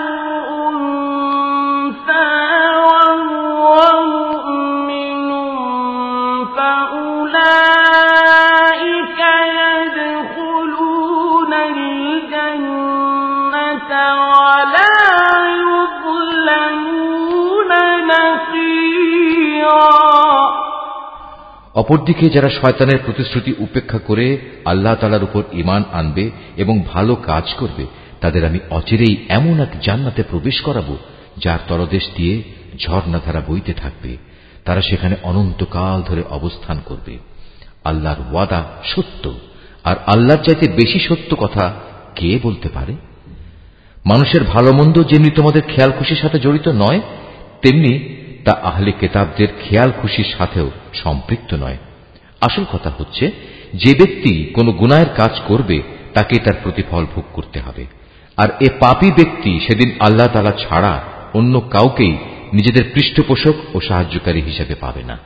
Speaker 1: অপরদিকে যারা শয়তানের প্রতিশ্রুতি উপেক্ষা করে আল্লাহ তালার উপর ইমান আনবে এবং ভালো কাজ করবে, তাদের আমি অচিরেই এমন এক জান্নাতে প্রবেশ করাব, যার তরদেশ দিয়ে ঝর্ণাধারা বইতে থাকবে। তারা সেখানে অনন্তকাল ধরে অবস্থান করবে। আল্লাহর ওয়াদা সত্য। আর আল্লাহর চাইতে বেশি সত্য কথা কে বলতে পারে? মানুষের ভালো মন্দ যেমনি তোমাদের খেয়াল খুশির সাথে জড়িত নয়, তেমনি তা আহলে কেতাবদের খেয়াল খুশির সাথেও সম্পৃক্ত নয়। আসল কথা হচ্ছে, যে ব্যক্তি কোনো গুনায়ের কাজ করবে তাকে তার প্রতিফল ভোগ করতে হবে। আর এ পাপী ব্যক্তি সেদিন আল্লাহ তালা ছাড়া অন্য কাউকেই নিজেদের পৃষ্ঠপোষক ও সাহায্যকারী হিসেবে পাবে না।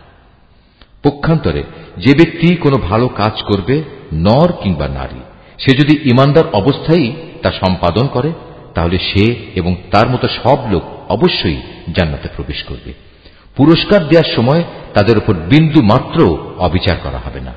Speaker 1: পক্ষান্তরে, যে ব্যক্তি কোনো ভালো কাজ করবে, নর কিংবা নারী, সে যদি ইমানদার অবস্থায় তা সম্পাদন করে, তাহলে সে এবং তার মতো সব লোক অবশ্যই জান্নাতে প্রবেশ করবে। পুরস্কার দেওয়ার সময় তাদের উপর বিন্দু মাত্র অবিচার করা হবে না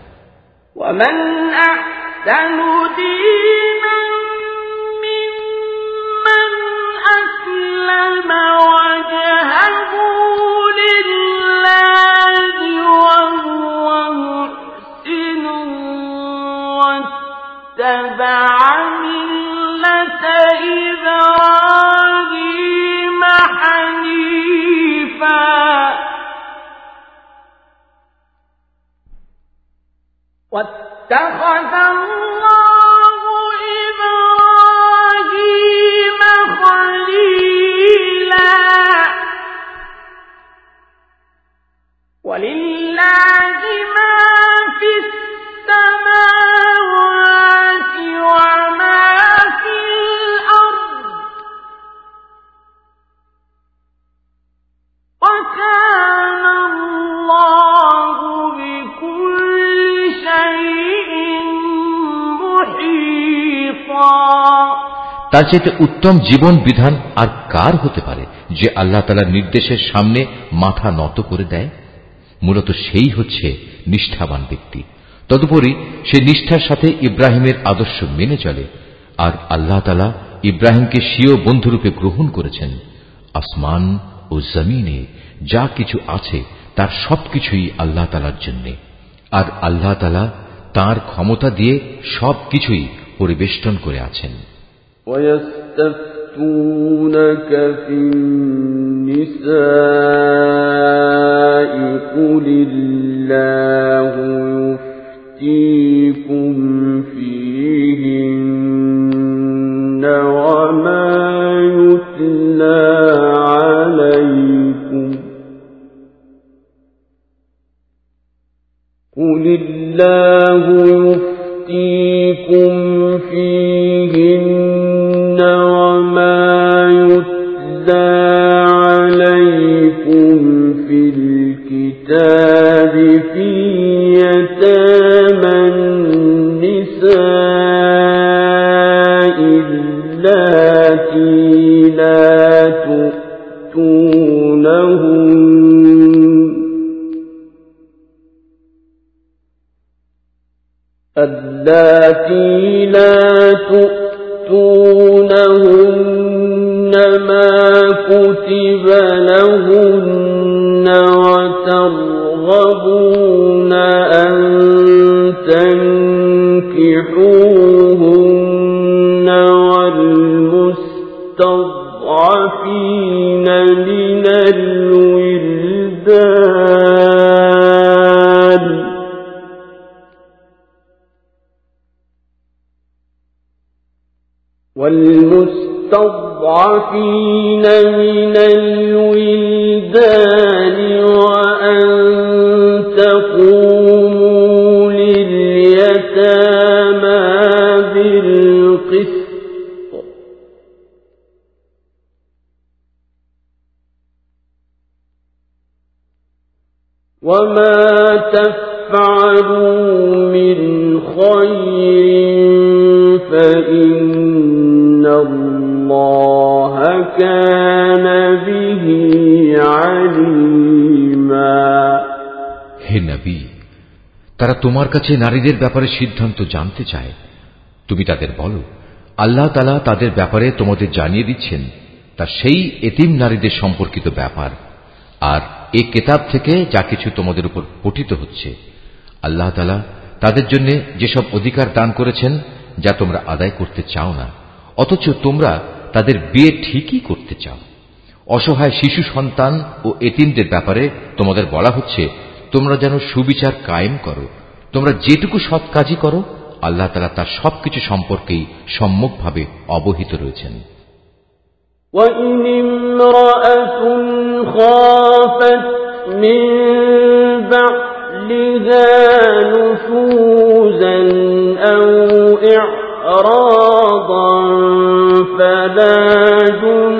Speaker 6: إبراهيم واتخذ الله إبراهيم خليلا. ولله ما في السماوات وما في الأرض. وكان
Speaker 1: তার চাইতে উত্তম জীবন বিধান আর কার হতে পারে যে আল্লাহ তালার নির্দেশের সামনে মাথা নত করে দেয়? মূলত সেই হচ্ছে নিষ্ঠাবান ব্যক্তি। তদুপরি সে নিষ্ঠার সাথে ইব্রাহিমের আদর্শ মেনে চলে আর আল্লাহ তালা ইব্রাহিমকে স্বীয় বন্ধুরূপে গ্রহণ করেছেন। আসমান ও জমিনে যা কিছু আছে তার সবকিছুই আল্লাহ তালার জন্য। আর আল্লাহ তালা তার ক্ষমতা দিয়ে সব কিছুই পরিবেষ্টন করে আছেন
Speaker 2: ويستفتونك في النساء قل الله يفتيكم فيهن وما يتلى عليكم قل الله يفتيكم فيهن وما يتلى اللاتي لا تؤتونهن
Speaker 7: ما كتب لهن وترغبون أن تنكحوهن والمستضعفين من الولدان
Speaker 1: حين তারা তোমার কাছে নারীদের ব্যাপারে সিদ্ধান্ত জানতে চায়। তুমি তাদের বলো, আল্লাহ তালা তাদের ব্যাপারে তোমাদের জানিয়ে দিচ্ছেন, তা সেই এতিম নারীদের সম্পর্কিত ব্যাপার, আর এ কেতাব থেকে যা কিছু তোমাদের উপর পঠিত হচ্ছে। আল্লাহ তালা তাদের জন্য যেসব অধিকার দান করেছেন, যা তোমরা আদায় করতে চাও না, অথচ তোমরা তাদের বিয়ে ঠিকই করতে চাও। অসহায় শিশু সন্তান ও এতিমদের ব্যাপারে তোমাদের বলা হচ্ছে তোমরা যেন সুবিচার কায়েম করো তোমরা যেটুকু সৎ কাজই করো আল্লাহ তালা তার সবকিছু সম্পর্কেই সম্মুখভাবে অবহিত রয়েছেন
Speaker 7: وإن امرأة خافت من بعلها نشوزا أو إعراضا فلا جناح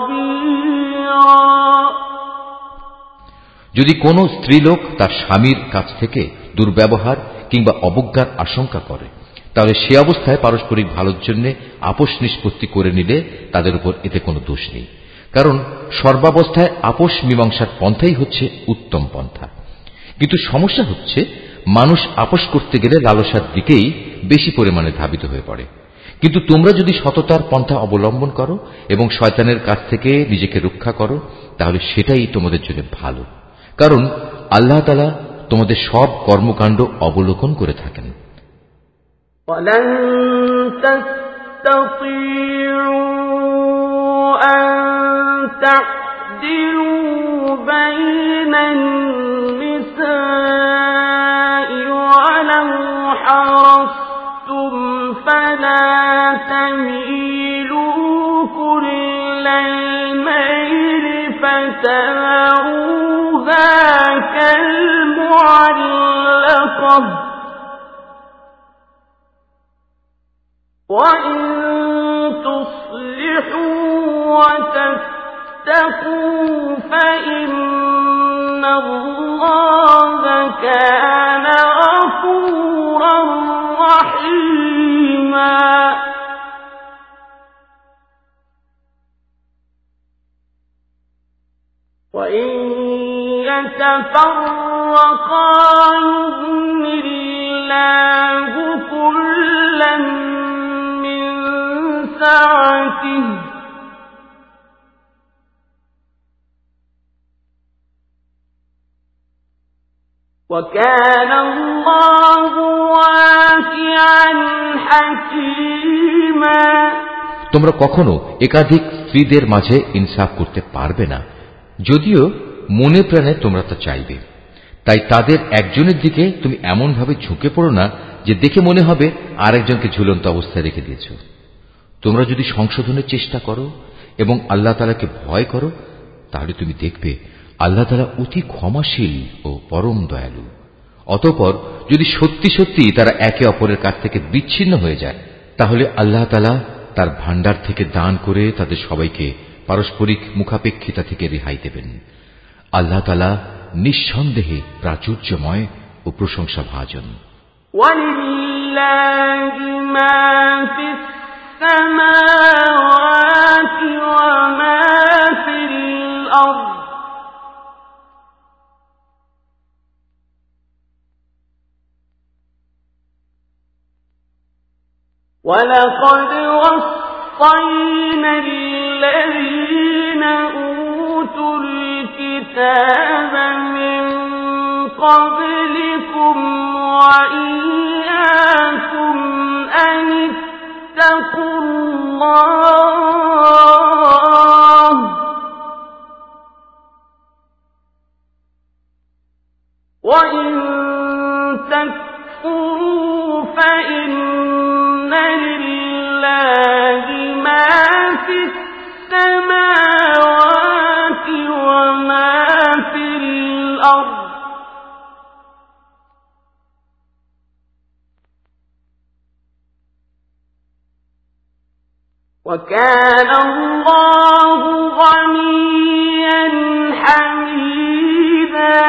Speaker 1: যদি কোনো স্ত্রীলোক তার স্বামীর কাছ থেকে দুর্ব্যবহার কিংবা অবজ্ঞার আশঙ্কা করে, তাহলে সে অবস্থায় পারস্পরিক ভালোর জন্য আপোষ নিষ্পত্তি করে নিলে তাদের উপর এতে কোনো দোষ নেই। কারণ সর্বাবস্থায় আপোষ মীমাংসার পন্থাই হচ্ছে উত্তম পন্থা। কিন্তু সমস্যা হচ্ছে, মানুষ আপোষ করতে গেলে লালসার দিকেই বেশি পরিমাণে ধাবিত হয়ে পড়ে। কিন্তু তোমরা যদি সততার পন্থা অবলম্বন করো এবং শয়তানের কাছ থেকে নিজেকে রক্ষা করো, তাহলে সেটাই তোমাদের জন্য ভালো। কারণ আল্লাহ তালা তোমাদের সব কর্মকাণ্ড অবলোকন করে থাকেন
Speaker 2: ولن تستطيعوا أن تعدلوا بين النساء ولو حرصتم فلا تميلوا كل الميل فتذروها كالمعلقة وإن تصلحوا وتتقوا فإن الله كان غفورا رحيما. وإن يتفرقا يغن الله كلا من سعته وكان الله واسعا حكيما
Speaker 1: তোমরা কখনো একাধিক স্ত্রীদের মাঝে ইনসাফ করতে পারবে না যদিও মনে প্রাণে তোমরা তা চাইবে। তাই তাদের একজনের দিকে তুমি এমনভাবে ঝুঁকে পড়ো না যে দেখে মনে হবে আরেকজনকে ঝুলন্ত অবস্থায় রেখে দিয়েছ। তোমরা যদি সংশোধনের চেষ্টা করো এবং আল্লাহ তালাকে ভয় করো, তাহলে তুমি দেখবে আল্লাহ তালা অতি ক্ষমাশীল ও পরম দয়ালু। অতপর যদি সত্যি সত্যি তারা একে অপরের কাছ থেকে বিচ্ছিন্ন হয়ে যায়, তাহলে আল্লাহ তালা তার ভান্ডার থেকে দান করে তাদের সবাইকে পারস্পরিক মুখাপেক্ষিতা থেকে রেহাই দেবেন। আল্লাহ তালা নিঃসন্দেহে প্রাচুর্যময় ও প্রশংসা ভাজন
Speaker 2: ولله ما في السماوات وما في الأرض ولقد وصينا الذين أوتوا الكتاب من قبلكم وإياكم أن اتقوا الله. وإن تكفروا فإن لله ما في السماوات وكان الله غنيا حميدا.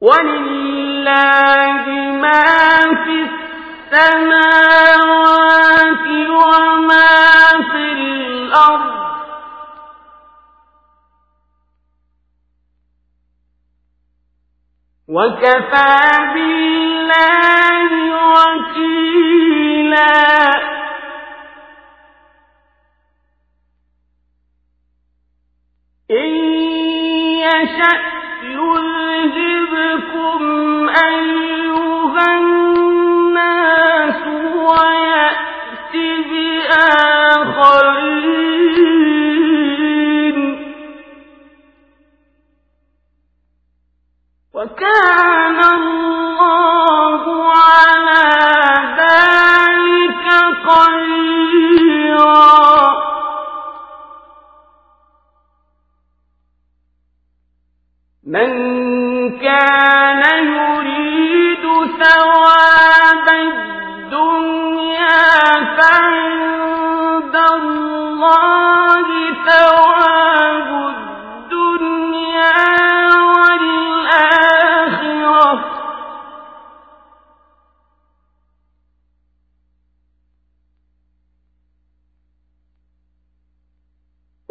Speaker 2: ولله ما في السماوات وما في الأرض. وكفى بالله وكيلا. إن يشأ يذهبكم أيها الناس ويأت بآخرين وكان الله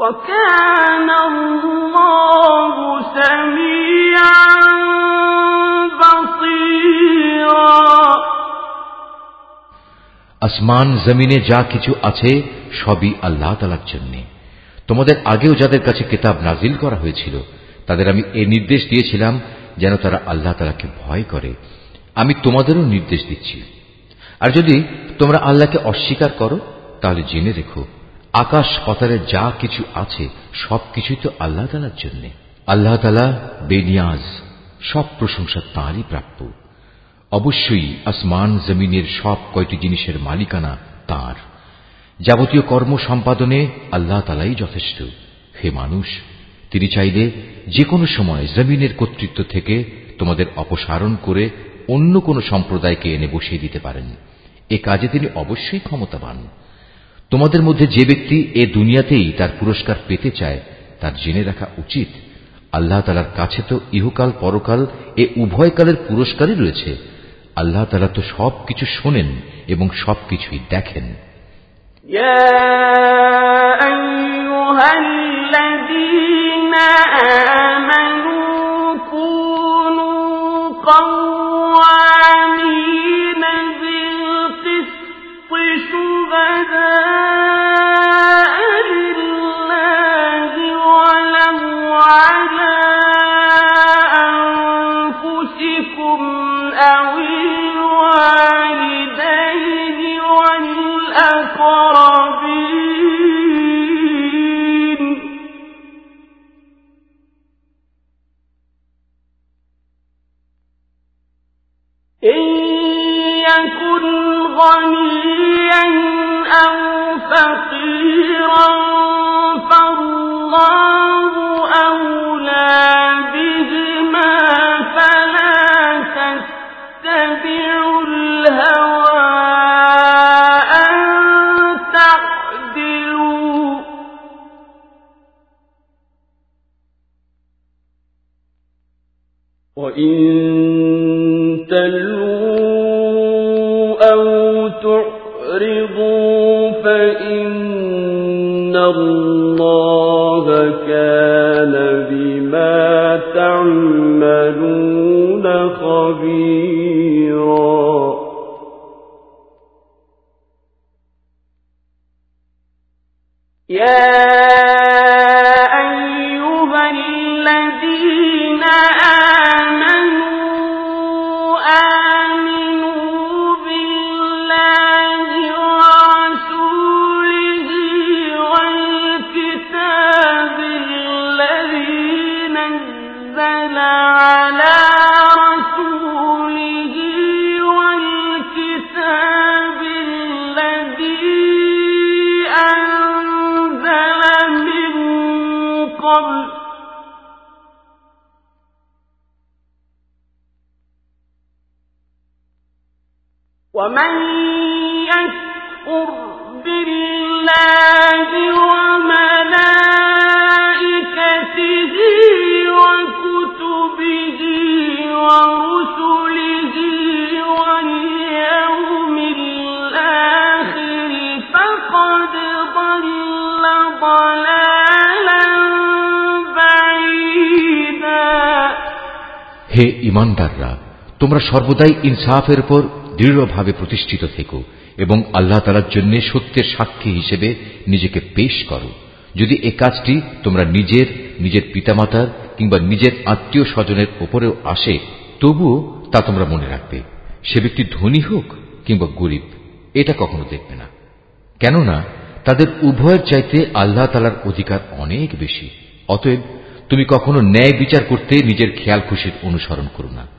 Speaker 2: وكان الله سميعا بصيرا
Speaker 1: আসমান জমিনে যা কিছু আছে সবই আল্লাহ তালার জন্যে তোমাদের আগেও যাদের কাছে কিতাব নাজিল করা হয়েছিল তাদের আমি এ নির্দেশ দিয়েছিলাম যেন তারা আল্লাহ তালাকে ভয় করে আমি তোমাদেরও নির্দেশ দিচ্ছি আর যদি তোমরা আল্লাহকে অস্বীকার করো তাহলে জেনে রেখো আকাশ পাতারে যা কিছু আছে, সব কিছুই তো আল্লাহ তালার জন্যে। আল্লাহ তালা বেনিয়াজ, সব প্রশংসা তাঁরই প্রাপ্য। অবশ্যই আসমান জমিনের সব কয়টি জিনিসের মালিকানা তার। যাবতীয় কর্ম সম্পাদনে আল্লাহ তালাই যথেষ্ট। হে মানুষ, তিনি চাইলে যে কোনো সময় জমিনের কর্তৃত্ব থেকে তোমাদের অপসারণ করে অন্য কোনো সম্প্রদায়কে এনে বসিয়ে দিতে পারেন। এ কাজে তিনি অবশ্যই ক্ষমতাবান। তোমাদের মধ্যে যে ব্যক্তি এ দুনিয়াতেই তার পুরস্কার পেতে চায় তার জেনে রাখা উচিত আল্লাহ তালার কাছে তো ইহকাল পরকাল এ উভয়কালের পুরস্কারই রয়েছে আল্লাহ তালা তো সব কিছু শোনেন এবং সব কিছুই দেখেন
Speaker 2: يا أيها الذين آمنوا كونوا قوامين غنيا أو فقيرا
Speaker 1: সর্বদাই ইনসাফের উপর দৃঢ়ভাবে প্রতিষ্ঠিত থেকো এবং আল্লাহ তালার জন্য সত্যের সাক্ষী হিসেবে নিজেকে পেশ করো। যদি এ কাজটি তোমরা নিজের নিজের পিতামাতার কিংবা নিজের আত্মীয় স্বজনের ওপরেও আসে, তবুও তা তোমরা মনে রাখবে। সে ব্যক্তি ধনী হোক কিংবা গরিব, এটা কখনো দেখবে না। কেননা, তাদের উভয়ের চাইতে আল্লাহ তালার অধিকার অনেক বেশি। অতএব, তুমি কখনো ন্যায় বিচার করতে নিজের খেয়াল খুশির অনুসরণ করো না।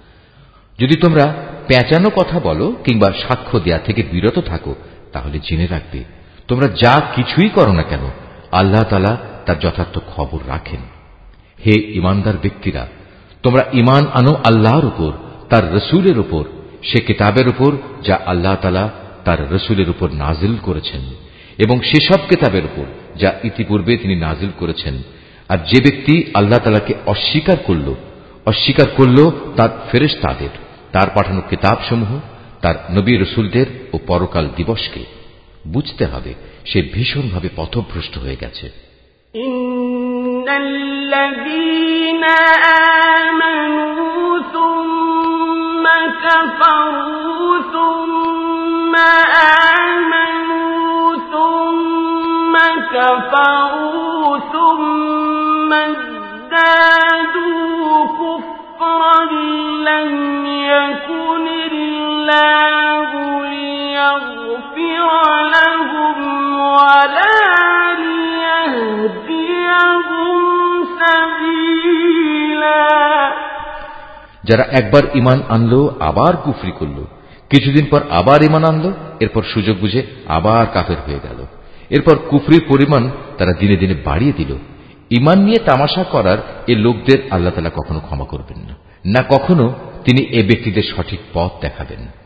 Speaker 1: যদি তোমরা পেঁচানো কথা বলো কিংবা সাক্ষ্য দেয়া থেকে বিরত থাকো, তাহলে জেনে রাখবে, তোমরা যা কিছুই করো না কেন, আল্লাহ তালা তার যথার্থ খবর রাখেন। হে ইমানদার ব্যক্তিরা, তোমরা ইমান আনো আল্লাহর উপর, তার রসুলের উপর, সে কিতাবের উপর যা আল্লাহ তালা তার রসুলের উপর নাজিল করেছেন, এবং সেসব কেতাবের উপর যা ইতিপূর্বে তিনি নাজিল করেছেন। আর যে ব্যক্তি আল্লাহ তালাকে অস্বীকার করল অস্বীকার করল তার ফেরেশ তাদের তার পাঠানো কিতাবসমূহ তার নবী রসুলদের ও পরকাল দিবসকে বুঝতে হবে সে ভীষণভাবে পথভ্রষ্ট হয়ে গেছে
Speaker 2: إن الذين آمنوا ثم كفروا ثم آمنوا ثم كفروا ثم ازدادوا
Speaker 1: যারা একবার ইমান আনলো, আবার কুফরি করল। কিছুদিন পর আবার ইমান আনলো, এরপর সুযোগ বুঝে আবার কাফের হয়ে গেল। এরপর কুফরির পরিমাণ তারা দিনে দিনে বাড়িয়ে দিল। ইমান নিয়ে তামাশা করার এ লোকদের আল্লাহ তালা কখনো ক্ষমা করবেন না। না কখনো তিনি এ ব্যক্তিদের সঠিক পথ দেখাবেন।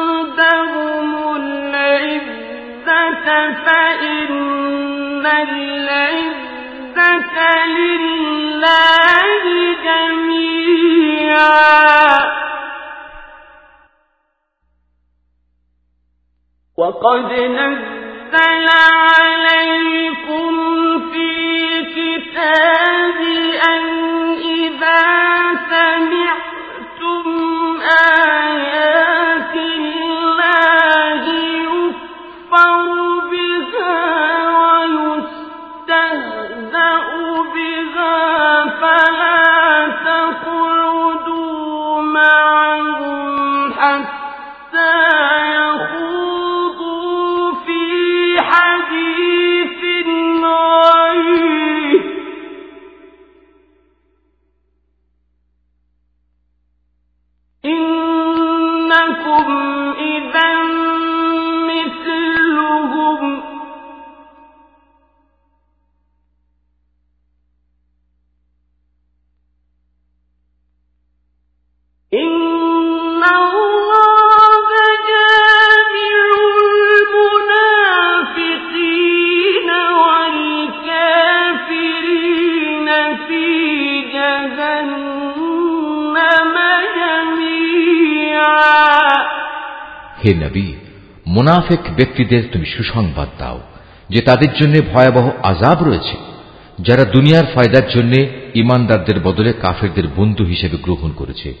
Speaker 2: عندهم العزة فإن العزة لله جميعا. وقد نزل عليكم في الكتاب أن إذا سمعتم آيات الله يكفر
Speaker 1: হে নবী, মুনাফেক ব্যক্তিদের তুমি সুসংবাদ দাও, যে তাদের জন্য ভয়াবহ আজাব রয়েছে, যারা দুনিয়ার ফায়দার জন্য ইমানদারদের বদলে কাফেরদের বন্ধু হিসেবে গ্রহণ করেছে।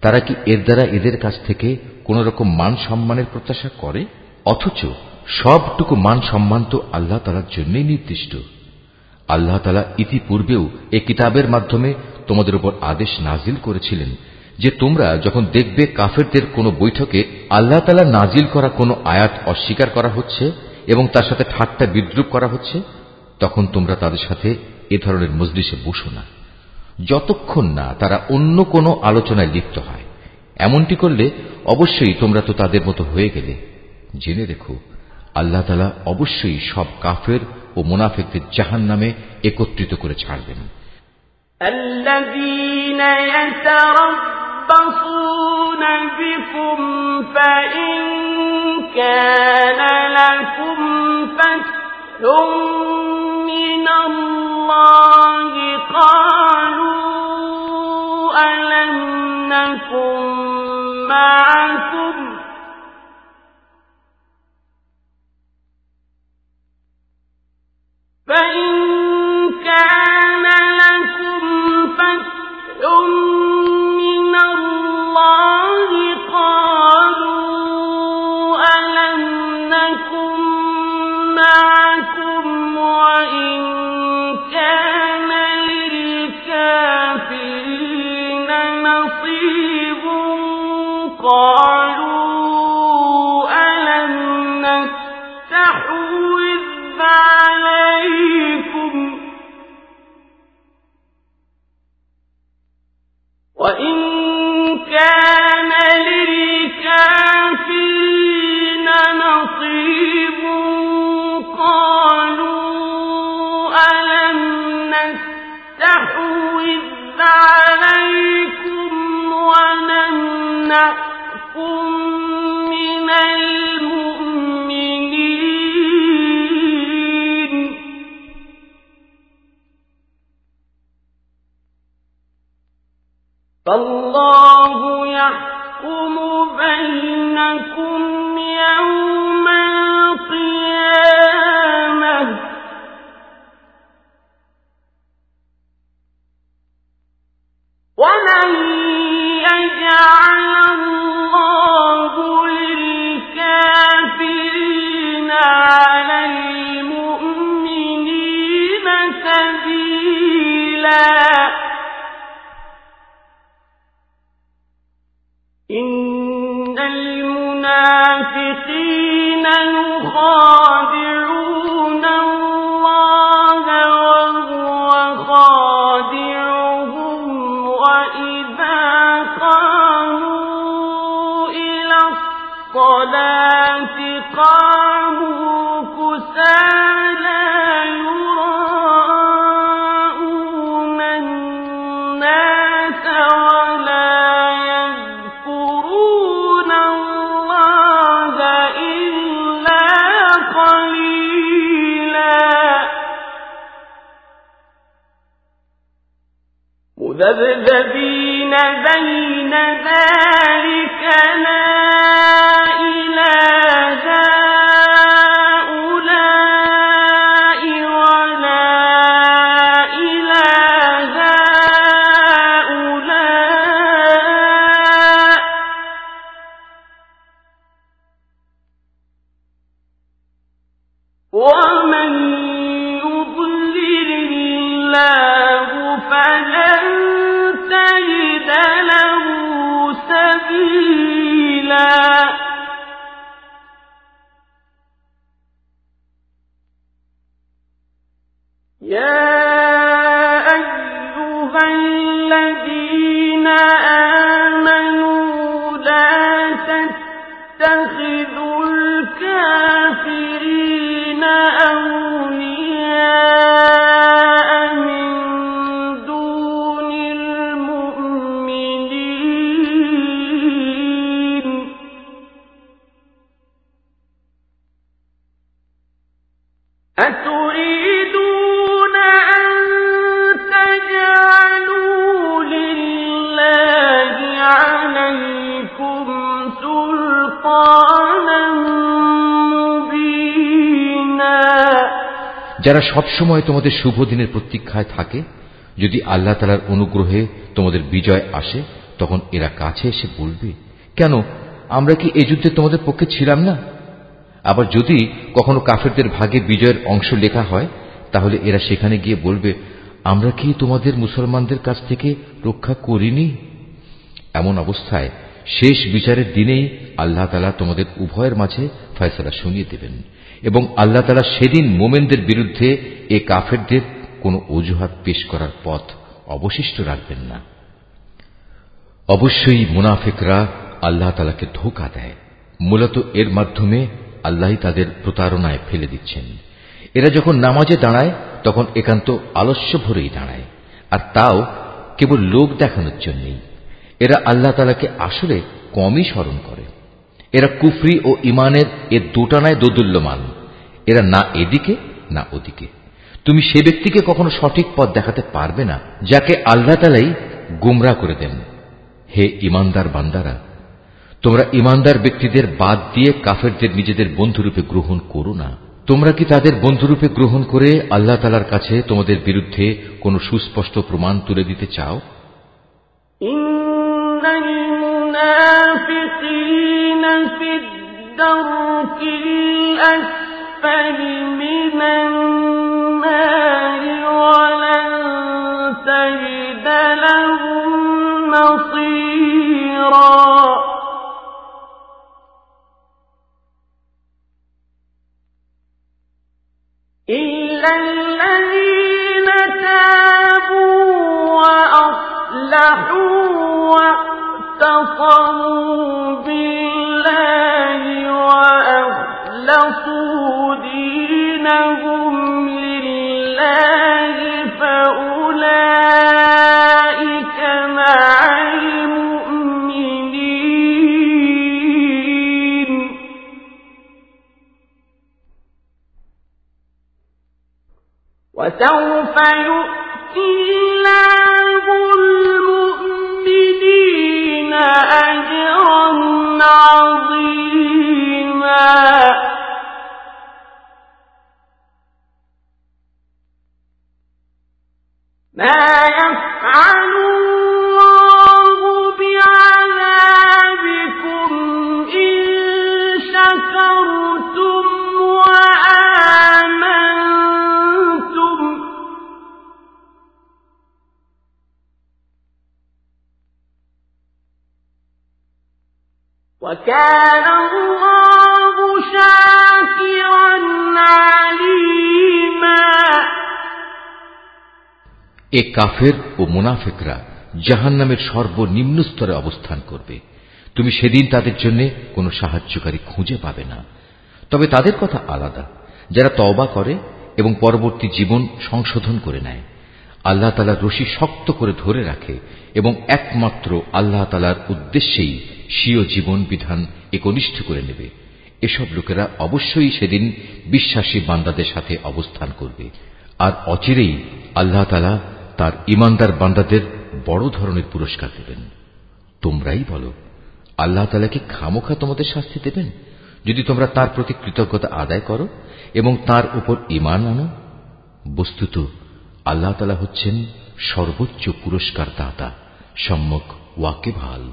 Speaker 1: তারা কি এর দ্বারা এদের কাছ থেকে কোন রকম মান সম্মানের প্রত্যাশা করে? অথচ সবটুকু মান সম্মান তো আল্লাহ তালার জন্যই নির্দিষ্ট। আল্লাহ তালা ইতিপূর্বেও এ কিতাবের মাধ্যমে তোমাদের উপর আদেশ নাজিল করেছিলেন যে তোমরা যখন দেখবে কাফেরদের কোন বৈঠকে আল্লাহ তালা নাজিল করা কোনো আয়াত অস্বীকার করা হচ্ছে এবং তার সাথে ঠাট্টা বিদ্রুপ করা হচ্ছে তখন তোমরা তাদের সাথে এ ধরনের মজলিসে বসো না যতক্ষণ না তারা অন্য কোনো আলোচনায় লিপ্ত হয় এমনটি করলে অবশ্যই তোমরা তো তাদের মতো হয়ে গেলে জেনে রেখো আল্লাহ তালা অবশ্যই সব কাফের ও মুনাফেকদের জাহান নামে একত্রিত করে ছাড়বেন
Speaker 2: الذين يتربصون بكم فإن كان لكم فتح من الله قالوا ألم نكن معكم فإن يحكم بينكم يوم الذين يخادعون بين ذلك لا
Speaker 1: যারা সব সময় তোমাদের শুভ দিনের প্রতীক্ষায় থাকে, যদি আল্লাহ তালার অনুগ্রহে তোমাদের বিজয় আসে, তখন এরা কাছে এসে বলবে, কেন, আমরা কি এ যুদ্ধে তোমাদের পক্ষে ছিলাম না? আবার যদি কখনো কাফেরদের ভাগে বিজয়ের অংশ লেখা হয়, তাহলে এরা সেখানে গিয়ে বলবে, আমরা কি তোমাদের মুসলমানদের কাছ থেকে রক্ষা করিনি? এমন অবস্থায় শেষ বিচারের দিনেই আল্লাহ তালা তোমাদের উভয়ের মাঝে ফয়সলা শুনিয়ে দেবেন এবং আল্লাহ তালা সেদিন মোমেনদের বিরুদ্ধে এ কাফেরদের কোনো অজুহাত পেশ করার পথ অবশিষ্ট রাখবেন না। অবশ্যই মুনাফিকরা আল্লাহ তালাকে ধোকা দেয়। মূলত এর মাধ্যমে আল্লাহ তাদের প্রতারণায় ফেলে দিচ্ছেন। এরা যখন নামাজে দাঁড়ায়, তখন একান্ত আলস্য ভরেই দাঁড়ায়। আর তাও কেবল লোক দেখানোর জন্যই। এরা আল্লাহ তালাকে আসলে কমই স্মরণ করে। এরা কুফরি ও ইমানের এ দুটানায় দোদুল্যমান। এরা না এদিকে, না ওদিকে। তুমি সে ব্যক্তিকে কখনো সঠিক পথ দেখাতে পারবে না, যাকে আল্লাহ তালাই গুমরা করে দেন। হে ইমানদার বান্দারা, তোমরা ইমানদার ব্যক্তিদের বাদ দিয়ে কাফেরদের নিজেদের বন্ধুরূপে গ্রহণ করো না। তোমরা কি তাদের বন্ধুরূপে গ্রহণ করে আল্লাহ তালার কাছে তোমাদের বিরুদ্ধে কোনো সুস্পষ্ট প্রমাণ তুলে দিতে চাও?
Speaker 2: المنافقين في الدرك الأسفل من النار ولن تجد لهم نصيرا. إلا الذين تابوا وأصلحوا واعتصموا بالله وأخلصوا دينهم لله فأولئك مع المؤمنين. وسوف يؤتي الله أجرا عظيما. ما يفعل وكان الله شاكرا عليما
Speaker 1: এ কাফের ও মুনাফেকরা জাহান নামের সর্বনিম্ন স্তরে অবস্থান করবে তুমি সেদিন তাদের জন্য কোনো সাহায্যকারী খুঁজে পাবে না তবে তাদের কথা আলাদা যারা তওবা করে এবং পরবর্তী জীবন সংশোধন করে নেয় আল্লাহ তালার রশি শক্ত করে ধরে রাখে এবং একমাত্র আল্লাহ তালার উদ্দেশ্যেই স্বীয় জীবন বিধান একনিষ্ঠ করে নেবে। এসব লোকেরা অবশ্যই সেদিন বিশ্বাসী বান্দাদের সাথে অবস্থান করবে। আর অচিরেই আল্লাহ তালা তার ইমানদার বান্দাদের বড় ধরনের পুরস্কার দেবেন। তোমরাই বলো, আল্লাহ তালা কি খামোখা তোমাদের শাস্তি দেবেন? যদি তোমরা তার প্রতি কৃতজ্ঞতা আদায় করো এবং তার উপর ইমান আনো, বস্তুত আল্লাহ তালা হচ্ছেন সর্বোচ্চ পুরস্কার দাতা সম্যক ওয়াকে ভালো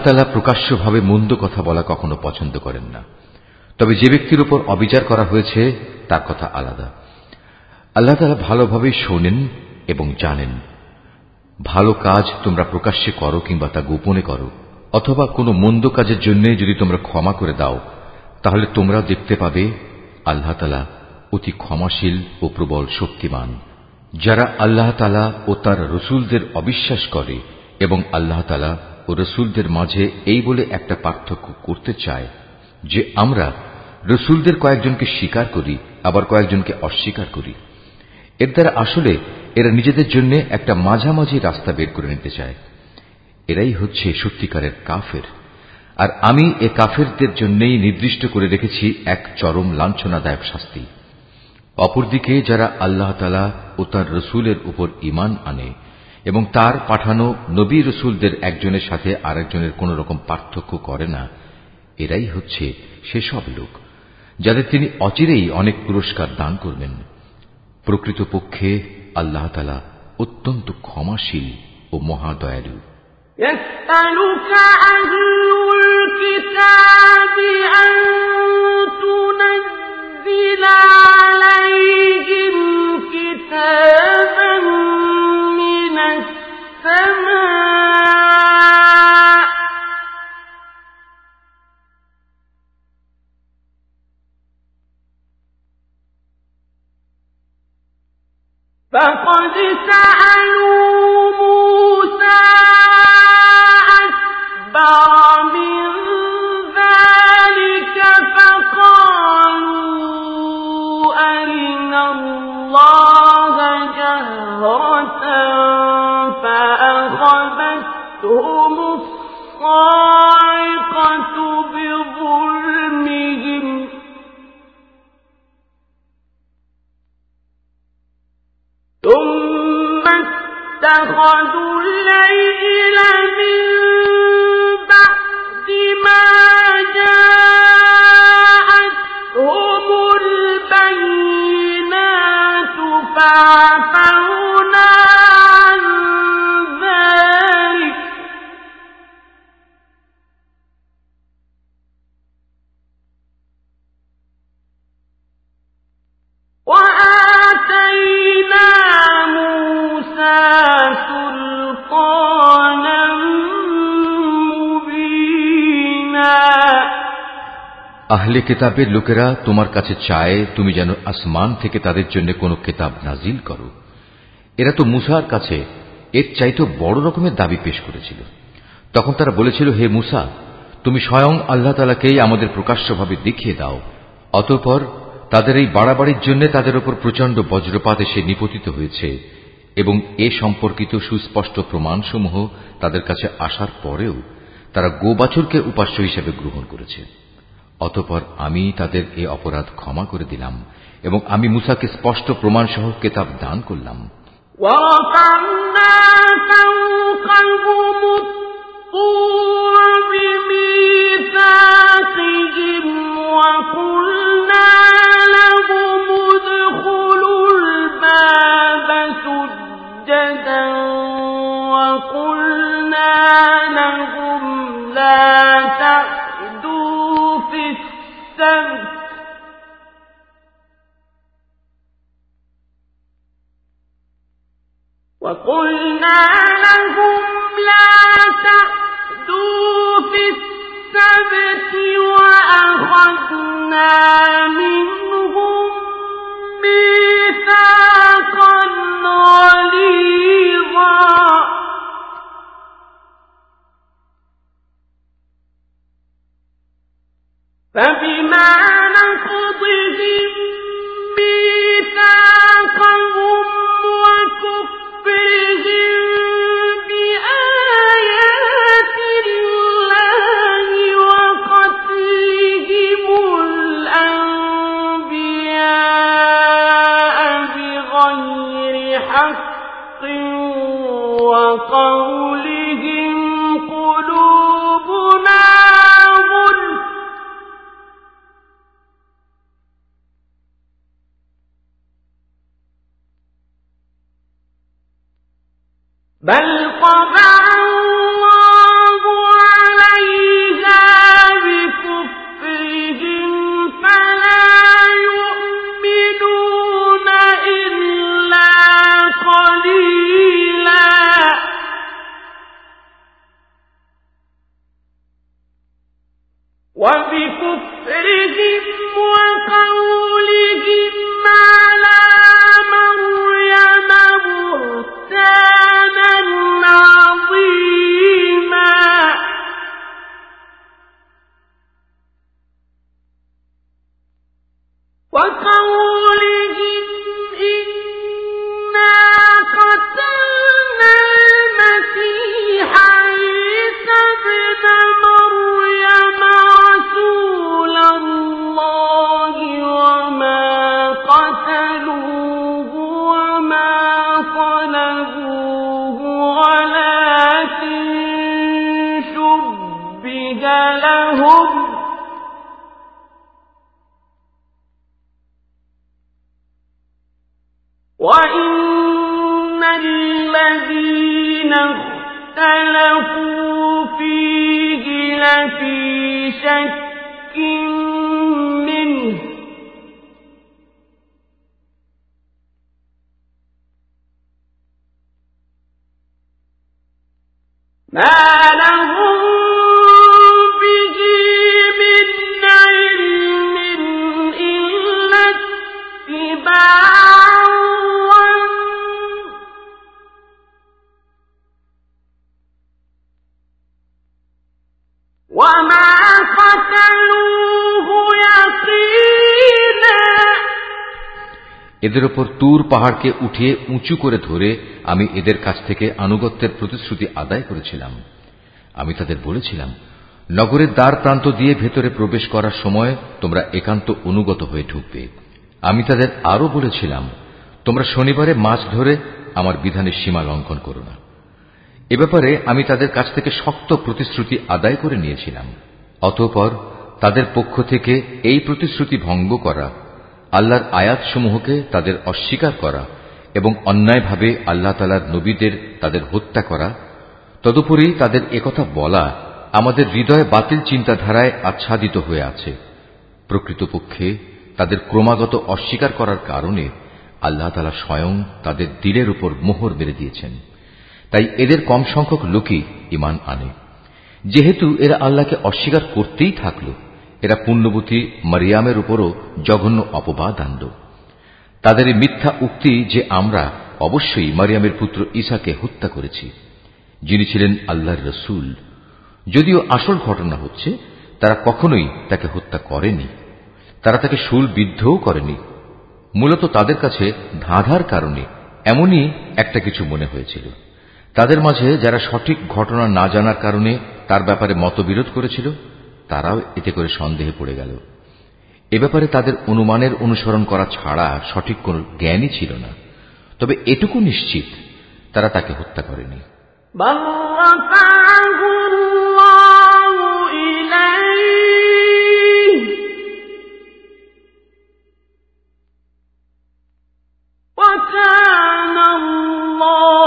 Speaker 1: আল্লাহ তালা প্রকাশ্যভাবে মন্দ কথা বলা কখনো পছন্দ করেন না। তবে যে ব্যক্তির উপর অবিচার করা হয়েছে, তার কথা আলাদা। আল্লাহ তালা ভালোভাবে শোনেন এবং জানেন। ভালো কাজ তোমরা প্রকাশ্যে করো কিংবা তা গোপনে করো, অথবা কোনো মন্দ কাজের জন্য যদি তোমরা ক্ষমা করে দাও, তাহলে তোমরা দেখতে পাবে আল্লাহ তালা অতি ক্ষমাশীল ও প্রবল শক্তিমান, যারা আল্লাহ তালা ও তার রসুলদের অবিশ্বাস করে এবং আল্লাহ তালা ও রসুলদের মাঝে এই বলে একটা পার্থক্য করতে চায় যে আমরা রসুলদের কয়েকজনকে স্বীকার করি, আবার কয়েকজনকে অস্বীকার করি। এর দ্বারা আসলে এরা নিজেদের জন্য একটা মাঝামাঝি রাস্তা বের করে নিতে চায়। এরাই হচ্ছে সত্যিকারের কাফের। আর আমি এ কাফেরদের জন্যই নির্দিষ্ট করে রেখেছি এক চরম লাঞ্ছনাদায়ক শাস্তি। অপরদিকে যারা আল্লাহ তালা ও তার রসুলের উপর ইমান আনে এবং তার পাঠানো নবী রসুলদের একজনের সাথে আরেকজনের কোন রকম পার্থক্য করে না এরাই হচ্ছে সেসব লোক যাদের তিনি অচিরেই অনেক পুরস্কার দান করবেন প্রকৃতপক্ষে আল্লাহ তালা অত্যন্ত ক্ষমাশীল ও মহাদয়ালু
Speaker 2: يسألك أهل الكتاب أن تنزل عليهم كتابا
Speaker 1: আহলে কেতাবের লোকেরা তোমার কাছে চায় তুমি যেন আসমান থেকে তাদের জন্য কোনো কেতাব নাজিল করো। এরা তো মুসার কাছে এর চাইতে বড় রকমের দাবি পেশ করেছিল। তখন তারা বলেছিল, হে মুসা, তুমি স্বয়ং আল্লাহ তালাকেই আমাদের প্রকাশ্যভাবে দেখিয়ে দাও। অতঃপর তাদের এই বাড়াবাড়ির জন্য তাদের ওপর প্রচণ্ড বজ্রপাত এসে নিপতিত হয়েছে এবং এ সম্পর্কিত সুস্পষ্ট প্রমাণসমূহ তাদের কাছে আসার পরেও তারা গোবাছুরকে উপাস্য হিসেবে গ্রহণ করেছে। অতপর আমি তাদের এ অপরাধ ক্ষমা করে দিলাম এবং আমি মুসাকে স্পষ্ট প্রমাণসহ কেতাব দান করলাম
Speaker 2: ورفعنا فوقهم الطور بميثاقهم وقلنا لهم ادخلوا الباب سجدا وقلنا لهم لا تعدوا في وقلنا لهم لا تعدوا في السبت وأخذنا منهم ميثاقا غليظا. فبما نقضهم ميثاقهم وكفرهم بآيات الله وقتلهم الأنبياء بغير حق وقولهم بل طبع الله عليها بكفرهم فلا يؤمنون إلا قليلا وبكفرهم وقولهم وقولهم الذين اختلفوا فيه لفي شك منه. ما
Speaker 1: এদের ওপর তুর পাহাড়কে উঠিয়ে উঁচু করে ধরে আমি এদের কাছ থেকে আনুগত্যের প্রতিশ্রুতি আদায় করেছিলাম। আমি তাদের বলেছিলাম, নগরের দ্বার প্রান্ত দিয়ে ভেতরে প্রবেশ করার সময় তোমরা একান্ত অনুগত হয়ে ঢুকবে। আমি তাদের আরও বলেছিলাম, তোমরা শনিবারে মাছ ধরে আমার বিধানের সীমা লঙ্ঘন করো না। এ ব্যাপারে আমি তাদের কাছ থেকে শক্ত প্রতিশ্রুতি আদায় করে নিয়েছিলাম। অতঃপর তাদের পক্ষ থেকে এই প্রতিশ্রুতি ভঙ্গ করা আল্লাহর আয়াতসমূহকে তাদের অস্বীকার করা এবং অন্যায়ভাবে আল্লাহ তালার নবীদের তাদের হত্যা করা, তদুপরি তাদের একথা বলা আমাদের হৃদয়ে বাতিল চিন্তাধারায় আচ্ছাদিত হয়ে আছে। প্রকৃতপক্ষে তাদের ক্রমাগত অস্বীকার করার কারণে আল্লাহ তালা স্বয়ং তাদের দিলের উপর মোহর মেরে দিয়েছেন। তাই এদের কম সংখ্যক লোকই ইমান আনে। যেহেতু এরা আল্লাহকে অস্বীকার করতেই থাকল এরা পুণ্যবতী মারিয়ামের উপরও জঘন্য অপবাদ আনল। তাদের এই মিথ্যা উক্তি যে আমরা অবশ্যই মারিয়ামের পুত্র ঈসাকে হত্যা করেছি, যিনি ছিলেন আল্লাহর রসুল। যদিও আসল ঘটনা হচ্ছে, তারা কখনোই তাকে হত্যা করেনি। তারা তাকে শুল বিদ্ধও করেনি। মূলত তাদের কাছে ধাঁধার কারণে এমনই একটা কিছু মনে হয়েছিল। তাদের মাঝে যারা সঠিক ঘটনা না জানার কারণে তার ব্যাপারে মতবিরোধ করেছিল তারাও এতে করে সন্দেহে পড়ে গেল এ ব্যাপারে তাদের অনুমানের অনুসরণ করা ছাড়া সঠিক কোন জ্ঞানই ছিল না তবে এটুকু নিশ্চিত তারা তাকে হত্যা করেনি
Speaker 2: وكان الله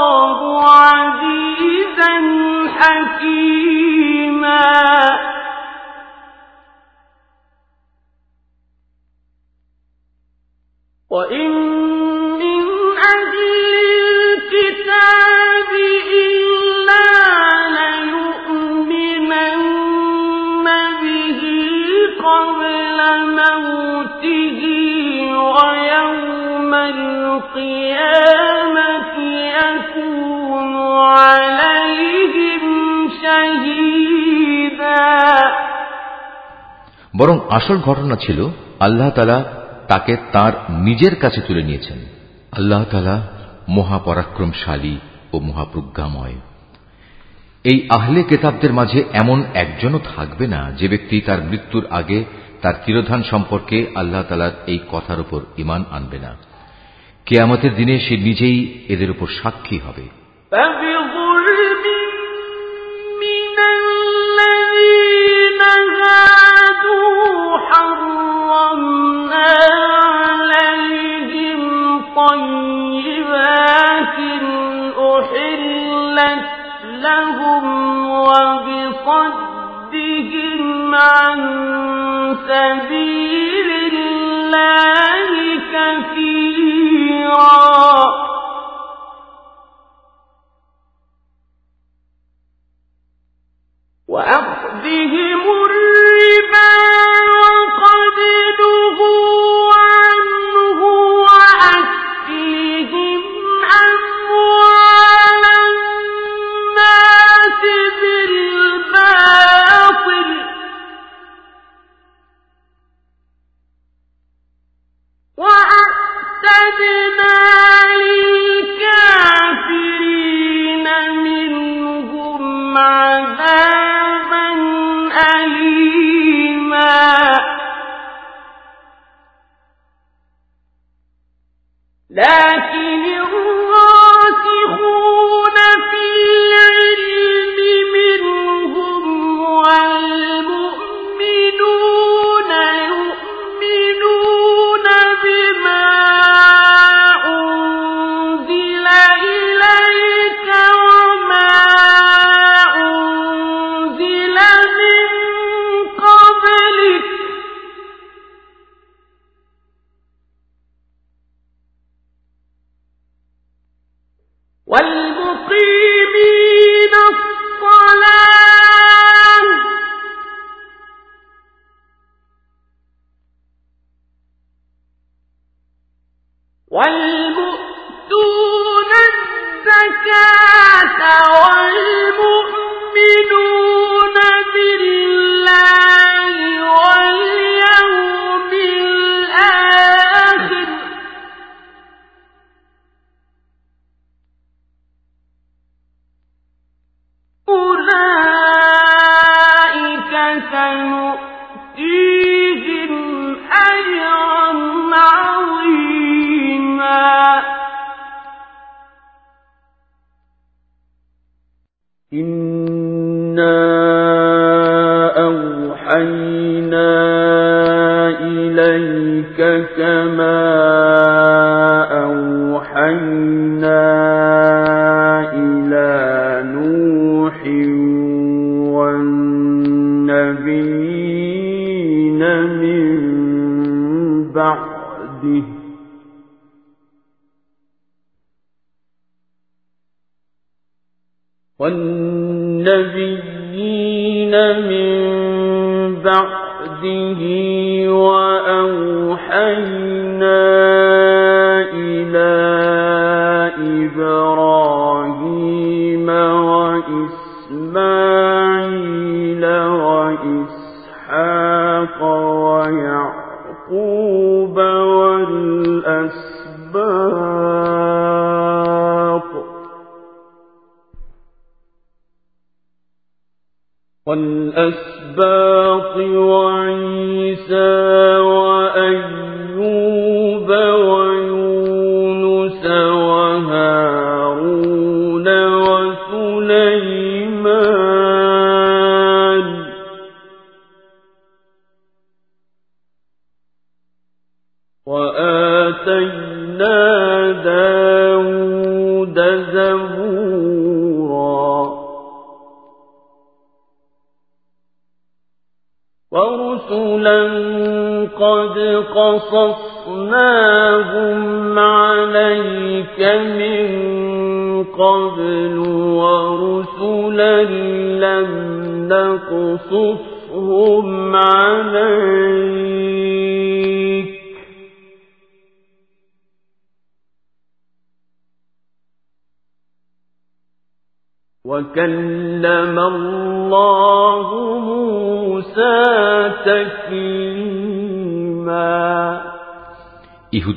Speaker 1: বরং আসল ঘটনা ছিল আল্লাহ তালা তাকে তার নিজের কাছে তুলে নিয়েছেন আল্লাহ তালা মহাপরাক্রমশালী ও মহাপ্রজ্ঞাময় এই আহলে কেতাবদের মাঝে এমন একজনও থাকবে না যে ব্যক্তি তার মৃত্যুর আগে তার তিরোধান সম্পর্কে আল্লাহ তালার এই কথার উপর ইমান আনবে না কেয়ামতের দিনে সে নিজেই এদের উপর সাক্ষী হবে
Speaker 2: فبظلم من الذين هادوا حرمنا عليهم طيبات أحلت لهم وبصدهم عن سبيل الله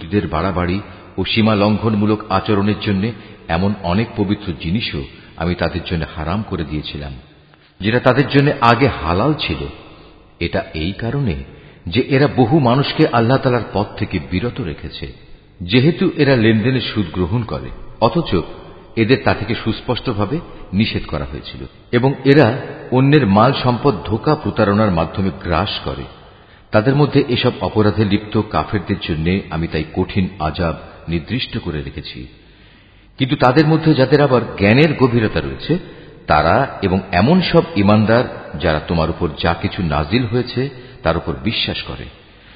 Speaker 1: ইহুদিদের বাড়াবাড়ি ও সীমা লঙ্ঘনমূলক আচরণের জন্য এমন অনেক পবিত্র জিনিসও আমি তাদের জন্য হারাম করে দিয়েছিলাম, যেটা তাদের জন্য আগে হালাল ছিল। এটা এই কারণে যে এরা বহু মানুষকে আল্লাহ তালার পথ থেকে বিরত রেখেছে, যেহেতু এরা লেনদেনের সুদ গ্রহণ করে, অথচ এদের তা থেকে সুস্পষ্টভাবে নিষেধ করা হয়েছিল। এবং এরা অন্যের মাল সম্পদ ধোকা প্রতারণার মাধ্যমে গ্রাস করে। তাদের মধ্যে এসব অপরাধে লিপ্ত কাফেরদের জন্য আমি তাই কঠিন আজাব নির্দিষ্ট করে রেখেছি। কিন্তু তাদের মধ্যে যাদের আবার জ্ঞানের গভীরতা রয়েছে, তারা এবং এমন সব ইমানদার যারা তোমার উপর যা কিছু নাজিল হয়েছে তার উপর বিশ্বাস করে।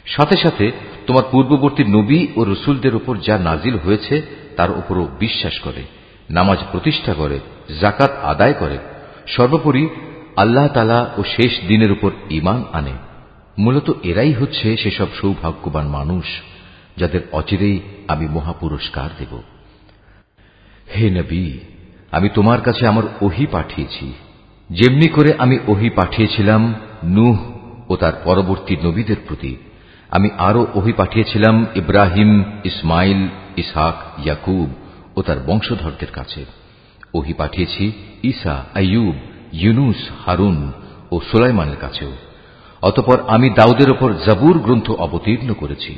Speaker 1: সাথে সাথে তোমার পূর্ববর্তী নবী ও রসুলদের উপর যা নাজিল হয়েছে তার উপরও বিশ্বাস করে, নামাজ প্রতিষ্ঠা করে জাকাত আদায় করে। সর্বোপরি আল্লাহ তালা ও শেষ দিনের উপর ইমান আনে। মূলত এরাই হচ্ছে সেসব সৌভাগ্যবান মানুষ, যাদের অচিরেই আমি মহাপুরস্কার দেব। হে নবী, আমি তোমার কাছে আমার ওহি পাঠিয়েছি। যেমনি করে আমি ওহি পাঠিয়েছিলাম নুহ ও তার পরবর্তী নবীদের প্রতি, আমি আরও ওহি পাঠিয়েছিলাম ইব্রাহিম, ইসমাইল ইসাক ইয়াকুব ও তার বংশধরদের কাছে। ওহি পাঠিয়েছি ঈসা আয়ুব ইউনুস, হারুন ও সুলাইমানের কাছেও। অতপর আমি দাউদের ওপর জাবুর গ্রন্থ অবতীর্ণ করেছি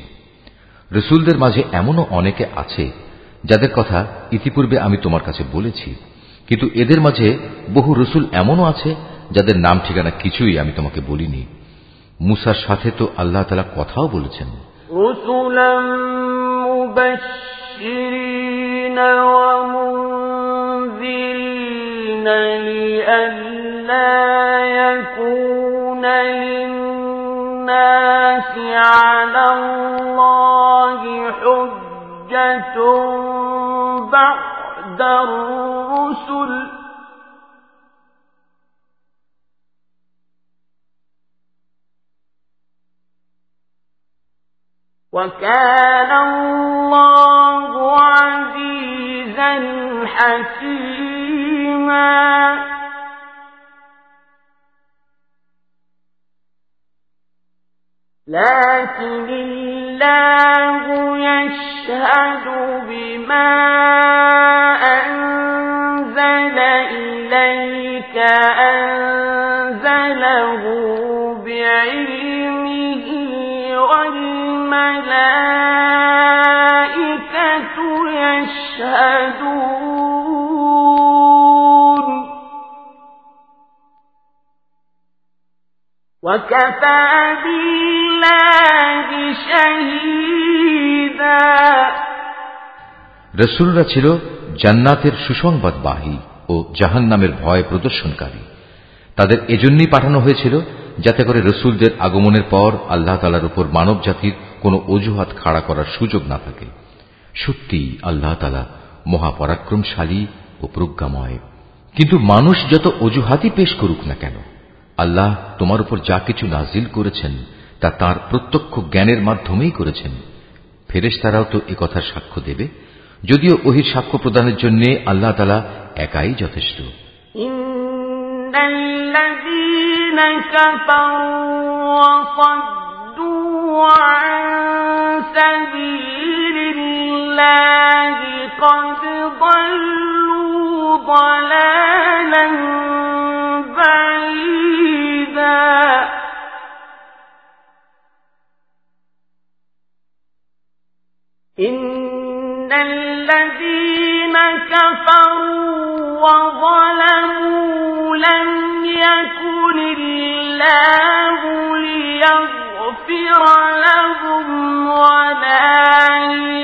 Speaker 1: রসুলদের মাঝে এমনও অনেকে আছে যাদের কথা ইতিপূর্বে আমি তোমার কাছে বলেছি কিন্তু এদের মাঝে বহু রসুল এমনও আছে যাদের নাম ঠিকানা কিছুই আমি তোমাকে বলিনি মুসার সাথে তো আল্লাহ তালা কথাও বলেছেন
Speaker 2: ومنذرين لئلا يكون للناس على الله حجة بعد الرسل. وكان الله عزيزا حكيما. لكن الله يشهد بما أنزل إليك أنزله بعلمه والملائكة يشهدون. وكفى بالله شهيدا
Speaker 1: রসুলরা ছিল জান্নাতের সুসংবাদবাহী ও জাহান নামের ভয় প্রদর্শনকারী তাদের এজন্যই পাঠানো হয়েছিল যাতে করে রসুলদের আগমনের পর আল্লাহ তালার উপর মানব জাতির কোন অজুহাত খাড়া করার সুযোগ না থাকে সত্যি আল্লাহ তালা মহাপরাক্রমশালী ও প্রজ্ঞাময় কিন্তু মানুষ যত অজুহাতই পেশ করুক না কেন আল্লাহ তোমার উপর যা কিছু নাজিল করেছেন তা তার প্রত্যক্ষ জ্ঞানের মাধ্যমেই করেছেন ফেরেশ তারাও তো কথার সাক্ষ্য দেবে যদিও ওহির সাক্ষ্য প্রদানের জন্য আল্লাহ তালা একাই যথেষ্ট
Speaker 2: الذين كفروا وصدوا عن سبيل الله قد ضلوا ضلالا بعيدا إن الذين كفروا وظلموا لم يكن الله ليغفر لهم ولا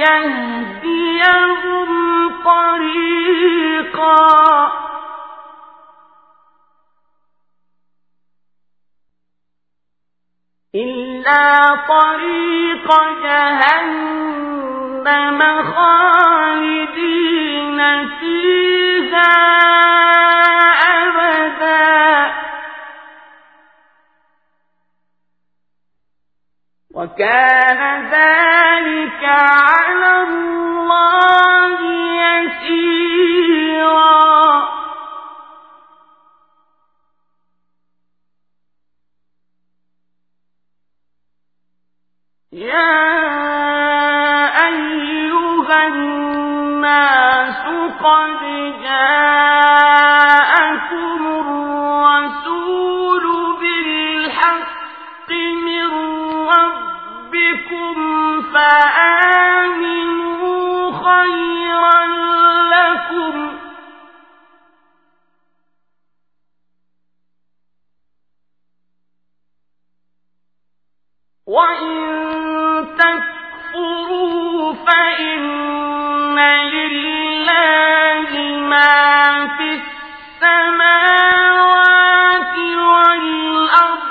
Speaker 2: يهديهم طريقا. إلا طريق جهنم خالدين فيها وكان ذلك على الله يسيرا يا أيها الناس قد جاءكم الرسول بالحق من ربكم فآمنوا وإن تكفروا فإن لله ما في السماوات والأرض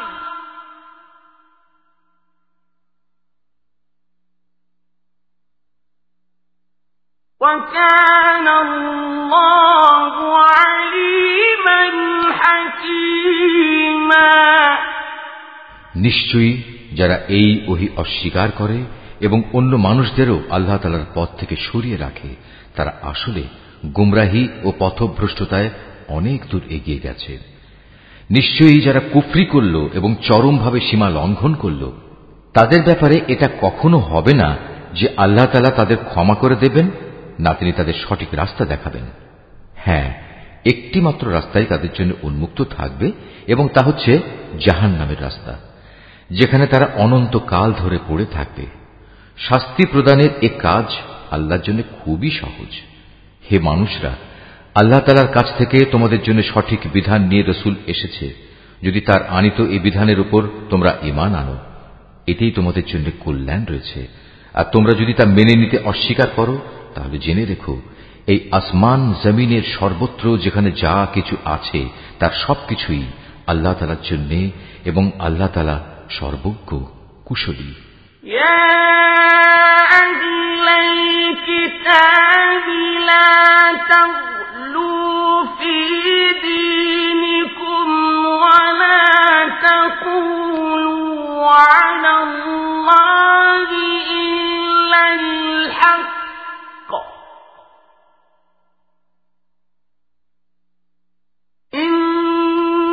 Speaker 2: وكان الله عليما حكيما
Speaker 1: নিশ্চয়ই যারা এই ওহি অস্বীকার করে এবং অন্য মানুষদেরও আল্লাহ তালার পথ থেকে সরিয়ে রাখে, তারা আসলে গুমরাহি ও পথভ্রষ্টতায় অনেক দূর এগিয়ে গেছে। নিশ্চয়ই যারা কুফরি করল এবং চরমভাবে সীমা লঙ্ঘন করল, তাদের ব্যাপারে এটা কখনো হবে না যে আল্লাহ তালা তাদের ক্ষমা করে দেবেন না তিনি তাদের সঠিক রাস্তা দেখাবেন। হ্যাঁ একটি মাত্র রাস্তাই তাদের জন্য উন্মুক্ত থাকবে এবং তা হচ্ছে জাহান নামের রাস্তা। যেখানে তারা অনন্ত কাল ধরে পড়ে থাকবে। শাস্তি প্রদানের এ কাজ আল্লাহর জন্য খুবই সহজ। হে মানুষরা, আল্লাহ তালার কাছ থেকে তোমাদের জন্য সঠিক বিধান নিয়ে রসুল এসেছে। যদি তার আনিত এই বিধানের উপর তোমরা ইমান আনো, এতেই তোমাদের জন্য কল্যাণ রয়েছে। আর তোমরা যদি তা মেনে নিতে অস্বীকার করো, তাহলে জেনে রেখো, এই আসমান জমিনের সর্বত্র যেখানে যা কিছু আছে, তার সবকিছুই আল্লাহ তালার জন্য এবং আল্লাহ তালা সর্বজ্ঞ কুশলী
Speaker 2: في دينكم ولا تقولوا على الله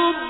Speaker 2: رَبِّي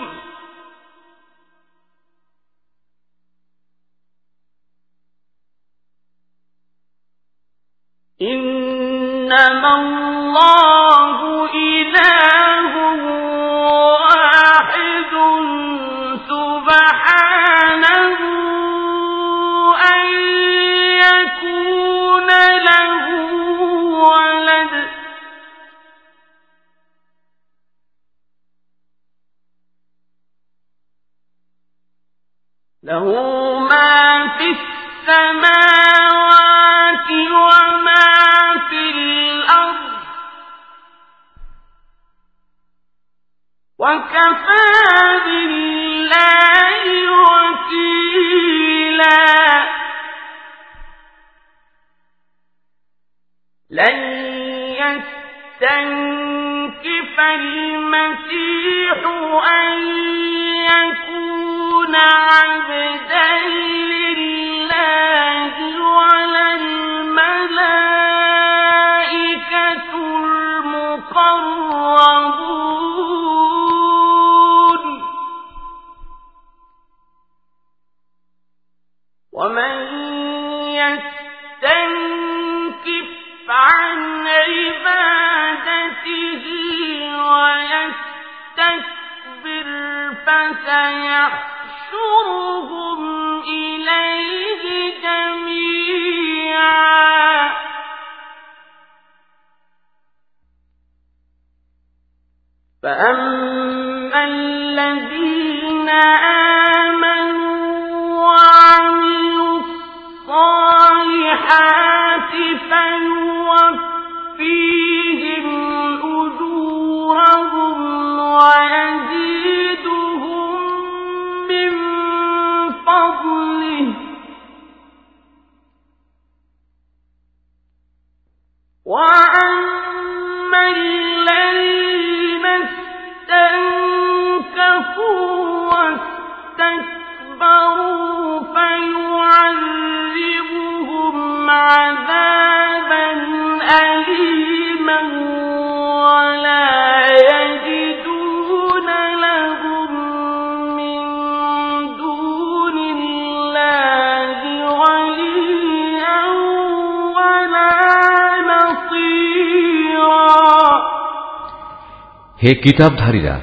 Speaker 1: হে কিতাবধারীরা,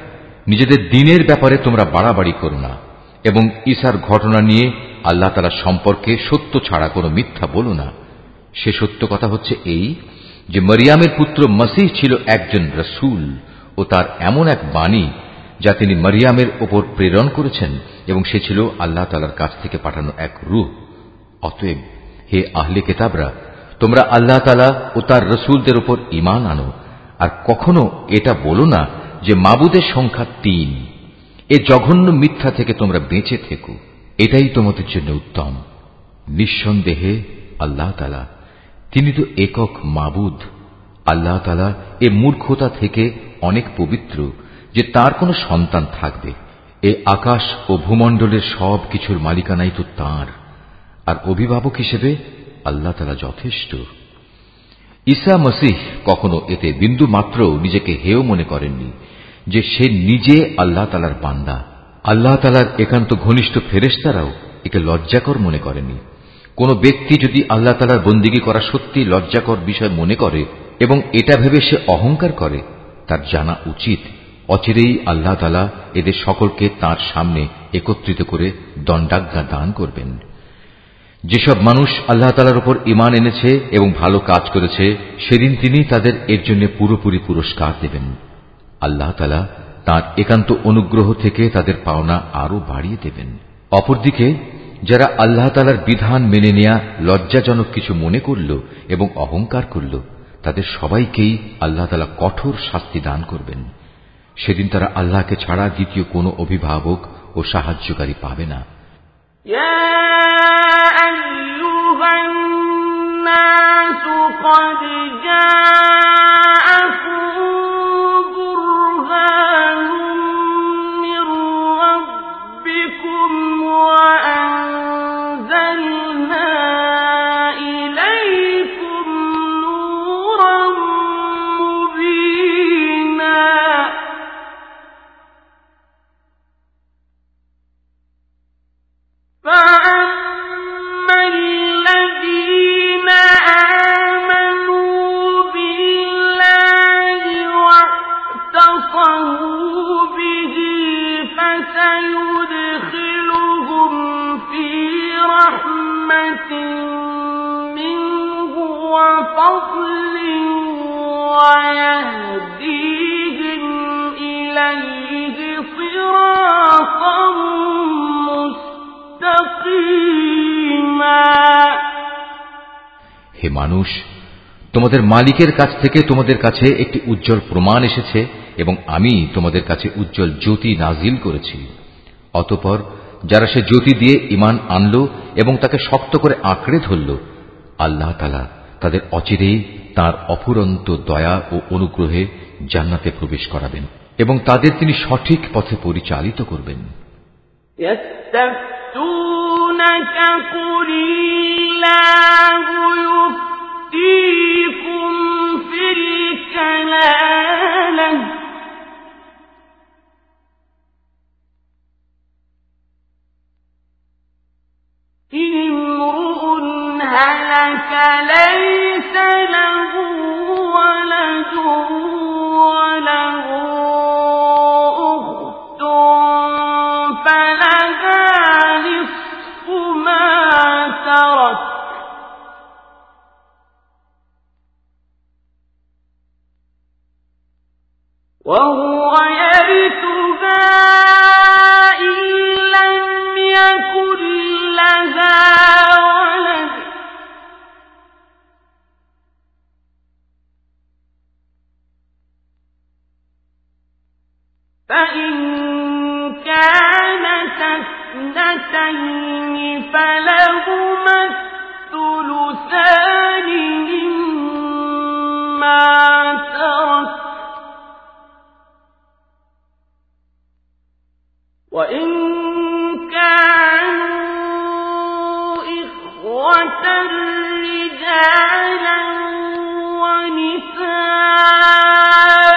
Speaker 1: নিজেদের দিনের ব্যাপারে তোমরা বাড়াবাড়ি করো না এবং ঈসার ঘটনা নিয়ে আল্লাহ তালা সম্পর্কে সত্য ছাড়া কোনো মিথ্যা বলো না। সে সত্য কথা হচ্ছে এই যে মরিয়ামের পুত্র মসিহ ছিল একজন রসুল ও তার এমন এক বাণী যা তিনি মরিয়ামের ওপর প্রেরণ করেছেন এবং সে ছিল আল্লাহ তালার কাছ থেকে পাঠানো এক রূহ অতএব হে আহলে কেতাবরা, তোমরা আল্লাহ তালা ও তার রসুলদের ওপর ইমান আনো আর কখনো এটা বলো না যে মাবুদের সংখ্যা তিন। এ জঘন্য মিথ্যা থেকে তোমরা বেঁচে থেকো। এটাই তোমাদের জন্য উত্তম। নিঃসন্দেহে আল্লাহ তালা তিনি তো একক মাবুদ। আল্লাহ তালা এ মূর্খতা থেকে অনেক পবিত্র যে তার কোনো সন্তান থাকবে। এ আকাশ ও ভূমণ্ডলের সব কিছুর মালিকানাই তো তাঁর। আর অভিভাবক হিসেবে আল্লাহ তালা যথেষ্ট। ঈসা মসিহ কখনো এতে বিন্দু মাত্র নিজেকে হেয় মনে করেননি যে সে নিজে আল্লাহ তালার বান্দা। আল্লাহ তালার একান্ত ঘনিষ্ঠ ফেরেস্তারাও একে লজ্জাকর মনে করেনি। কোন ব্যক্তি যদি আল্লাহ তালার বন্দিগি করা সত্যি লজ্জাকর বিষয় মনে করে এবং এটা ভেবে সে অহংকার করে, তার জানা উচিত অচিরেই আল্লাহ তালা এদের সকলকে তার সামনে একত্রিত করে দণ্ডাজ্ঞা দান করবেন। যেসব মানুষ আল্লাহ তালার উপর ইমান এনেছে এবং ভালো কাজ করেছে, সেদিন তিনি তাদের এর জন্য পুরোপুরি পুরস্কার দেবেন। আল্লাহ তালা তাঁর একান্ত অনুগ্রহ থেকে তাদের পাওনা আরও বাড়িয়ে দেবেন। অপরদিকে, যারা আল্লাহ তালার বিধান মেনে নেয়া লজ্জাজনক কিছু মনে করল এবং অহংকার করল, তাদের সবাইকেই আল্লাহ তালা কঠোর শাস্তি দান করবেন। সেদিন তারা আল্লাহকে ছাড়া দ্বিতীয় কোনো অভিভাবক ও সাহায্যকারী পাবে না।
Speaker 2: يا أيها الناس قد جاءكم برهان رحمة منه وفضل ويهديهم إليه صراطا مستقيما
Speaker 1: হে মানুষ তোমাদের মালিকের কাছ থেকে তোমাদের কাছে একটি উজ্জ্বল প্রমাণ এসেছে এবং আমি তোমাদের কাছে উজ্জ্বল জ্যোতি নাজিল করেছি অতপর যারা সে জ্যোতি দিয়ে ইমান আনল এবং তাকে শক্ত করে আঁকড়ে ধরল আল্লাহ তালা তাদের অচিরেই তার অফুরন্ত দয়া ও অনুগ্রহে জান্নাতে প্রবেশ করাবেন এবং তাদের তিনি সঠিক পথে পরিচালিত করবেন
Speaker 2: يستفتونك قل الله يفتيكم في الكلالة امرؤ هلك ليس له ولد وله أخت فلها نصف ما ترك. وهو يرثها فإن كانت اثنتين فلهما الثلثان مما ترك وإن كانوا إخوة رجالا ونساء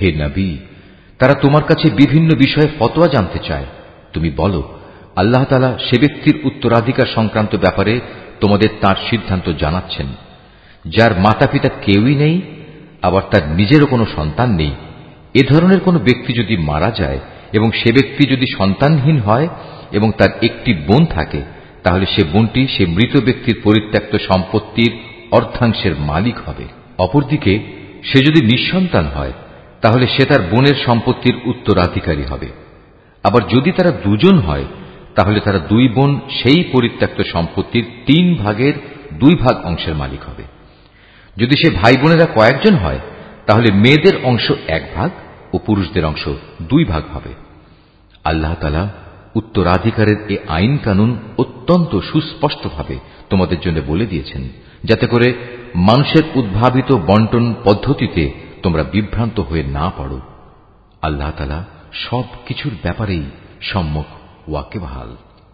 Speaker 1: হে নবী, তারা তোমার কাছে বিভিন্ন বিষয়ে ফতোয়া জানতে চায়। তুমি বলো, আল্লাহ তালা সে ব্যক্তির উত্তরাধিকার সংক্রান্ত ব্যাপারে তোমাদের তার সিদ্ধান্ত জানাচ্ছেন। যার মাতা পিতা কেউই নেই, আবার তার নিজেরও কোনো সন্তান নেই। এ ধরনের কোনো ব্যক্তি যদি মারা যায় এবং সে ব্যক্তি যদি সন্তানহীন হয় এবং তার একটি বোন থাকে, তাহলে সে বোনটি সে মৃত ব্যক্তির পরিত্যক্ত সম্পত্তির অর্ধাংশের মালিক হবে। অপরদিকে, সে যদি নিঃসন্তান হয়, তাহলে সে তার বোনের সম্পত্তির উত্তরাধিকারী হবে। আবার যদি তারা দুজন হয়, তাহলে তারা দুই বোন সেই পরিত্যক্ত সম্পত্তির তিন ভাগের দুই ভাগ অংশের মালিক হবে। যদি সে ভাই বোনেরা কয়েকজন হয়, তাহলে মেয়েদের অংশ এক ভাগ ও পুরুষদের অংশ দুই ভাগ হবে। আল্লাহ তালা উত্তরাধিকারের এ আইন কানুন অত্যন্ত সুস্পষ্টভাবে তোমাদের জন্য বলে দিয়েছেন। যাতে করে মানুষের উদ্ভাবিত বন্টন পদ্ধতিতে তোমরা বিভ্রান্ত হয়ে না পড়ো। আল্লাহ তালা সব কিছুর ব্যাপারেই সম্মুখ ওয়াকে বহাল